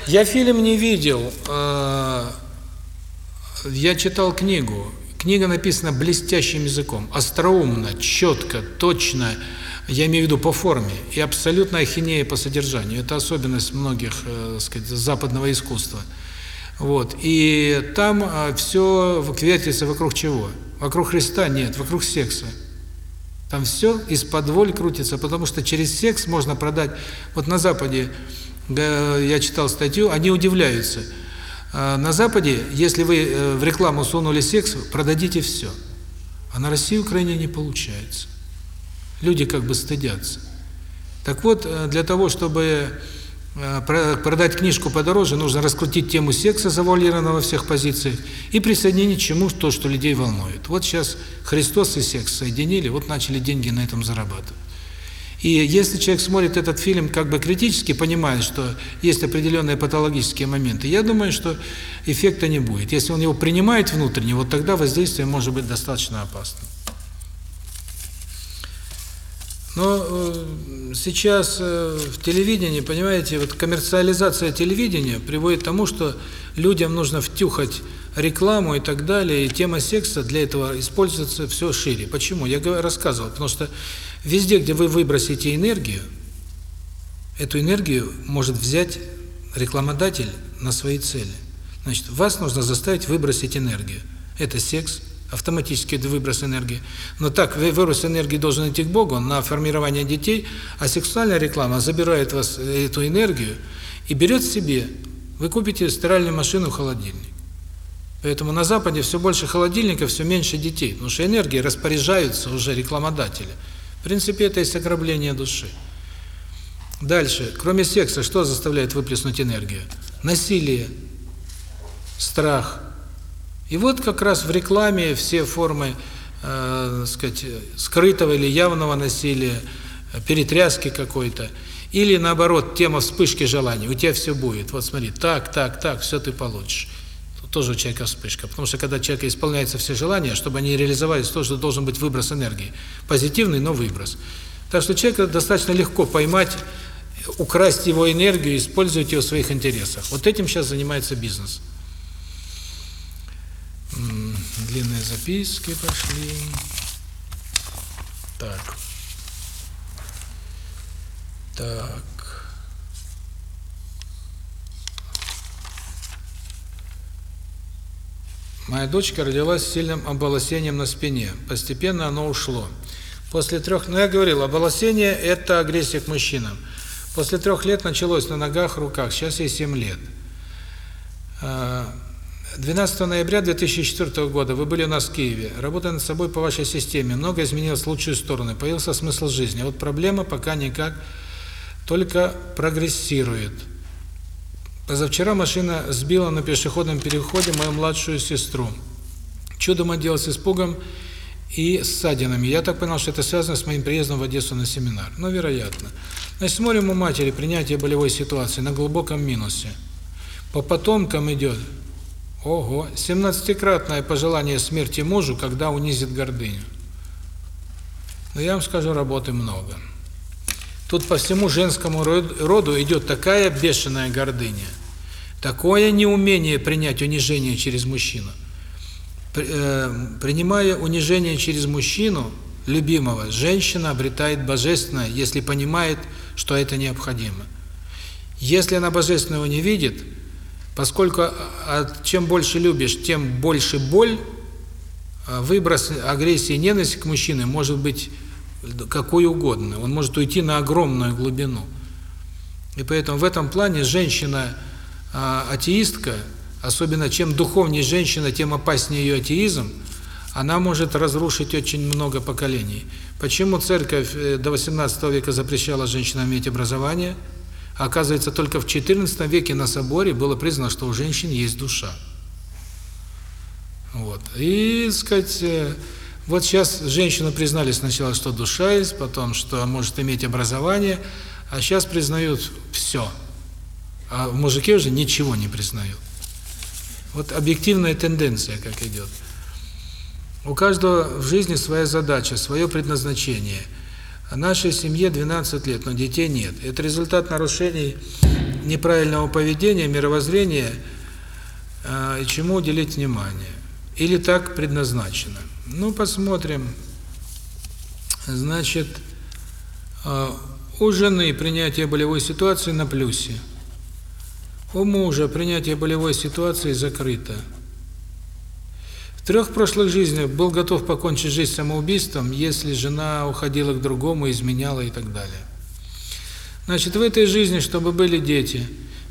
Я фильм не видел. э, Я читал книгу. Книга написана блестящим языком, остроумно, четко, точно. Я имею в виду по форме и абсолютно ахинея по содержанию. Это особенность многих, э, сказать, западного искусства. Вот. И там все вертится вокруг чего? Вокруг Христа нет, вокруг секса. Там все из-под крутится, потому что через секс можно продать. Вот на Западе, я читал статью, они удивляются. А На Западе, если вы э, в рекламу сунули секс, продадите все. А на Россию крайне не получается. Люди как бы стыдятся. Так вот, э, для того, чтобы э, про- продать книжку подороже, нужно раскрутить тему секса, завуалированного во всех позициях, и присоединить к чему то, что людей волнует. Вот сейчас Христос и секс соединили, вот начали деньги на этом зарабатывать. И если человек смотрит этот фильм как бы критически, понимает, что есть определенные патологические моменты, я думаю, что эффекта не будет. Если он его принимает внутренне, вот тогда воздействие может быть достаточно опасным. Но э, сейчас э, в телевидении, понимаете, вот коммерциализация телевидения приводит к тому, что людям нужно втюхать рекламу и так далее, и тема секса для этого используется все шире. Почему? Я рассказывал, потому что везде, где вы выбросите энергию, эту энергию может взять рекламодатель на свои цели. Значит, вас нужно заставить выбросить энергию. Это секс, автоматический выброс энергии. Но так, вы- выброс энергии должен идти к Богу на формирование детей, а сексуальная реклама забирает вас э, эту энергию и берет себе Вы купите стиральную машину, холодильник. Поэтому на Западе все больше холодильников, все меньше детей, потому что энергией распоряжаются уже рекламодатели. В принципе, это есть ограбление души. Дальше. Кроме секса, что заставляет выплеснуть энергию? Насилие, страх. И вот как раз в рекламе все формы, э, сказать, скрытого или явного насилия, перетряски какой-то, или наоборот, тема вспышки желаний. У тебя все будет. Вот смотри, так, так, так, все ты получишь. Тоже у человека вспышка. Потому что когда человека исполняются все желания, чтобы они реализовались, то, что должен быть выброс энергии. Позитивный, но выброс. Так что человека достаточно легко поймать, украсть его энергию использовать ее в своих интересах. Вот этим сейчас занимается бизнес. Длинные записки пошли. Так. Так. Моя дочка родилась с сильным оболосением на спине. Постепенно оно ушло. После трех... Ну, я говорил, оболосение – это агрессия к мужчинам. После трех лет началось на ногах, руках. Сейчас ей 7 лет. А, 12 ноября 2004 года вы были у нас в Киеве. Работая над собой по вашей системе, многое изменилось в лучшую сторону. Появился смысл жизни. А вот проблема пока никак, только прогрессирует. Позавчера машина сбила на пешеходном переходе мою младшую сестру. Чудом отделалась испугом и ссадинами. Я так понял, что это связано с моим приездом в Одессу на семинар. Ну, вероятно. Значит, смотрим у матери принятие болевой ситуации на глубоком минусе. По потомкам идет, ого, 17-кратное пожелание смерти мужу, когда унизит гордыню. Но я вам скажу, работы много. Тут по всему женскому роду идет такая бешеная гордыня, такое неумение принять унижение через мужчину. Принимая унижение через мужчину, любимого, женщина обретает божественное, если понимает, что это необходимо. Если она божественного не видит, поскольку чем больше любишь, тем больше боль, выброс агрессии и ненависти к мужчине может быть какой угодно. Он может уйти на огромную глубину. И поэтому в этом плане женщина-атеистка, особенно чем духовнее женщина, тем опаснее ее атеизм, она может разрушить очень много поколений. Почему церковь до 18 века запрещала женщинам иметь образование? Оказывается, только в 14 веке на соборе было признано, что у женщин есть душа. Вот. И, сказать, вот сейчас женщину признали сначала, что душа есть, потом, что может иметь образование, а сейчас признают все. А мужики уже ничего не признают. Вот объективная тенденция как идет. У каждого в жизни своя задача, свое предназначение. А нашей семье 12 лет, но детей нет. Это результат нарушений неправильного поведения, мировоззрения, и чему уделить внимание. Или так предназначено. Ну, посмотрим. Значит, у жены принятие болевой ситуации на плюсе. У мужа принятие болевой ситуации закрыто. В трех прошлых жизнях был готов покончить жизнь самоубийством, если жена уходила к другому, изменяла и так далее. Значит, в этой жизни, чтобы были дети,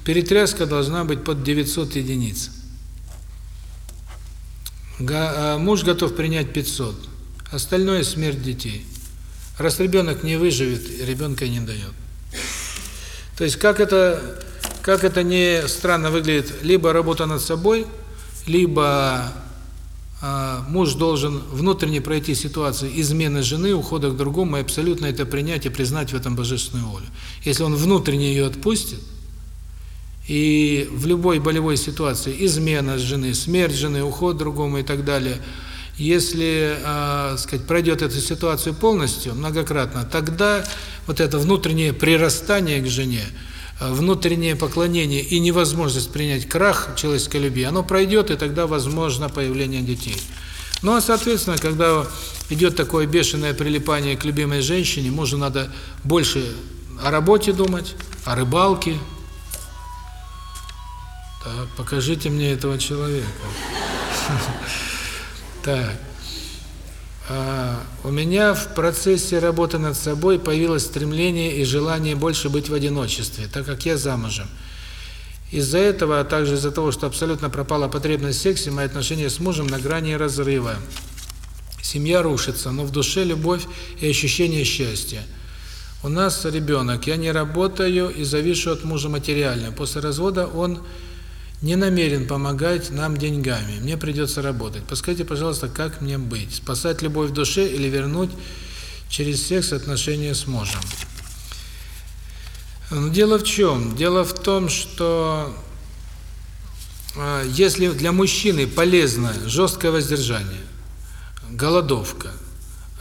перетряска должна быть под 900 единиц. Муж готов принять 500, остальное – смерть детей. Раз ребенок не выживет, ребенка не дает. То есть, как это, как это не странно выглядит, либо работа над собой, либо а, муж должен внутренне пройти ситуацию измены жены, ухода к другому, и абсолютно это принять и признать в этом божественную волю. Если он внутренне ее отпустит, и в любой болевой ситуации, измена жены, смерть жены, уход другому и так далее, если, э, сказать, пройдет эту ситуацию полностью, многократно, тогда вот это внутреннее прирастание к жене, внутреннее поклонение и невозможность принять крах человеческой любви, оно пройдет, и тогда возможно появление детей. Ну а, соответственно, когда идет такое бешеное прилипание к любимой женщине, мужу надо больше о работе думать, о рыбалке, покажите мне этого человека. Так. А, у меня в процессе работы над собой появилось стремление и желание больше быть в одиночестве, так как я замужем. Из-за этого, а также из-за того, что абсолютно пропала потребность в сексе, мои отношения с мужем на грани разрыва. Семья рушится, но в душе любовь и ощущение счастья. У нас ребенок, я не работаю и завишу от мужа материально. После развода он не намерен помогать нам деньгами. Мне придется работать. Подскажите, пожалуйста, как мне быть? Спасать любовь в душе или вернуть через секс отношения с мужем? Ну, дело в чем? Дело в том, что э, если для мужчины полезно жесткое воздержание, голодовка,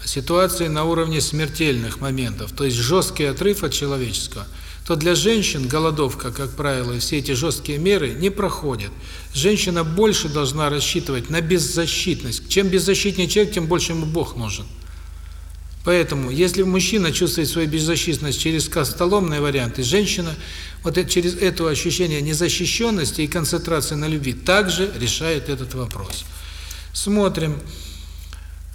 ситуации на уровне смертельных моментов, то есть жесткий отрыв от человеческого, то для женщин голодовка, как правило, все эти жесткие меры не проходят. Женщина больше должна рассчитывать на беззащитность. Чем беззащитнее человек, тем больше ему Бог нужен. Поэтому, если мужчина чувствует свою беззащитность через костоломные варианты, женщина вот через это ощущение незащищенности и концентрации на любви также решает этот вопрос. Смотрим.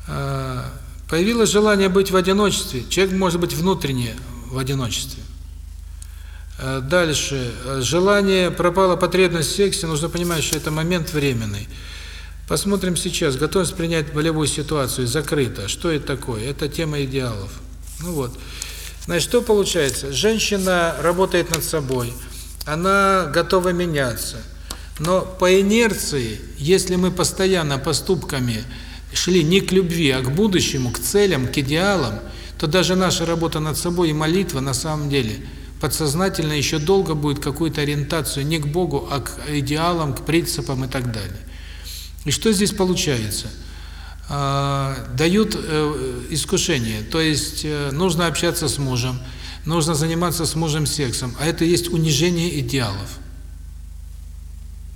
А, появилось желание быть в одиночестве. Человек может быть внутренне в одиночестве. А, дальше. Желание, пропала потребность в сексе. Нужно понимать, что это момент временный. Посмотрим сейчас. Готовность принять болевую ситуацию закрыто. Что это такое? Это тема идеалов. Ну вот. Значит, что получается? Женщина работает над собой. Она готова меняться. Но по инерции, если мы постоянно поступками шли не к любви, а к будущему, к целям, к идеалам, то даже наша работа над собой и молитва на самом деле подсознательно еще долго будет какую-то ориентацию не к Богу, а к идеалам, к принципам и так далее. И что здесь получается? А, дают э, искушение, то есть э, нужно общаться с мужем, нужно заниматься с мужем сексом, а это есть унижение идеалов.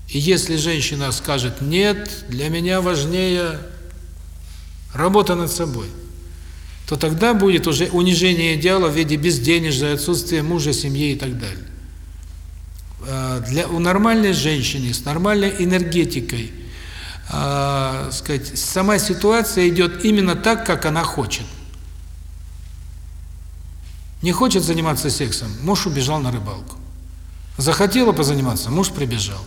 И если женщина скажет «нет, для меня важнее работа над собой», то тогда будет уже унижение идеала в виде безденежья, отсутствия мужа, семьи и так далее. А, для, у нормальной женщины с нормальной энергетикой – э, сказать, сама ситуация идет именно так, как она хочет. Не хочет заниматься сексом, муж убежал на рыбалку. Захотела позаниматься, муж прибежал.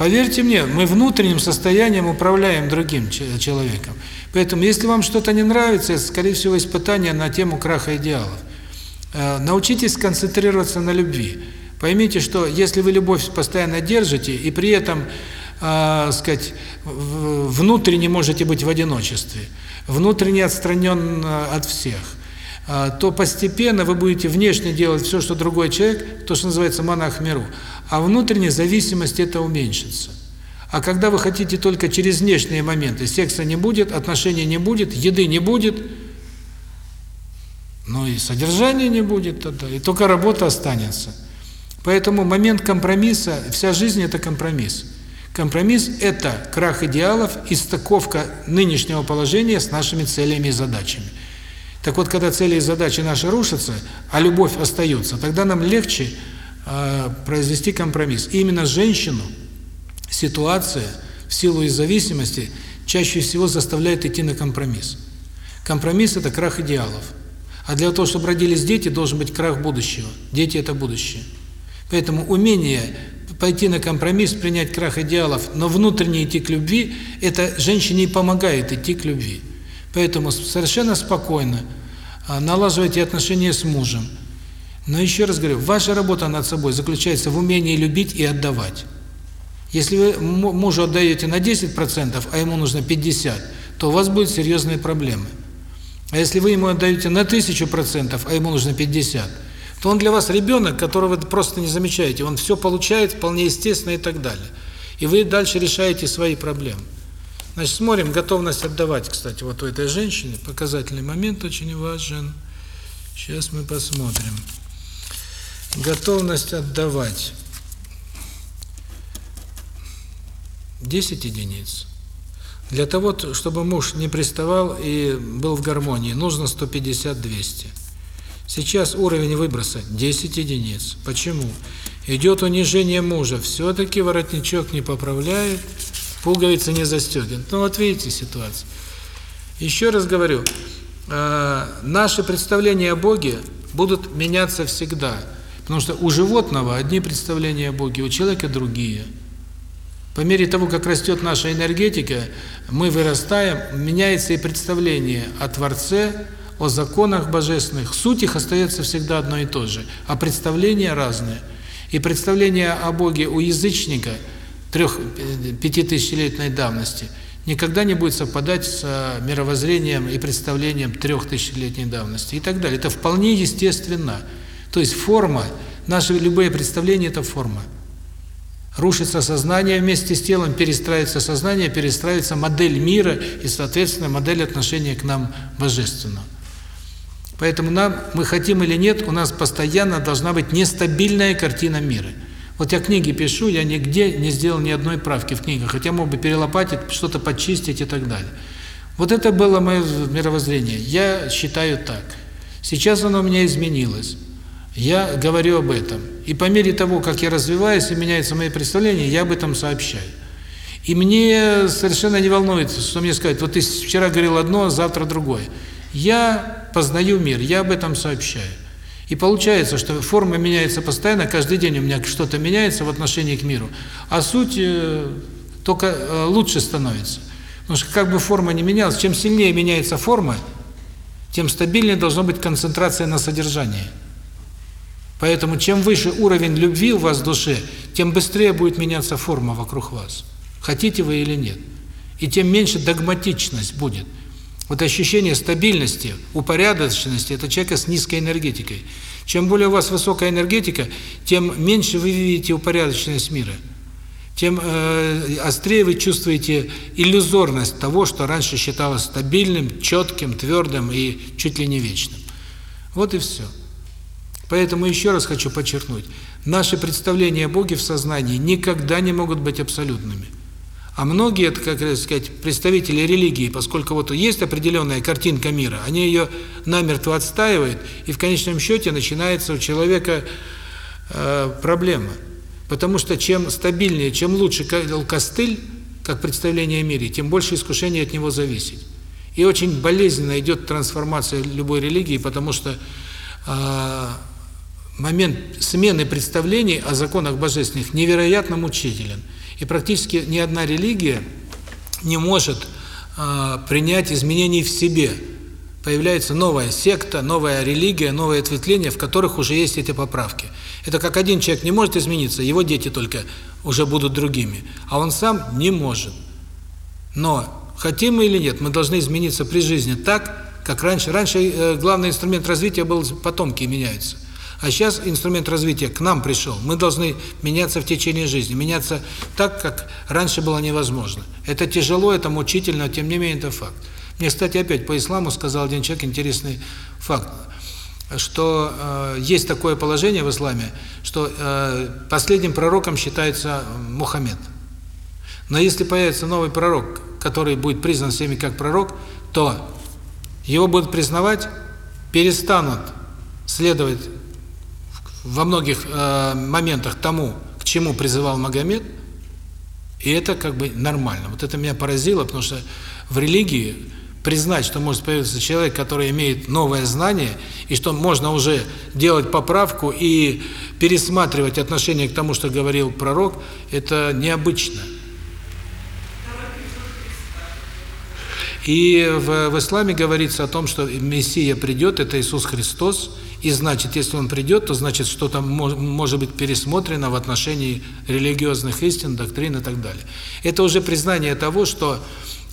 Поверьте мне, мы внутренним состоянием управляем другим человеком. Поэтому, если вам что-то не нравится, это, скорее всего, испытание на тему краха идеалов. Э, научитесь концентрироваться на любви. Поймите, что если вы любовь постоянно держите, и при этом э, сказать, внутренне можете быть в одиночестве, внутренне отстранен от всех, э, то постепенно вы будете внешне делать все, что другой человек, то, что называется монах миру, а внутренняя зависимость это уменьшится. А когда вы хотите только через внешние моменты, секса не будет, отношений не будет, еды не будет, ну и содержания не будет тогда, и только работа останется. Поэтому момент компромисса, вся жизнь – это компромисс. Компромисс – это крах идеалов и стыковка нынешнего положения с нашими целями и задачами. Так вот, когда цели и задачи наши рушатся, а любовь остается, тогда нам легче произвести компромисс. И именно женщину ситуация в силу их зависимости чаще всего заставляет идти на компромисс. Компромисс – это крах идеалов. А для того, чтобы родились дети, должен быть крах будущего. Дети – это будущее. Поэтому умение пойти на компромисс, принять крах идеалов, но внутренне идти к любви, это женщине и помогает идти к любви. Поэтому совершенно спокойно а, налаживайте отношения с мужем. Но еще раз говорю, ваша работа над собой заключается в умении любить и отдавать. Если вы мужу отдаете на 10%, а ему нужно 50%, то у вас будут серьезные проблемы. А если вы ему отдаете на 1000%, а ему нужно 50%, то он для вас ребенок, которого вы просто не замечаете. Он все получает вполне естественно и так далее. И вы дальше решаете свои проблемы. Значит, смотрим готовность отдавать, кстати, вот у этой женщины. Показательный момент очень важен. Сейчас мы посмотрим. Готовность отдавать. 10 единиц. Для того, чтобы муж не приставал и был в гармонии, нужно 150-200. Сейчас уровень выброса 10 единиц. Почему? Идет унижение мужа. Все-таки воротничок не поправляет, пуговица не застегнет. Ну вот видите ситуацию. Еще раз говорю, э, наши представления о Боге будут меняться всегда. Потому что у животного одни представления о Боге, у человека другие. По мере того, как растет наша энергетика, мы вырастаем, меняется и представление о Творце, о законах божественных. Суть их остается всегда одно и то же, а представления разные. И представление о Боге у язычника трех пятитысячелетней давности никогда не будет совпадать с мировоззрением и представлением трехтысячелетней давности и так далее. Это вполне естественно. То есть форма, наши любые представления – это форма. Рушится сознание вместе с телом, перестраивается сознание, перестраивается модель мира и, соответственно, модель отношения к нам божественного. Поэтому нам, мы хотим или нет, у нас постоянно должна быть нестабильная картина мира. Вот я книги пишу, я нигде не сделал ни одной правки в книгах, хотя мог бы перелопатить, что-то почистить и так далее. Вот это было мое мировоззрение. Я считаю так. Сейчас оно у меня изменилось. Я говорю об этом. И по мере того, как я развиваюсь и меняются мои представления, я об этом сообщаю. И мне совершенно не волнует, что мне сказать, вот ты вчера говорил одно, а завтра другое. Я познаю мир, я об этом сообщаю. И получается, что форма меняется постоянно, каждый день у меня что-то меняется в отношении к миру, а суть э, только э, лучше становится. Потому что как бы форма не менялась, чем сильнее меняется форма, тем стабильнее должна быть концентрация на содержании. Поэтому чем выше уровень любви у вас в душе, тем быстрее будет меняться форма вокруг вас. Хотите вы или нет. И тем меньше догматичность будет. Вот ощущение стабильности, упорядоченности – это человека с низкой энергетикой. Чем более у вас высокая энергетика, тем меньше вы видите упорядоченность мира. Тем э, острее вы чувствуете иллюзорность того, что раньше считалось стабильным, четким, твердым и чуть ли не вечным. Вот и все. Поэтому еще раз хочу подчеркнуть, наши представления о Боге в сознании никогда не могут быть абсолютными. А многие, это, как сказать, представители религии, поскольку вот есть определенная картинка мира, они ее намертво отстаивают, и в конечном счете начинается у человека э, проблема. Потому что чем стабильнее, чем лучше костыль, как представление о мире, тем больше искушений от него зависит. И очень болезненно идет трансформация любой религии, потому что э, момент смены представлений о законах божественных невероятно мучителен. И практически ни одна религия не может э, принять изменений в себе. Появляется новая секта, новая религия, новое ответвление, в которых уже есть эти поправки. Это как один человек не может измениться, его дети только уже будут другими, а он сам не может. Но, хотим мы или нет, мы должны измениться при жизни так, как раньше. Раньше э, главный инструмент развития был потомки меняются. А сейчас инструмент развития к нам пришел. Мы должны меняться в течение жизни, меняться так, как раньше было невозможно. Это тяжело, это мучительно, тем не менее это факт. Мне, кстати, опять по исламу сказал один человек интересный факт, что э, есть такое положение в исламе, что э, последним пророком считается Мухаммед. Но если появится новый пророк, который будет признан всеми как пророк, то его будут признавать, перестанут следовать во многих э, моментах тому, к чему призывал Магомед, и это как бы нормально. Вот это меня поразило, потому что в религии признать, что может появиться человек, который имеет новое знание, и что можно уже делать поправку и пересматривать отношение к тому, что говорил пророк, это необычно. И в, в исламе говорится о том, что Мессия придет, это Иисус Христос, и значит, если Он придет, то значит, что-то мож, может быть пересмотрено в отношении религиозных истин, доктрин и так далее. Это уже признание того, что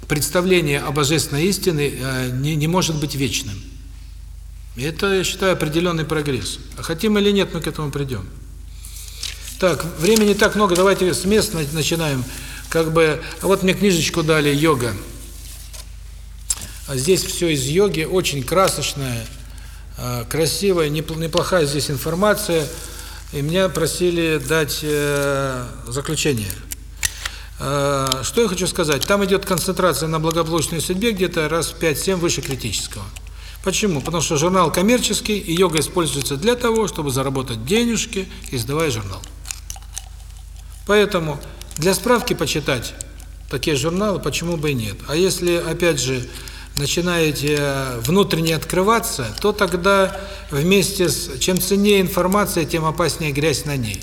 представление о божественной истине э, не, не может быть вечным. Это, я считаю, определенный прогресс. А хотим или нет, мы к этому придем. Так, времени так много, давайте с мест начинаем. Как бы, а вот мне книжечку дали «Йога». А здесь все из йоги, очень красочная, э, красивая, неплохая здесь информация. И меня просили дать э, заключение. Э, что я хочу сказать? Там идет концентрация на благополучной судьбе где-то раз в 5-7 выше критического. Почему? Потому что журнал коммерческий, и йога используется для того, чтобы заработать денежки, издавая журнал. Поэтому для справки почитать такие журналы, почему бы и нет. А если, опять же, начинаете внутренне открываться, то тогда вместе с... Чем ценнее информация, тем опаснее грязь на ней.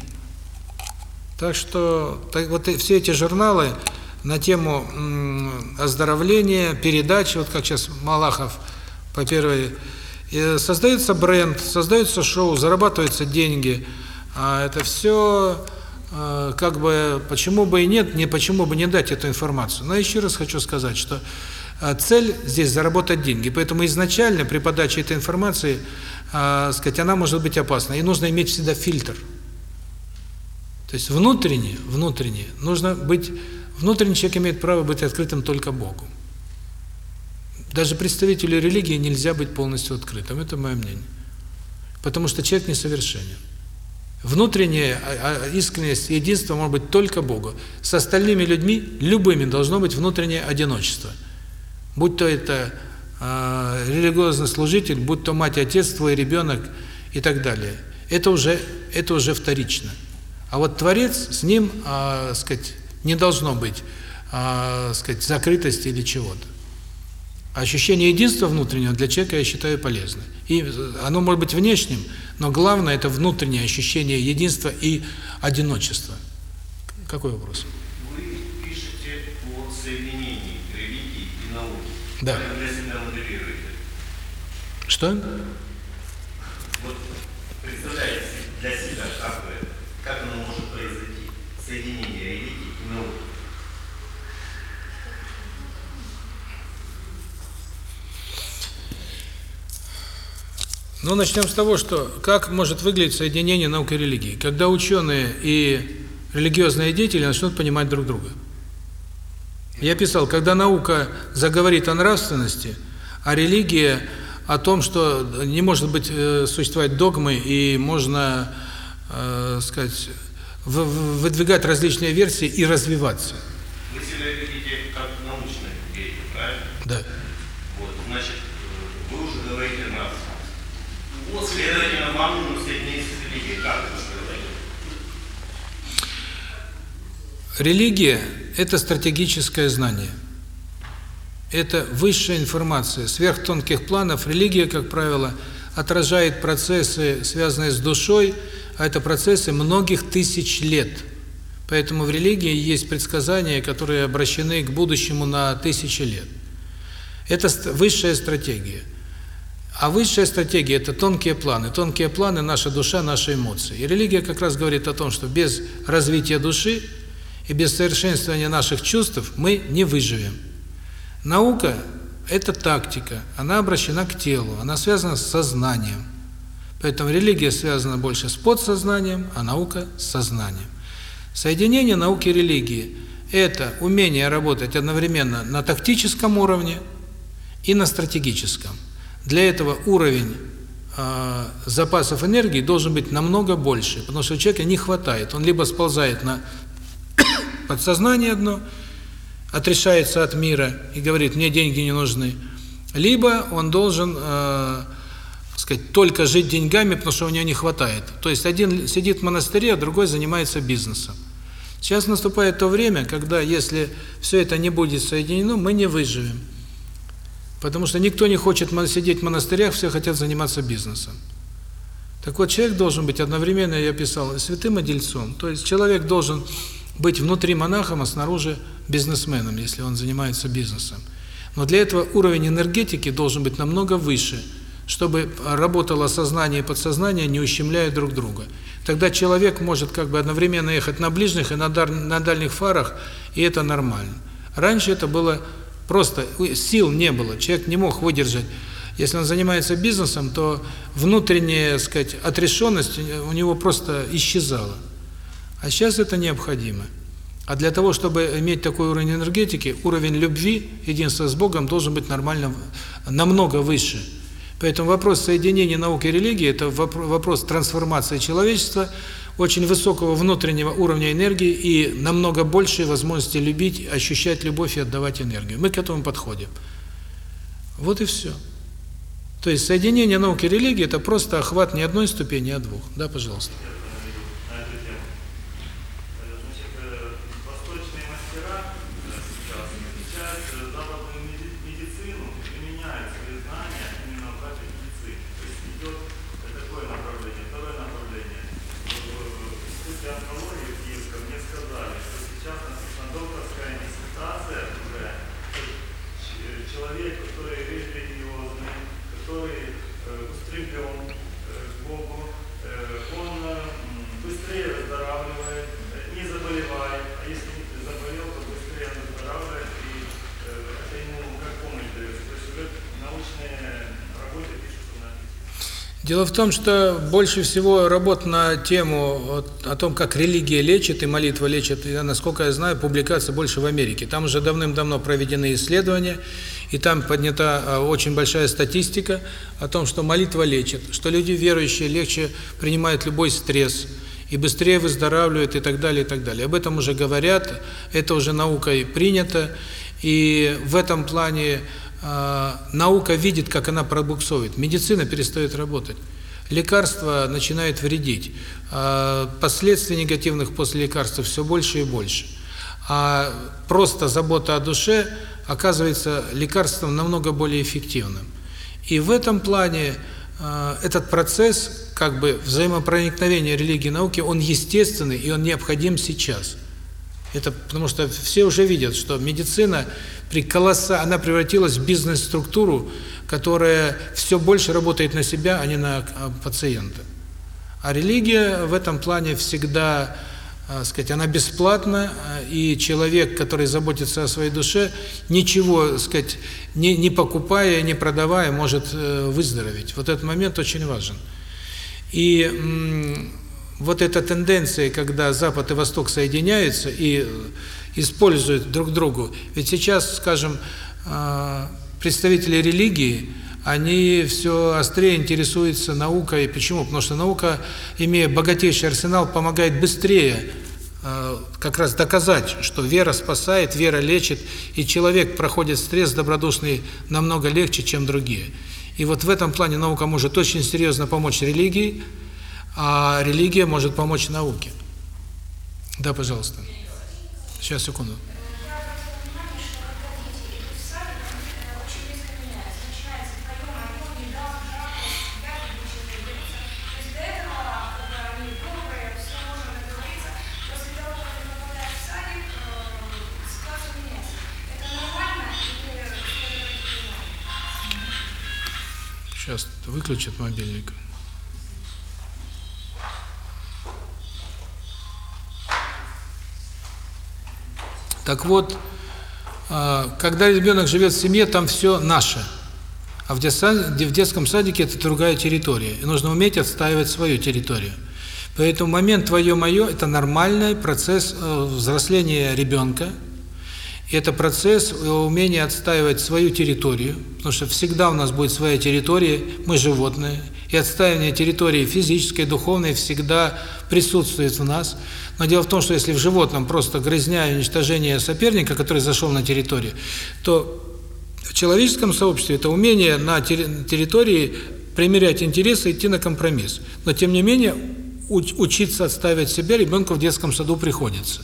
Так что так, вот и все эти журналы на тему оздоровления, передач, вот как сейчас Малахов по первой, создается бренд, создается шоу, зарабатываются деньги, а это все э, как бы почему бы и нет, не почему бы не дать эту информацию. Но еще раз хочу сказать, что э, цель здесь заработать деньги, поэтому изначально при подаче этой информации, э, сказать, она может быть опасна, и нужно иметь всегда фильтр. То есть внутренне, внутренне нужно быть, внутренний человек имеет право быть открытым только Богу. Даже представителю религии нельзя быть полностью открытым, это мое мнение. Потому что человек несовершенен. Внутренняя а, а, искренность и единство может быть только Богу. С остальными людьми, любыми, должно быть внутреннее одиночество. Будь то это э, религиозный служитель, будь то мать, отец, твой ребенок и так далее. Это уже, это уже вторично. А вот Творец, с ним, э, сказать, не должно быть, э, сказать, закрытости или чего-то. Ощущение единства внутреннего для человека, я считаю, полезно. И оно может быть внешним, но главное – это внутреннее ощущение единства и одиночества. Какой вопрос? Вы пишете о соединении религии и науки. Да. Для себя моделируете? Что? Вот представляете для себя, как вы, как оно может произойти, соединение религии и науки. Ну, начнем с того, что как может выглядеть соединение науки и религии, когда ученые и религиозные деятели начнут понимать друг друга. Я писал, когда наука заговорит о нравственности, а религия о том, что не может быть э, существовать догмы и можно, э, сказать, в, в, выдвигать различные версии и развиваться. Вы себя видите как научный деятель, правильно? Да. Вот, значит, э, вы уже говорите о нравственности. Вот, следовательно, вам нужно соединиться с религией. Как это сказать? Религия – это стратегическое знание. Это высшая информация. Сверхтонких планов религия, как правило, отражает процессы, связанные с душой, а это процессы многих тысяч лет. Поэтому в религии есть предсказания, которые обращены к будущему на тысячи лет. Это высшая стратегия. А высшая стратегия – это тонкие планы. Тонкие планы – наша душа, наши эмоции. И религия как раз говорит о том, что без развития души и без совершенствования наших чувств мы не выживем. Наука – это тактика, она обращена к телу, она связана с сознанием. Поэтому религия связана больше с подсознанием, а наука – с сознанием. Соединение науки и религии – это умение работать одновременно на тактическом уровне и на стратегическом. Для этого уровень э, запасов энергии должен быть намного больше, потому что у человека не хватает. Он либо сползает на подсознание одно, отрешается от мира и говорит, мне деньги не нужны, либо он должен, э, сказать, только жить деньгами, потому что у него не хватает. То есть один сидит в монастыре, а другой занимается бизнесом. Сейчас наступает то время, когда, если все это не будет соединено, мы не выживем. Потому что никто не хочет сидеть в монастырях, все хотят заниматься бизнесом. Так вот, человек должен быть одновременно, я писал, святым и дельцом. То есть человек должен быть внутри монахом, а снаружи бизнесменом, если он занимается бизнесом. Но для этого уровень энергетики должен быть намного выше, чтобы работало сознание и подсознание, не ущемляя друг друга. Тогда человек может как бы одновременно ехать на ближних и на, дальних фарах, и это нормально. Раньше это было просто, сил не было, человек не мог выдержать. Если он занимается бизнесом, то внутренняя, сказать, отрешенность у него просто исчезала. А сейчас это необходимо. А для того, чтобы иметь такой уровень энергетики, уровень любви, единства с Богом должен быть нормально, намного выше. Поэтому вопрос соединения науки и религии – это вопрос трансформации человечества, очень высокого внутреннего уровня энергии и намного большей возможности любить, ощущать любовь и отдавать энергию. Мы к этому подходим. Вот и все. То есть соединение науки и религии – это просто охват не одной ступени, а двух. Да, пожалуйста. на эту тему. Э, Значит, э, восточные мастера э, сейчас изучают э, западную меди- медицину, Дело в том, что больше всего работ на тему о том, как религия лечит и молитва лечит, и, насколько я знаю, публикация больше в Америке. Там уже давным-давно проведены исследования, и там поднята а, очень большая статистика о том, что молитва лечит, что люди верующие легче принимают любой стресс, и быстрее выздоравливают и так далее, и так далее. Об этом уже говорят, это уже наукой принято, и в этом плане наука видит, как она пробуксовывает. Медицина перестает работать. Лекарства начинают вредить. Э, последствий негативных после лекарства все больше и больше. А просто забота о душе оказывается лекарством намного более эффективным. И в этом плане э, этот процесс как бы взаимопроникновения религии и науки, он естественный и он необходим сейчас. Это потому что все уже видят, что медицина при колосса, она превратилась в бизнес-структуру, которая все больше работает на себя, а не на пациента. А религия в этом плане всегда, так сказать, она бесплатна, и человек, который заботится о своей душе, ничего, так сказать, не, не покупая, не продавая, может выздороветь. Вот этот момент очень важен. И вот эта тенденция, когда Запад и Восток соединяются и используют друг другу. Ведь сейчас, скажем, представители религии, они все острее интересуются наукой. Почему? Потому что наука, имея богатейший арсенал, помогает быстрее как раз доказать, что вера спасает, вера лечит, и человек проходит стресс добродушный намного легче, чем другие. И вот в этом плане наука может очень серьезно помочь религии, а религия может помочь науке. Да, пожалуйста. Сейчас, секунду. Сейчас выключат мобильник. Так вот, когда ребенок живет в семье, там все наше. А в детском садике это другая территория. И нужно уметь отстаивать свою территорию. Поэтому момент твое-мое – это нормальный процесс взросления ребенка. И это процесс умения отстаивать свою территорию, потому что всегда у нас будет своя территория, мы животные, и отстаивание территории физической, духовной всегда присутствует в нас. Но дело в том, что если в животном просто грызня и уничтожение соперника, который зашел на территорию, то в человеческом сообществе это умение на территории примерять интересы, идти на компромисс. Но тем не менее учиться отстаивать себя ребенку в детском саду приходится.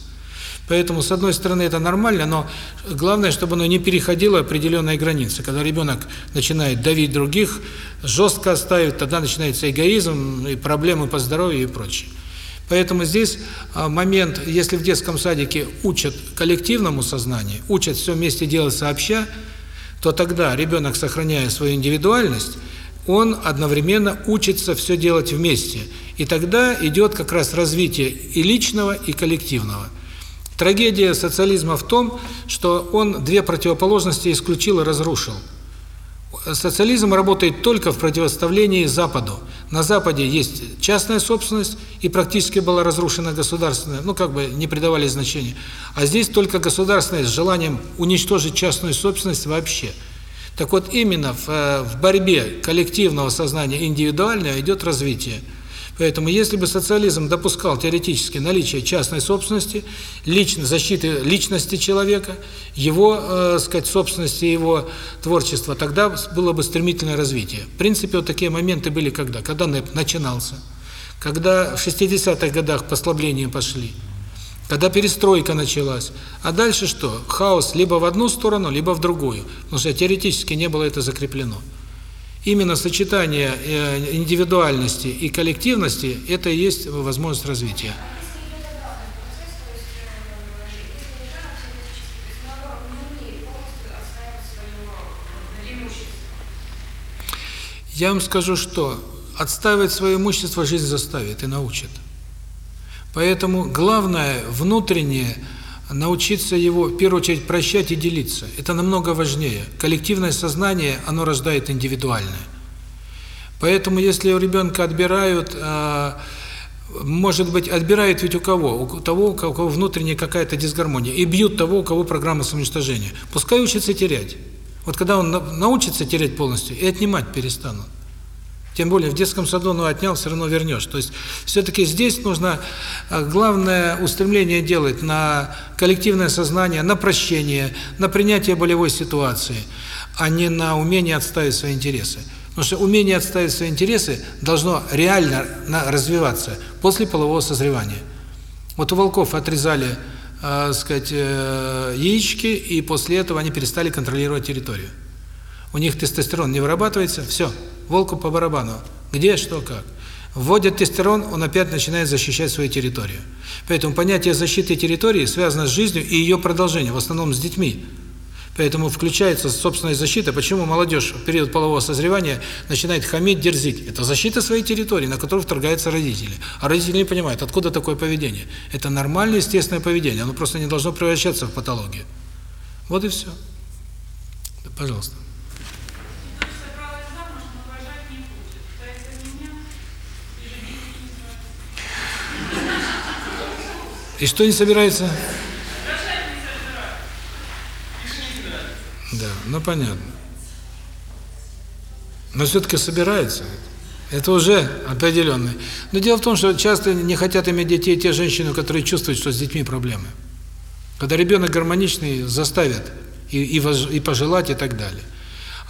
Поэтому, с одной стороны, это нормально, но главное, чтобы оно не переходило определенные границы. Когда ребенок начинает давить других, жестко оставить, тогда начинается эгоизм, и проблемы по здоровью и прочее. Поэтому здесь момент, если в детском садике учат коллективному сознанию, учат все вместе делать сообща, то тогда ребенок, сохраняя свою индивидуальность, он одновременно учится все делать вместе. И тогда идет как раз развитие и личного, и коллективного. Трагедия социализма в том, что он две противоположности исключил и разрушил. Социализм работает только в противоставлении Западу. На Западе есть частная собственность, и практически была разрушена государственная, ну как бы не придавали значения. А здесь только государственная с желанием уничтожить частную собственность вообще. Так вот, именно в, в борьбе коллективного сознания индивидуального идет развитие. Поэтому если бы социализм допускал теоретически наличие частной собственности, лично защиты личности человека, его, э, сказать, собственности, его творчества, тогда было бы стремительное развитие. В принципе, вот такие моменты были когда? Когда НЭП начинался, когда в 60-х годах послабления пошли, когда перестройка началась. А дальше что? Хаос либо в одну сторону, либо в другую. Потому что теоретически не было это закреплено. Именно сочетание индивидуальности и коллективности – это и есть возможность развития. Я вам скажу, что отстаивать свое имущество жизнь заставит и научит. Поэтому главное внутреннее – научиться его, в первую очередь, прощать и делиться. Это намного важнее. Коллективное сознание, оно рождает индивидуальное. Поэтому, если у ребенка отбирают, а, может быть, отбирают ведь у кого? У того, у кого внутренняя какая-то дисгармония. И бьют того, у кого программа самоуничтожения. Пускай учится терять. Вот когда он на- научится терять полностью, и отнимать перестанут. Тем более в детском саду, ну, отнял, все равно вернешь. То есть, все-таки здесь нужно а, главное устремление делать на коллективное сознание, на прощение, на принятие болевой ситуации, а не на умение отставить свои интересы. Потому что умение отставить свои интересы должно реально развиваться после полового созревания. Вот у волков отрезали, э, сказать, э, яички, и после этого они перестали контролировать территорию. У них тестостерон не вырабатывается, все, волку по барабану. Где, что, как. Вводят тестостерон, он опять начинает защищать свою территорию. Поэтому понятие защиты территории связано с жизнью и ее продолжением, в основном с детьми. Поэтому включается собственная защита. Почему молодежь в период полового созревания начинает хамить, дерзить? Это защита своей территории, на которую вторгаются родители. А родители не понимают, откуда такое поведение. Это нормальное, естественное поведение. Оно просто не должно превращаться в патологию. Вот и все. Пожалуйста. И что не собирается? Да, ну понятно. Но все-таки собирается. Это уже определенный. Но дело в том, что часто не хотят иметь детей те женщины, которые чувствуют, что с детьми проблемы. Когда ребенок гармоничный, заставят и, и, и пожелать, и так далее.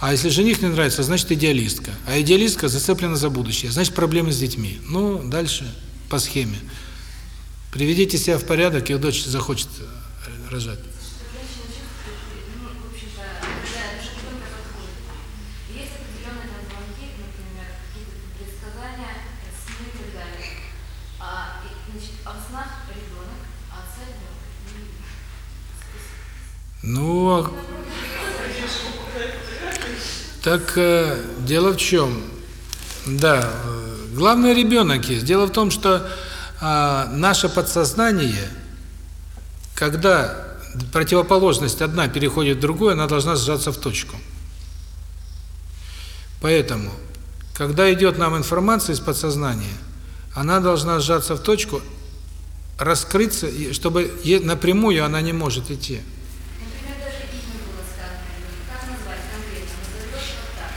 А если жених не нравится, значит идеалистка. А идеалистка зацеплена за будущее, значит проблемы с детьми. Ну, дальше по схеме. Приведите себя в порядок, и дочь захочет э, рожать. Ну, а- так э, дело в чем? Да, э, главное ребенок есть. Дело в том, что а, наше подсознание, когда противоположность одна переходит в другую, она должна сжаться в точку. Поэтому, когда идет нам информация из подсознания, она должна сжаться в точку, раскрыться, чтобы напрямую она не может идти. Например, даже имя было сказано ребенку. Как назвать конкретно? Назовешь вот так.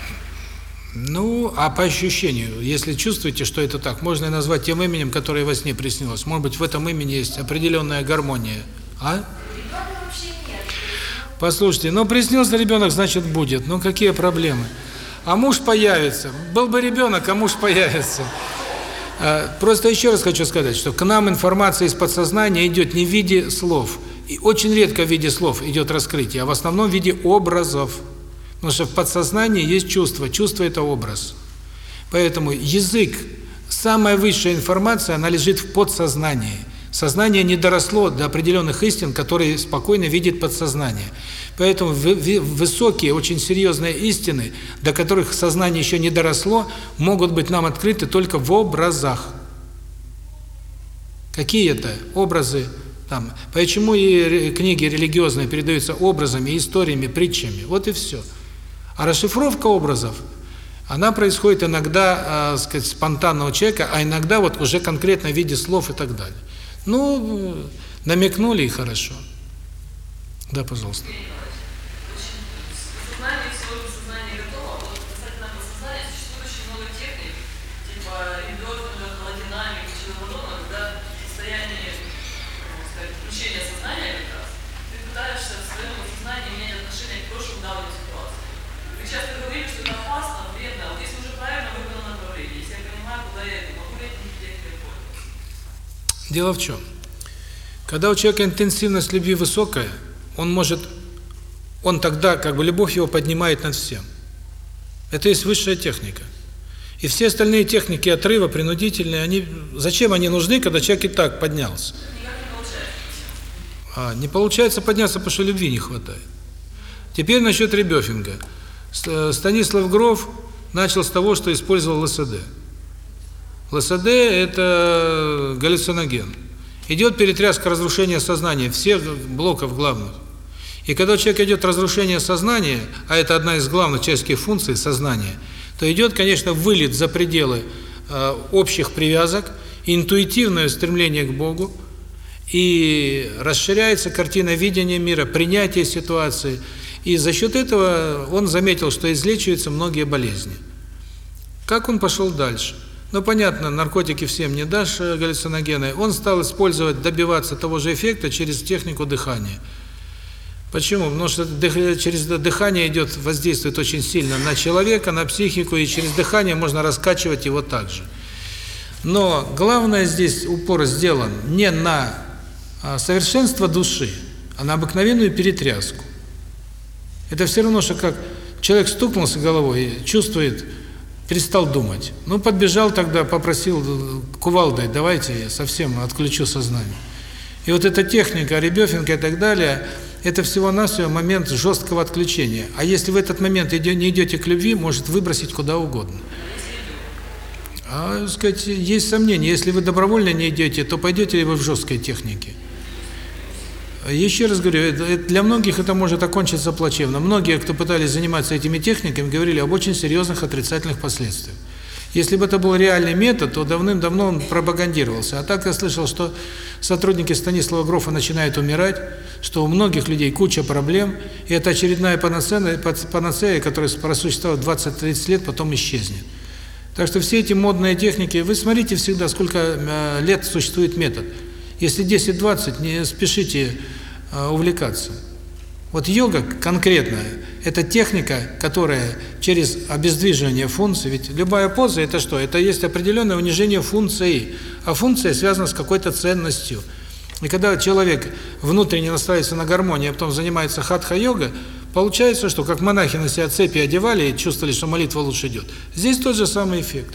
Ну, а по ощущению, если чувствуете, что это так, можно и назвать тем именем, которое во сне приснилось. Может быть, в этом имени есть определенная гармония. А? Послушайте, ну приснился ребенок, значит будет. Ну какие проблемы? А муж появится. Был бы ребенок, а муж появится. А, Просто еще раз хочу сказать, что к нам информация из подсознания идет не в виде слов. И очень редко в виде слов идет раскрытие, а в основном в виде образов. Потому что в подсознании есть чувство. Чувство – это образ. Поэтому язык, самая высшая информация, она лежит в подсознании. Сознание не доросло до определенных истин, которые спокойно видит подсознание. Поэтому вы- вы- высокие, очень серьезные истины, до которых сознание еще не доросло, могут быть нам открыты только в образах. Какие это образы? Там, почему и книги религиозные передаются образами, историями, притчами? Вот и все. А расшифровка образов, она происходит иногда, э, сказать, у человека, а иногда вот уже конкретно в виде слов и так далее. Ну, э, намекнули и хорошо. Да, пожалуйста. Сознание всего сознания готово. Вот касательно подсознания существует очень много техник, типа эндорфина, холодинамики, чего-то, когда в состоянии, как сказать, включения сознания как раз, ты пытаешься в своем сознании менять отношение к прошлым давним ситуациям. Вы часто говорили, что это опасно, вредно. Вот если уже правильно выбрано направление, если я понимаю, куда я иду, могу ли я этими техниками пользоваться? Дело в чем? Когда у человека интенсивность любви высокая, он может, он тогда, как бы любовь его поднимает над всем. Это есть высшая техника. И все остальные техники отрыва, принудительные, они, зачем они нужны, когда человек и так поднялся? А, не получается подняться, потому что любви не хватает. Теперь насчет ребёфинга. Э, Станислав Гров начал с того, что использовал ЛСД. ЛСД – это галлюциноген. Идет перетряска разрушения сознания, всех блоков главных. И когда у человека идет разрушение сознания, а это одна из главных человеческих функций сознания, то идет, конечно, вылет за пределы э, общих привязок, интуитивное стремление к Богу, и расширяется картина видения мира, принятие ситуации. И за счет этого он заметил, что излечиваются многие болезни. Как он пошел дальше? Ну, понятно, наркотики всем не дашь э, галлюциногены. Он стал использовать, добиваться того же эффекта через технику дыхания. Почему? Потому что через дыхание идет, воздействует очень сильно на человека, на психику, и через дыхание можно раскачивать его также. Но главное здесь упор сделан не на а, совершенство души, а на обыкновенную перетряску. Это все равно, что как человек стукнулся головой и чувствует, перестал думать. Ну, подбежал тогда, попросил э, кувалдой, давайте я совсем отключу сознание. И вот эта техника, ребёфинка и так далее, это всего-навсего момент жесткого отключения. А если в этот момент не идете к любви, может выбросить куда угодно. А, сказать, есть сомнения, если вы добровольно не идете, то пойдете ли вы в жесткой технике? Еще раз говорю, для многих это может окончиться плачевно. Многие, кто пытались заниматься этими техниками, говорили об очень серьезных отрицательных последствиях. Если бы это был реальный метод, то давным-давно он пропагандировался. А так я слышал, что сотрудники Станислава Грофа начинают умирать, что у многих людей куча проблем, и это очередная панацея, панацея которая просуществует 20-30 лет, потом исчезнет. Так что все эти модные техники, вы смотрите всегда, сколько э, лет существует метод. Если 10-20, не спешите э, увлекаться. Вот йога конкретно – это техника, которая через обездвиживание функций, ведь любая поза – это что? Это есть определенное унижение функции, а функция связана с какой-то ценностью. И когда человек внутренне настраивается на гармонию, а потом занимается хатха-йога, получается, что как монахи на себя цепи одевали и чувствовали, что молитва лучше идет. Здесь тот же самый эффект.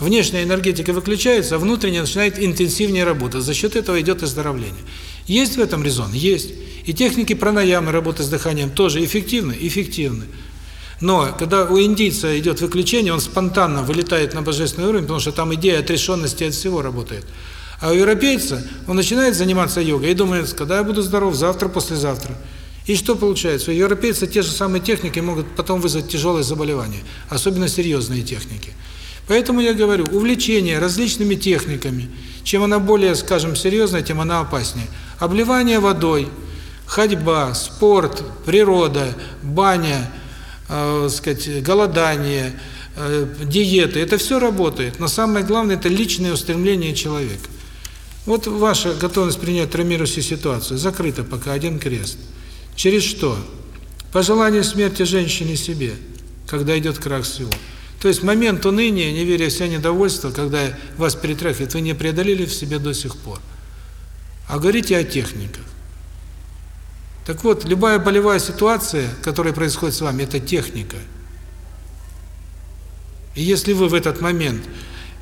Внешняя энергетика выключается, а внутренняя начинает интенсивнее работать. За счет этого идет оздоровление. Есть в этом резон? Есть. И техники пранаямы, работы с дыханием, тоже эффективны? Эффективны. Но когда у индийца идет выключение, он спонтанно вылетает на божественный уровень, потому что там идея отрешенности от всего работает. А у европейца он начинает заниматься йогой и думает, когда я буду здоров, завтра, послезавтра. И что получается? У европейца те же самые техники могут потом вызвать тяжелые заболевания, особенно серьезные техники. Поэтому я говорю, увлечение различными техниками, чем она более, скажем, серьезная, тем она опаснее. Обливание водой, ходьба, спорт, природа, баня, э, сказать, голодание, э, диеты, это все работает. Но самое главное – это личное устремление человека. Вот ваша готовность принять травмирующую ситуацию закрыта пока один крест. Через что? Пожелание смерти женщине себе, когда идет крах всего. То есть момент уныния, неверия, вся недовольство, когда вас перетряхивает, вы не преодолели в себе до сих пор. А говорите о техниках. Так вот, любая болевая ситуация, которая происходит с вами, это техника. И если вы в этот момент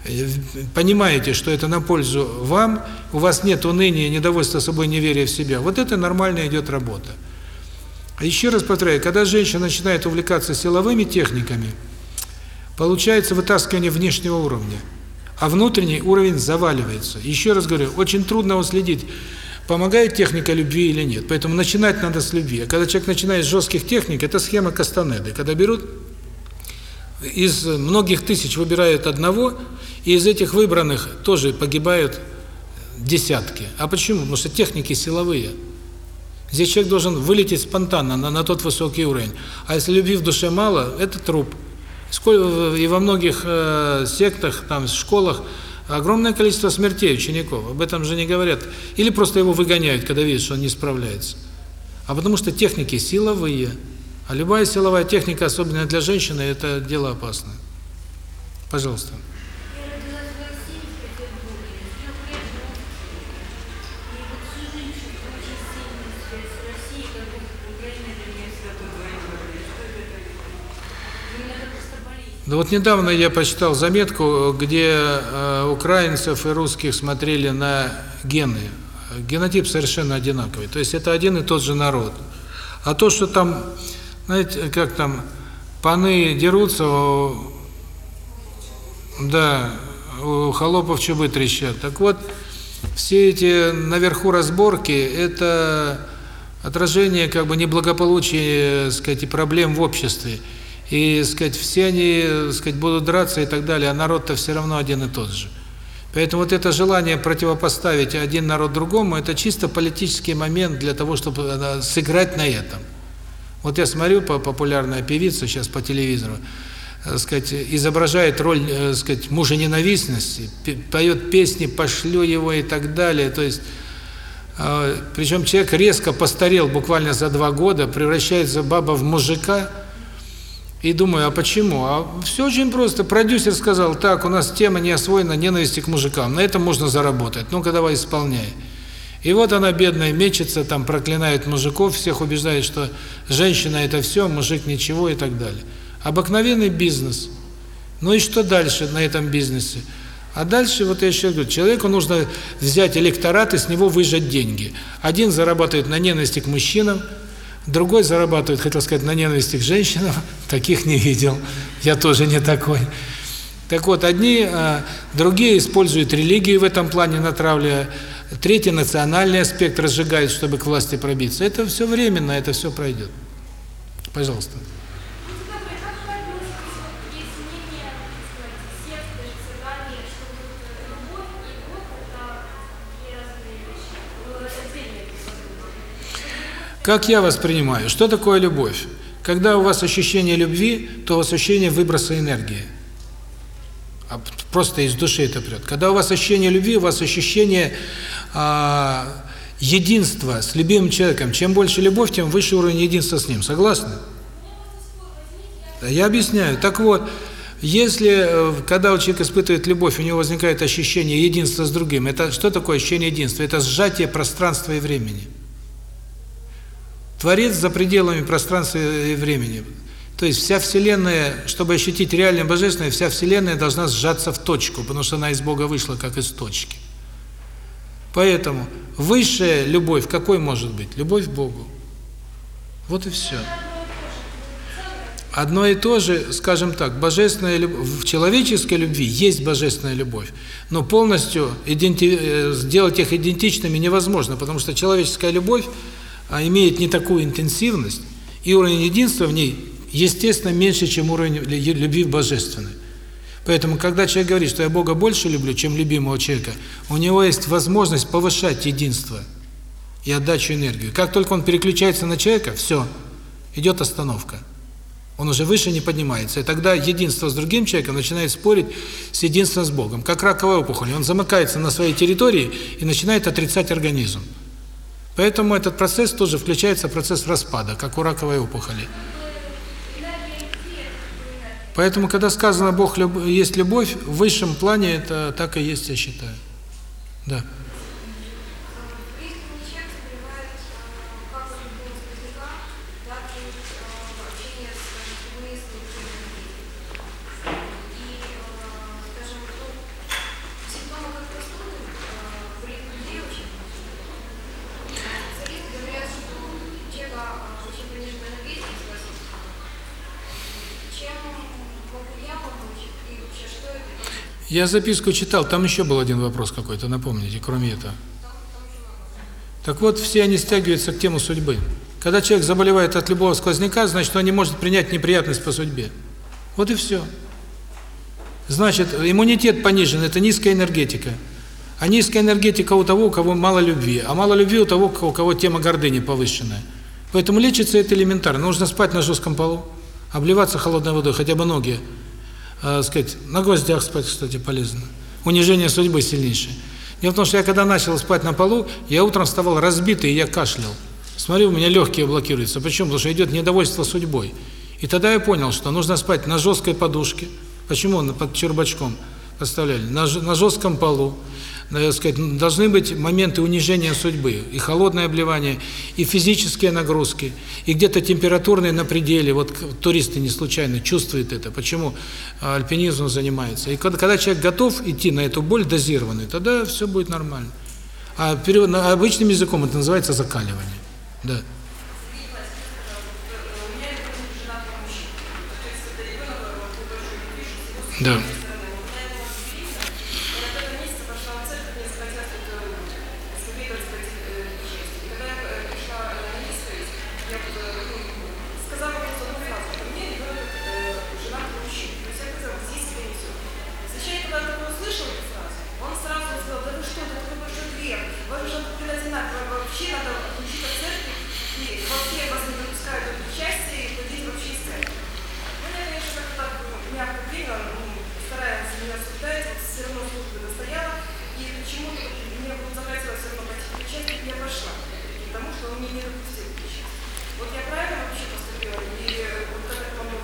э, понимаете, что это на пользу вам, у вас нет уныния, недовольства собой, неверия в себя, вот это нормально идет работа. А еще раз повторяю, когда женщина начинает увлекаться силовыми техниками, получается вытаскивание внешнего уровня, а внутренний уровень заваливается. Еще раз говорю, очень трудно уследить, помогает техника любви или нет. Поэтому начинать надо с любви. А когда человек начинает с жестких техник, это схема Кастанеды. Когда берут из многих тысяч выбирают одного, и из этих выбранных тоже погибают десятки. А почему? Потому что техники силовые. Здесь человек должен вылететь спонтанно на, на тот высокий уровень. А если любви в душе мало, это труп. Сколько, и во многих э, сектах, там, школах огромное количество смертей учеников. Об этом же не говорят. Или просто его выгоняют, когда видят, что он не справляется. А потому что техники силовые. А любая силовая техника, особенно для женщины, это дело опасное. Пожалуйста. Я родилась в России, в Петербурге, с трех лет живу в Киеве. И вот всю жизнь очень сильная связь с Россией, как будто Украина для меня святой двоюродный. Что это такое? Для меня это просто болезнь. Ну вот недавно я почитал заметку, где э, украинцев и русских смотрели на гены. Генотип совершенно одинаковый. То есть это один и тот же народ. А то, что там, знаете, как там, паны дерутся, у- да, у холопов чубы трещат. Так вот, все эти наверху разборки – это отражение как бы неблагополучия, сказать, и проблем в обществе. И, сказать, все они, сказать, будут драться и так далее, а народ-то все равно один и тот же. Поэтому вот это желание противопоставить один народ другому, это чисто политический момент для того, чтобы э, сыграть на этом. Вот я смотрю, по популярная певица сейчас по телевизору, э, сказать, изображает роль, э, сказать, мужа ненавистности, поет песни «Пошлю его» и так далее. То есть, причем человек резко постарел буквально за два года, превращается баба в мужика, и думаю, а почему? А все очень просто. Продюсер сказал, так, у нас тема не освоена ненависти к мужикам, на этом можно заработать. Ну-ка давай исполняй. И вот она, бедная, мечется, там проклинает мужиков, всех убеждает, что женщина это все, мужик ничего и так далее. Обыкновенный бизнес. Ну и что дальше на этом бизнесе? А дальше, вот я еще говорю, человеку нужно взять электорат и с него выжать деньги. Один зарабатывает на ненависти к мужчинам, Другой зарабатывает, хотел сказать, на ненависти к женщинам. Таких не видел. Я тоже не такой. Так вот, одни, а, другие используют религию в этом плане, натравливая. Третий национальный аспект разжигает, чтобы к власти пробиться. Это все временно, это все пройдет. Пожалуйста. Как я воспринимаю? Что такое любовь? Когда у вас ощущение любви, то ощущение выброса энергии. А просто из души это прет. Когда у вас ощущение любви, у вас ощущение а, единства с любимым человеком. Чем больше любовь, тем выше уровень единства с ним. Согласны? Я объясняю. Так вот, если, э, когда у человека испытывает любовь, у него возникает ощущение единства с другим, это что такое ощущение единства? Это сжатие пространства и времени. Творец за пределами пространства и времени. То есть вся Вселенная, чтобы ощутить реальное Божественное, вся Вселенная должна сжаться в точку, потому что она из Бога вышла, как из точки. Поэтому высшая любовь какой может быть? Любовь к Богу. Вот и все. Одно и то же, скажем так, божественная в человеческой любви есть божественная любовь, но полностью. Э, сделать их идентичными невозможно, потому что человеческая любовь а имеет не такую интенсивность, и уровень единства в ней, естественно, меньше, чем уровень любви божественной. Поэтому, когда человек говорит, что я Бога больше люблю, чем любимого человека, у него есть возможность повышать единство и отдачу энергии. Как только он переключается на человека, все, идет остановка. Он уже выше не поднимается. И тогда единство с другим человеком начинает спорить с единством с Богом. Как раковая опухоль. Он замыкается на своей территории и начинает отрицать организм. Поэтому этот процесс тоже включается процесс распада, как у раковой опухоли. Поэтому, когда сказано «Бог люб... есть любовь», в высшем плане это так и есть, я считаю. Да. Я записку читал, там еще был один вопрос какой-то, напомните, кроме этого. Так вот, все они стягиваются к тему судьбы. Когда человек заболевает от любого сквозняка, значит, он не может принять неприятность по судьбе. Вот и все. Значит, иммунитет понижен, это низкая энергетика. А низкая энергетика у того, у кого мало любви. А мало любви у того, у кого тема гордыни повышенная. Поэтому лечится это элементарно. Нужно спать на жестком полу, обливаться холодной водой, хотя бы ноги э, сказать, на гвоздях спать, кстати, полезно. Унижение судьбы сильнейшее. Дело в том, что я когда начал спать на полу, я утром вставал разбитый, и я кашлял. Смотрю, у меня легкие блокируются. Почему? Потому что идет недовольство судьбой. И тогда я понял, что нужно спать на жесткой подушке. Почему? Под чербачком поставляли. На, на жестком полу сказать, должны быть моменты унижения судьбы, и холодное обливание, и физические нагрузки, и где-то температурные на пределе. Вот туристы не случайно чувствуют это, почему альпинизмом занимается. И когда, человек готов идти на эту боль дозированную, тогда все будет нормально. А перевод, обычным языком это называется закаливание. Да. Да. он мне не допустил несчастья. Вот я правильно вообще поступила? И вот как это помог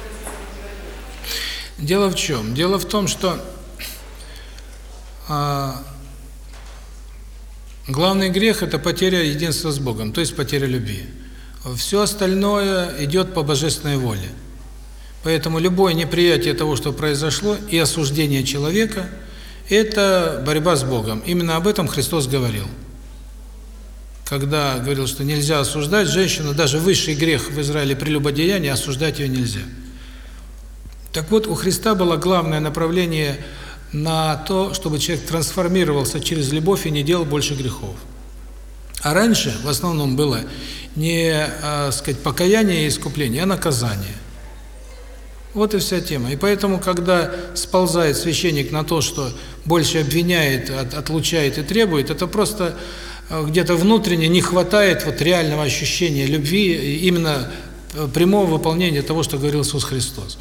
Дело в чем? Дело в том, что а, главный грех – это потеря единства с Богом, то есть потеря любви. Все остальное идет по божественной воле. Поэтому любое неприятие того, что произошло, и осуждение человека – это борьба с Богом. Именно об этом Христос говорил. Когда говорил, что нельзя осуждать женщину, даже высший грех в Израиле прелюбодеяние, осуждать ее нельзя. Так вот, у Христа было главное направление на то, чтобы человек трансформировался через любовь и не делал больше грехов. А раньше в основном было не, э, сказать, покаяние и искупление, а наказание. Вот и вся тема. И поэтому, когда сползает священник на то, что больше обвиняет, от, отлучает и требует, это просто э, где-то внутренне не хватает вот реального ощущения любви, именно э, прямого выполнения того, что говорил Иисус Христос.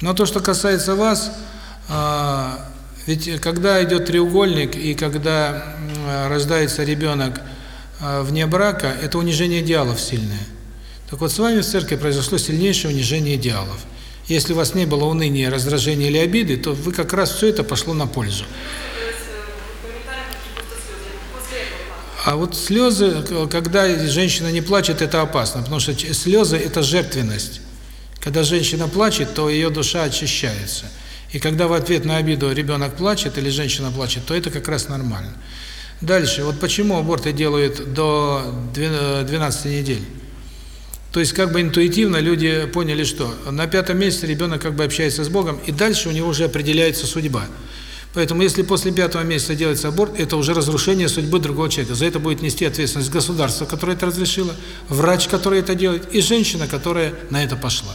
Но то, что касается вас, э, ведь когда идет треугольник и когда рождается ребенок вне брака, это унижение идеалов сильное. Так вот, с вами в церкви произошло сильнейшее унижение идеалов. Если у вас не было уныния, раздражения или обиды, то вы как раз все это пошло на пользу. А вот слезы, когда женщина не плачет, это опасно, потому что слезы – это жертвенность. Когда женщина плачет, то ее душа очищается. И когда в ответ на обиду ребенок плачет или женщина плачет, то это как раз нормально. Дальше, вот почему аборты делают до 12 недель? То есть как бы интуитивно люди поняли, что на пятом месяце ребенок как бы общается с Богом, и дальше у него уже определяется судьба. Поэтому если после пятого месяца делается аборт, это уже разрушение судьбы другого человека. За это будет нести ответственность государство, которое это разрешило, врач, который это делает, и женщина, которая на это пошла.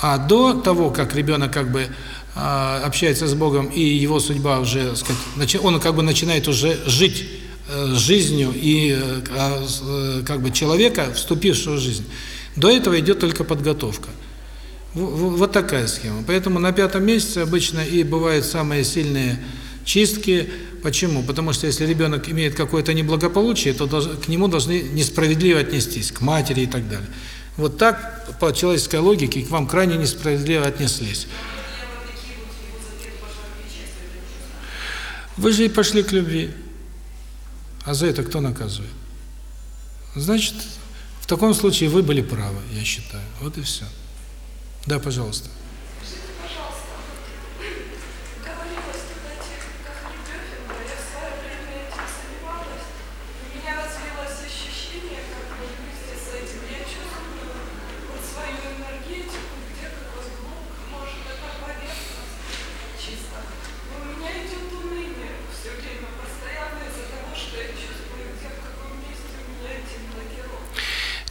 А до того, как ребенок как бы э, общается с Богом, и его судьба уже, сказать, он как бы начинает уже жить Э, жизнью и э, э, как бы человека, вступившего в жизнь. До этого идет только подготовка. Вот такая схема. Поэтому на пятом месяце обычно и бывают самые сильные чистки. Почему? Потому что если ребенок имеет какое-то неблагополучие, то к нему должны несправедливо отнестись, к матери и так далее. Вот так, по человеческой логике, к вам крайне несправедливо отнеслись. Вы же и пошли к любви. А за это кто наказывает? Значит, в таком случае вы были правы, я считаю. Вот и все. Да, пожалуйста.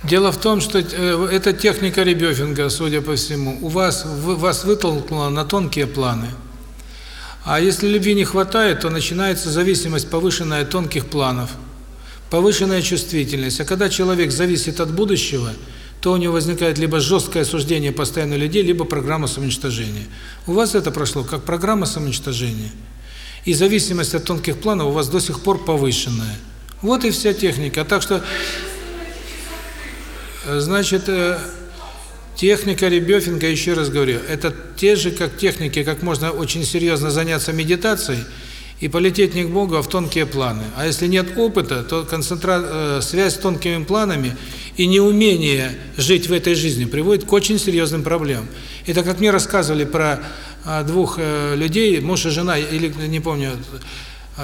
Дело в том, что э, эта техника ребёфинга, судя по всему, у вас вас вытолкнула на тонкие планы. А если любви не хватает, то начинается зависимость повышенная от тонких планов, повышенная чувствительность. А когда человек зависит от будущего, то у него возникает либо жесткое осуждение постоянно людей, либо программа самоуничтожения. У вас это прошло как программа самоуничтожения. И зависимость от тонких планов у вас до сих пор повышенная. Вот и вся техника. Так что Значит, э, техника ребёфинга, еще раз говорю, это те же как техники, как можно очень серьезно заняться медитацией и полететь не к Богу, а в тонкие планы. А если нет опыта, то концентра... Э, связь с тонкими планами и неумение жить в этой жизни приводит к очень серьезным проблемам. Это как мне рассказывали про а, двух э, людей, муж и жена, или не помню,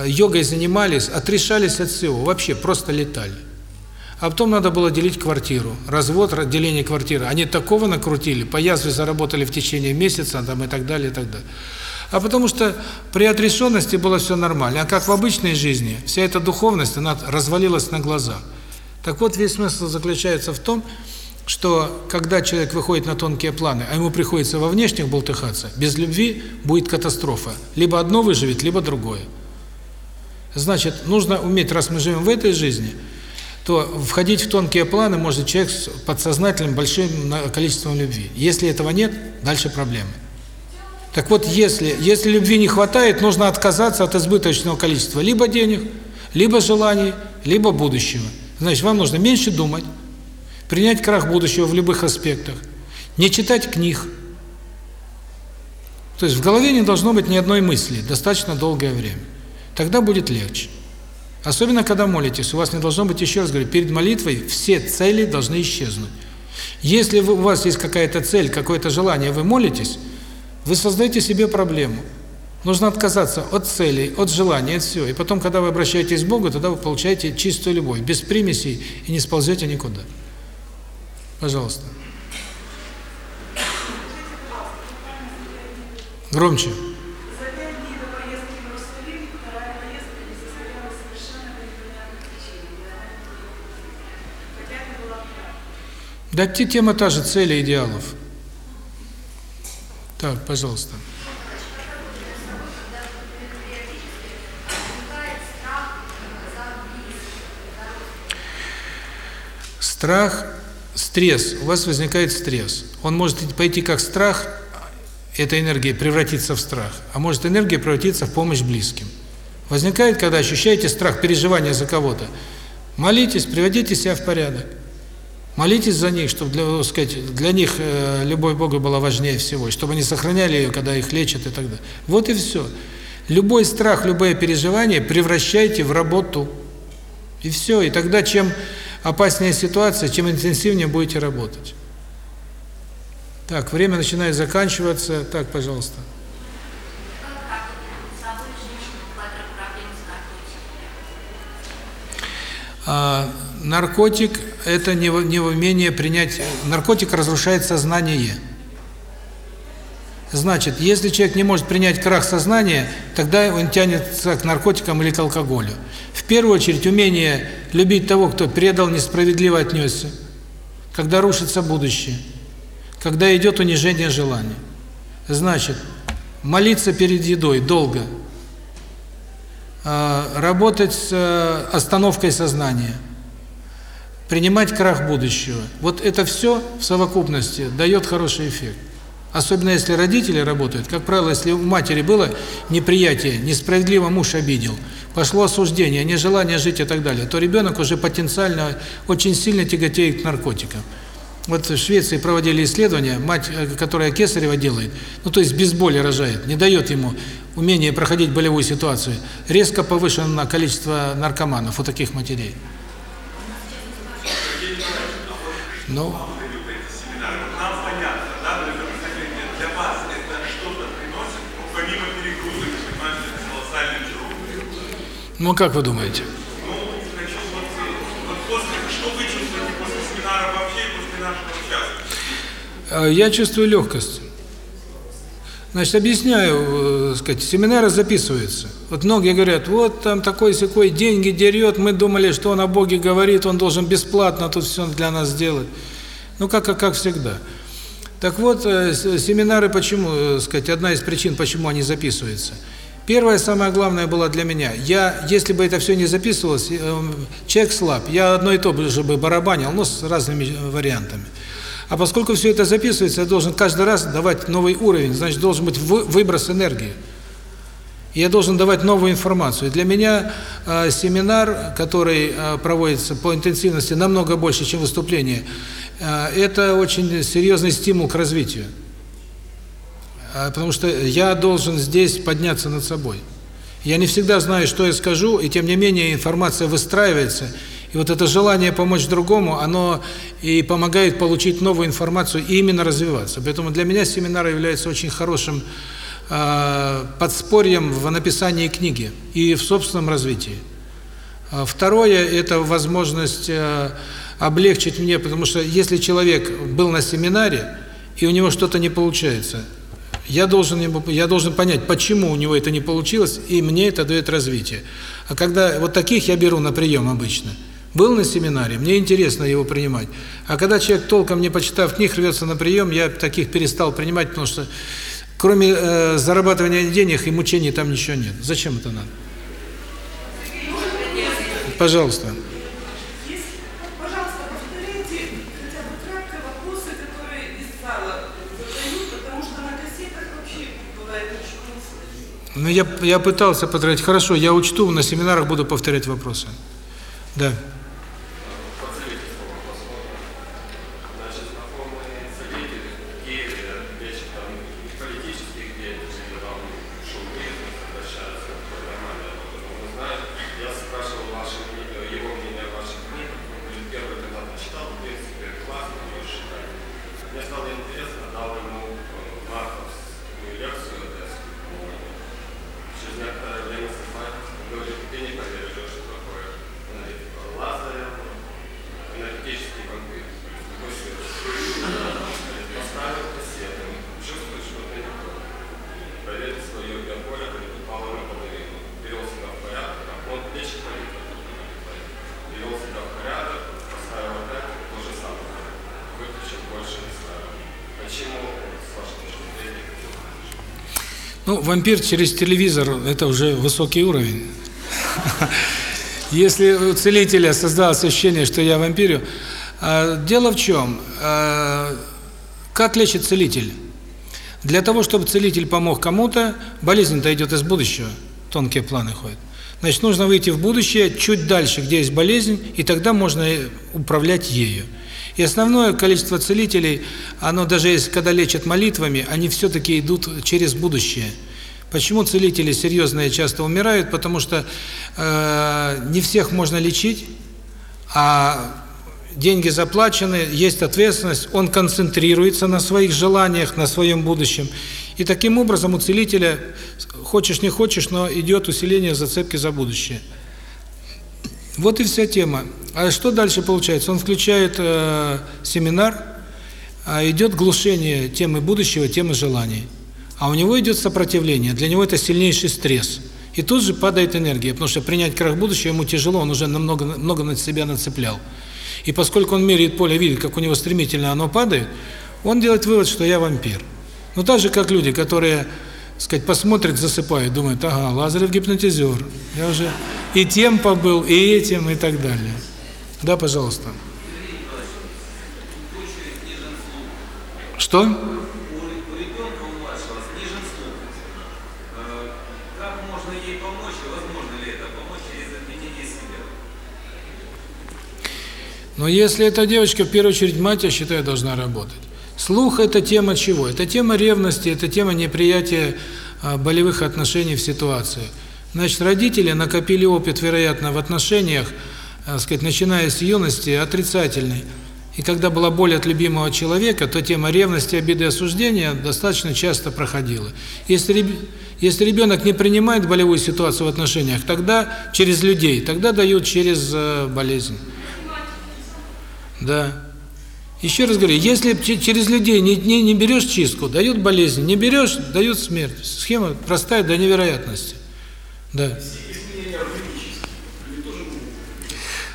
йогой занимались, отрешались от всего, вообще просто летали. А потом надо было делить квартиру. Развод, деление квартиры. Они такого накрутили, по язве заработали в течение месяца там и так далее, и так далее. А потому что при отрешенности было все нормально. А как в обычной жизни, вся эта духовность, она развалилась на глазах. Так вот, весь смысл заключается в том, что когда человек выходит на тонкие планы, а ему приходится во внешних болтыхаться, без любви будет катастрофа. Либо одно выживет, либо другое. Значит, нужно уметь, раз мы живем в этой жизни – то входить в тонкие планы может человек с подсознательным большим количеством любви. Если этого нет, дальше проблемы. Так вот, если если любви не хватает, нужно отказаться от избыточного количества либо денег, либо желаний, либо будущего. Значит, вам нужно меньше думать, принять крах будущего в любых аспектах, не читать книг. То есть в голове не должно быть ни одной мысли достаточно долгое время. Тогда будет легче. Особенно, когда молитесь, у вас не должно быть, еще раз говорю, перед молитвой все цели должны исчезнуть. Если у вас есть какая-то цель, какое-то желание, вы молитесь, вы создаете себе проблему. Нужно отказаться от целей, от желаний, от всего. И потом, когда вы обращаетесь к Богу, тогда вы получаете чистую любовь, без примесей, и не сползете никуда. Пожалуйста. Громче. За пять дней до поездки в Иерусалим вторая поездка не состоялась совершенно по непонятным причинам. И она не была. Хотя это была правда. Да те- тема та же, цели, идеалов. Так, пожалуйста. Страх, стресс. У вас возникает стресс. Он может пойти как страх, эта энергия превратиться в страх, а может энергия превратиться в помощь близким. Возникает, когда ощущаете страх, переживания за кого-то. Молитесь, приводите себя в порядок. Молитесь за них, чтобы для, сказать, для них э, любовь к Богу была важнее всего, чтобы они сохраняли ее, когда их лечат и так далее. Вот и все. Любой страх, любое переживание превращайте в работу. И все. И тогда чем опаснее ситуация, чем интенсивнее будете работать. Так, время начинает заканчиваться. Так, пожалуйста. А, наркотик – это не, не умение принять… Наркотик разрушает сознание. Значит, если человек не может принять крах сознания, тогда он тянется к наркотикам или к алкоголю. В первую очередь, умение любить того, кто предал, несправедливо отнесся, когда рушится будущее, когда идет унижение желаний. Значит, молиться перед едой долго, а, работать с э, остановкой сознания, принимать крах будущего. Вот это все в совокупности дает хороший эффект. Особенно если родители работают. Как правило, если у матери было неприятие, несправедливо муж обидел, пошло осуждение, нежелание жить и так далее, то ребенок уже потенциально очень сильно тяготеет к наркотикам. Вот в Швеции проводили исследования, мать, э, которая кесарево делает, ну то есть без боли рожает, не дает ему умение проходить болевую ситуацию, резко повышено количество наркоманов у таких матерей. Ну, Нам понятно, да, но это представление для вас это что-то ну, ну как вы думаете? Ну, хочу вот, вот после, что вы чувствуете после семинара вообще и после нашего? Э, Я чувствую легкость. Значит, объясняю, э, сказать, семинары записываются. Вот многие говорят, вот там такой секой деньги дерет, мы думали, что он о Боге говорит, он должен бесплатно тут все для нас сделать. Ну, как, как, как всегда. Так вот, э, семинары почему, э, сказать, одна из причин, почему они записываются. Первое, самое главное было для меня. Я, если бы это все не записывалось, э, человек слаб, я одно и то же бы барабанил, но с разными э, вариантами. А поскольку все это записывается, я должен каждый раз давать новый уровень, значит, должен быть вы- выброс энергии. Я должен давать новую информацию. И Для меня э, семинар, который э, проводится по интенсивности намного больше, чем выступление, э, это очень серьезный стимул к развитию. Э, Потому что я должен здесь подняться над собой. Я не всегда знаю, что я скажу, и тем не менее информация выстраивается. И вот это желание помочь другому, оно и помогает получить новую информацию и именно развиваться. Поэтому для меня семинар является очень хорошим э, подспорьем в написании книги и в собственном развитии. А Второе – это возможность э, облегчить мне, потому что если человек был на семинаре, и у него что-то не получается, я должен, я должен понять, почему у него это не получилось, и мне это дает развитие. А когда вот таких я беру на прием обычно, был на семинаре, мне интересно его принимать. А когда человек, толком не почитав книг, рвется на прием, я таких перестал принимать, потому что кроме э, зарабатывания денег и мучений там ничего нет. Зачем это надо? Пожалуйста. Если, пожалуйста, повторите хотя бы кратко вопросы, которые из зала задают, потому что на кассетах вообще бывает ничего не слышно. Ну, я, я пытался повторять. Хорошо, я учту, на семинарах буду повторять вопросы. Да. стало интересно, дал ему э, марковскую лекцию одесскую. Через некоторое время сознание говорит, ты не поверишь, что такое энергетика. Лазарев, энергетический вампир. Такой свет. Поставил кассету, чувствует, что ты не то. Проверил свое биополе, упал на половину. Привел себя в порядок, а он лечит молитву. Привел себя в порядок, поставил опять то же самое. Выключил, больше не ставил. Почему, с вашей точки зрения, Ну, вампир через телевизор – это уже высокий уровень. Если у целителя создалось ощущение, что я вампирю, а, дело в чем? А, Как лечит целитель? Для того, чтобы целитель помог кому-то, болезнь-то идет из будущего, тонкие планы ходят. Значит, нужно выйти в будущее, чуть дальше, где есть болезнь, и тогда можно управлять ею. И основное количество целителей, оно даже если когда лечат молитвами, они все-таки идут через будущее. Почему целители серьезные часто умирают? Потому что э, не всех можно лечить, а деньги заплачены, есть ответственность, он концентрируется на своих желаниях, на своем будущем. И таким образом у целителя, хочешь не хочешь, но идет усиление зацепки за будущее. Вот и вся тема. А что дальше получается? Он включает э, семинар, а идет глушение темы будущего, темы желаний. А у него идет сопротивление, для него это сильнейший стресс. И тут же падает энергия, потому что принять крах будущего ему тяжело, он уже намного, много на себя нацеплял. И поскольку он меряет поле, видит, как у него стремительно оно падает, он делает вывод, что я вампир. Ну так же, как люди, которые, так сказать, посмотрят, засыпают, думают, ага, Лазарев гипнотизер. Я уже и тем побыл, и этим, и так далее. Да, пожалуйста. Что? Но если эта девочка, в первую очередь, мать, я считаю, должна работать. Слух – это тема чего? Это тема ревности, это тема неприятия а, болевых отношений в ситуации. Значит, родители накопили опыт, вероятно, в отношениях, так сказать, начиная с юности, отрицательный. И когда была боль от любимого человека, то тема ревности, обиды и осуждения достаточно часто проходила. Если, реб... если ребенок не принимает болевую ситуацию в отношениях, тогда через людей, тогда дают через э, болезнь. Да. Еще раз говорю, если через людей не, не, не берешь чистку, дают болезнь, не берешь, дают смерть. Схема простая до невероятности. Да.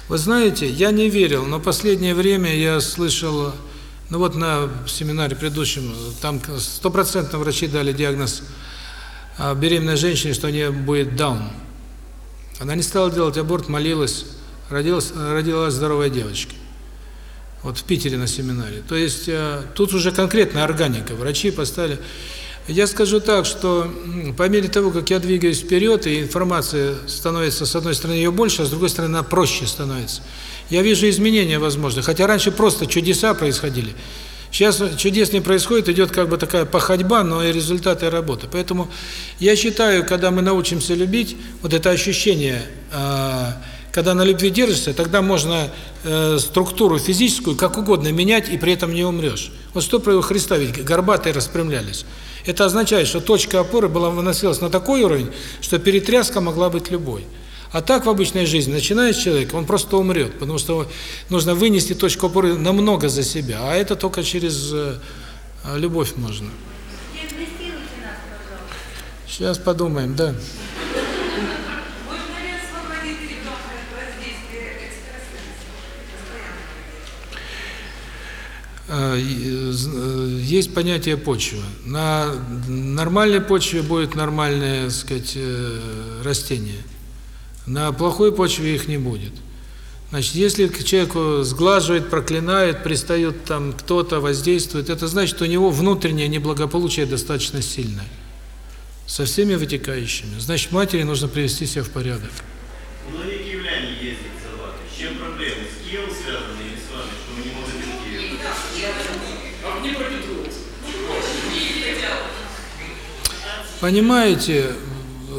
Вы знаете, я не верил, но последнее время я слышал, ну вот на семинаре предыдущем, там стопроцентно врачи дали диагноз беременной женщине, что у нее будет даун. Она не стала делать аборт, молилась, родилась, родилась здоровая девочка. Вот в Питере на семинаре. То есть тут уже конкретная органика. Врачи поставили... Я скажу так, что по мере того, как я двигаюсь вперед, и информация становится, с одной стороны, ее больше, а с другой стороны, она проще становится. Я вижу изменения возможны. Хотя раньше просто чудеса происходили. Сейчас чудес не происходит, идет как бы такая походьба, но и результаты работы. Поэтому я считаю, когда мы научимся любить, вот это ощущение, когда на любви держишься, тогда можно структуру физическую как угодно менять, и при этом не умрешь. Вот что про Христа, ведь горбатые распрямлялись. Это означает, что точка опоры была выносилась на такой уровень, что перетряска могла быть любой. А так в обычной жизни начинает человек, он просто умрет, потому что нужно вынести точку опоры намного за себя, а это только через любовь можно. Сейчас подумаем, да. Можно ли освободить ребенка от воздействия экстрасенсов постоянно? Есть понятие почвы. На нормальной почве будет нормальное, сказать, растение. На плохой почве их не будет. Значит, если к человеку сглаживает, проклинает, пристает там кто-то, воздействует, это значит, у него внутреннее неблагополучие достаточно сильное. Со всеми вытекающими. Значит, матери нужно привести себя в порядок. Киевляне ездят в Салватор. С чем проблемы? С Киевом связаны или с вами, что вы не можете в Киев? А мне пропитывается. Понимаете,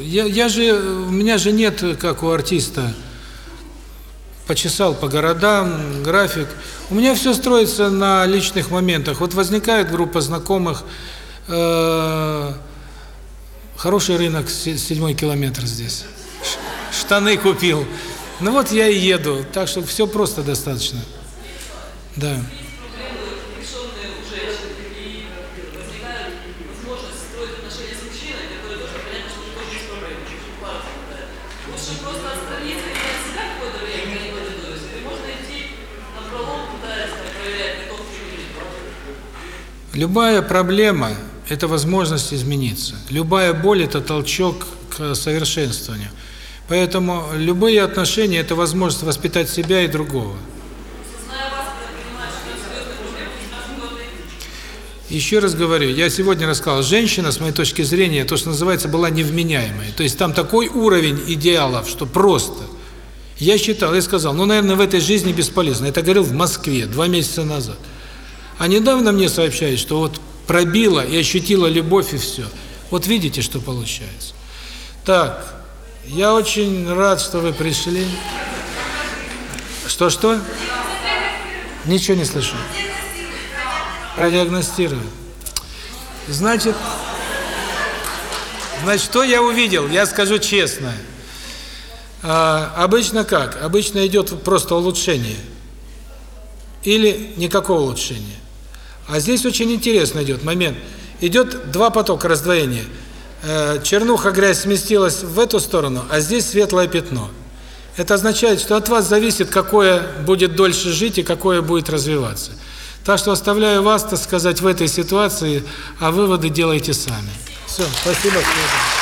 я, я же, у меня же нет, как у артиста, почесал по городам, график. У меня все строится на личных моментах. Вот возникает группа знакомых, э, хороший рынок, се- седьмой километр здесь. Штаны купил. Ну вот я и еду, так что все просто достаточно. Да. проблемы решенные у женщин, и возникает возможность строить отношения с мужчиной, которые тоже понятно, что тоже есть проблемы, очень пара совпадает. Лучше просто отстраниться и дать себя какое-то время, пока не подготовишься, или можно идти на пролом, пытаясь там, проверять, готов ты или нет. Любая проблема – это возможность измениться. Любая боль – это толчок к совершенствованию. Поэтому любые отношения – это возможность воспитать себя и другого. Еще раз говорю, я сегодня рассказал, женщина, с моей точки зрения, то, что называется, была невменяемой. То есть там такой уровень идеалов, что просто. Я считал, я сказал, ну, наверное, в этой жизни бесполезно. Это говорил в Москве два месяца назад. А недавно мне сообщают, что вот пробила и ощутила любовь и все. Вот видите, что получается. Так, я очень рад, что вы пришли. Что-что? Ничего не слышу. Продиагностировать. Значит, значит, что я увидел? Я скажу честно. А, обычно как? Обычно идет просто улучшение. Или никакого улучшения. А здесь очень интересно идет момент. Идет два потока раздвоения. Э, чернуха, грязь сместилась в эту сторону, а здесь светлое пятно. Это означает, что от вас зависит, какое будет дольше жить и какое будет развиваться. Так что оставляю вас, так сказать, в этой ситуации, а выводы делайте сами. Все, спасибо. Спасибо.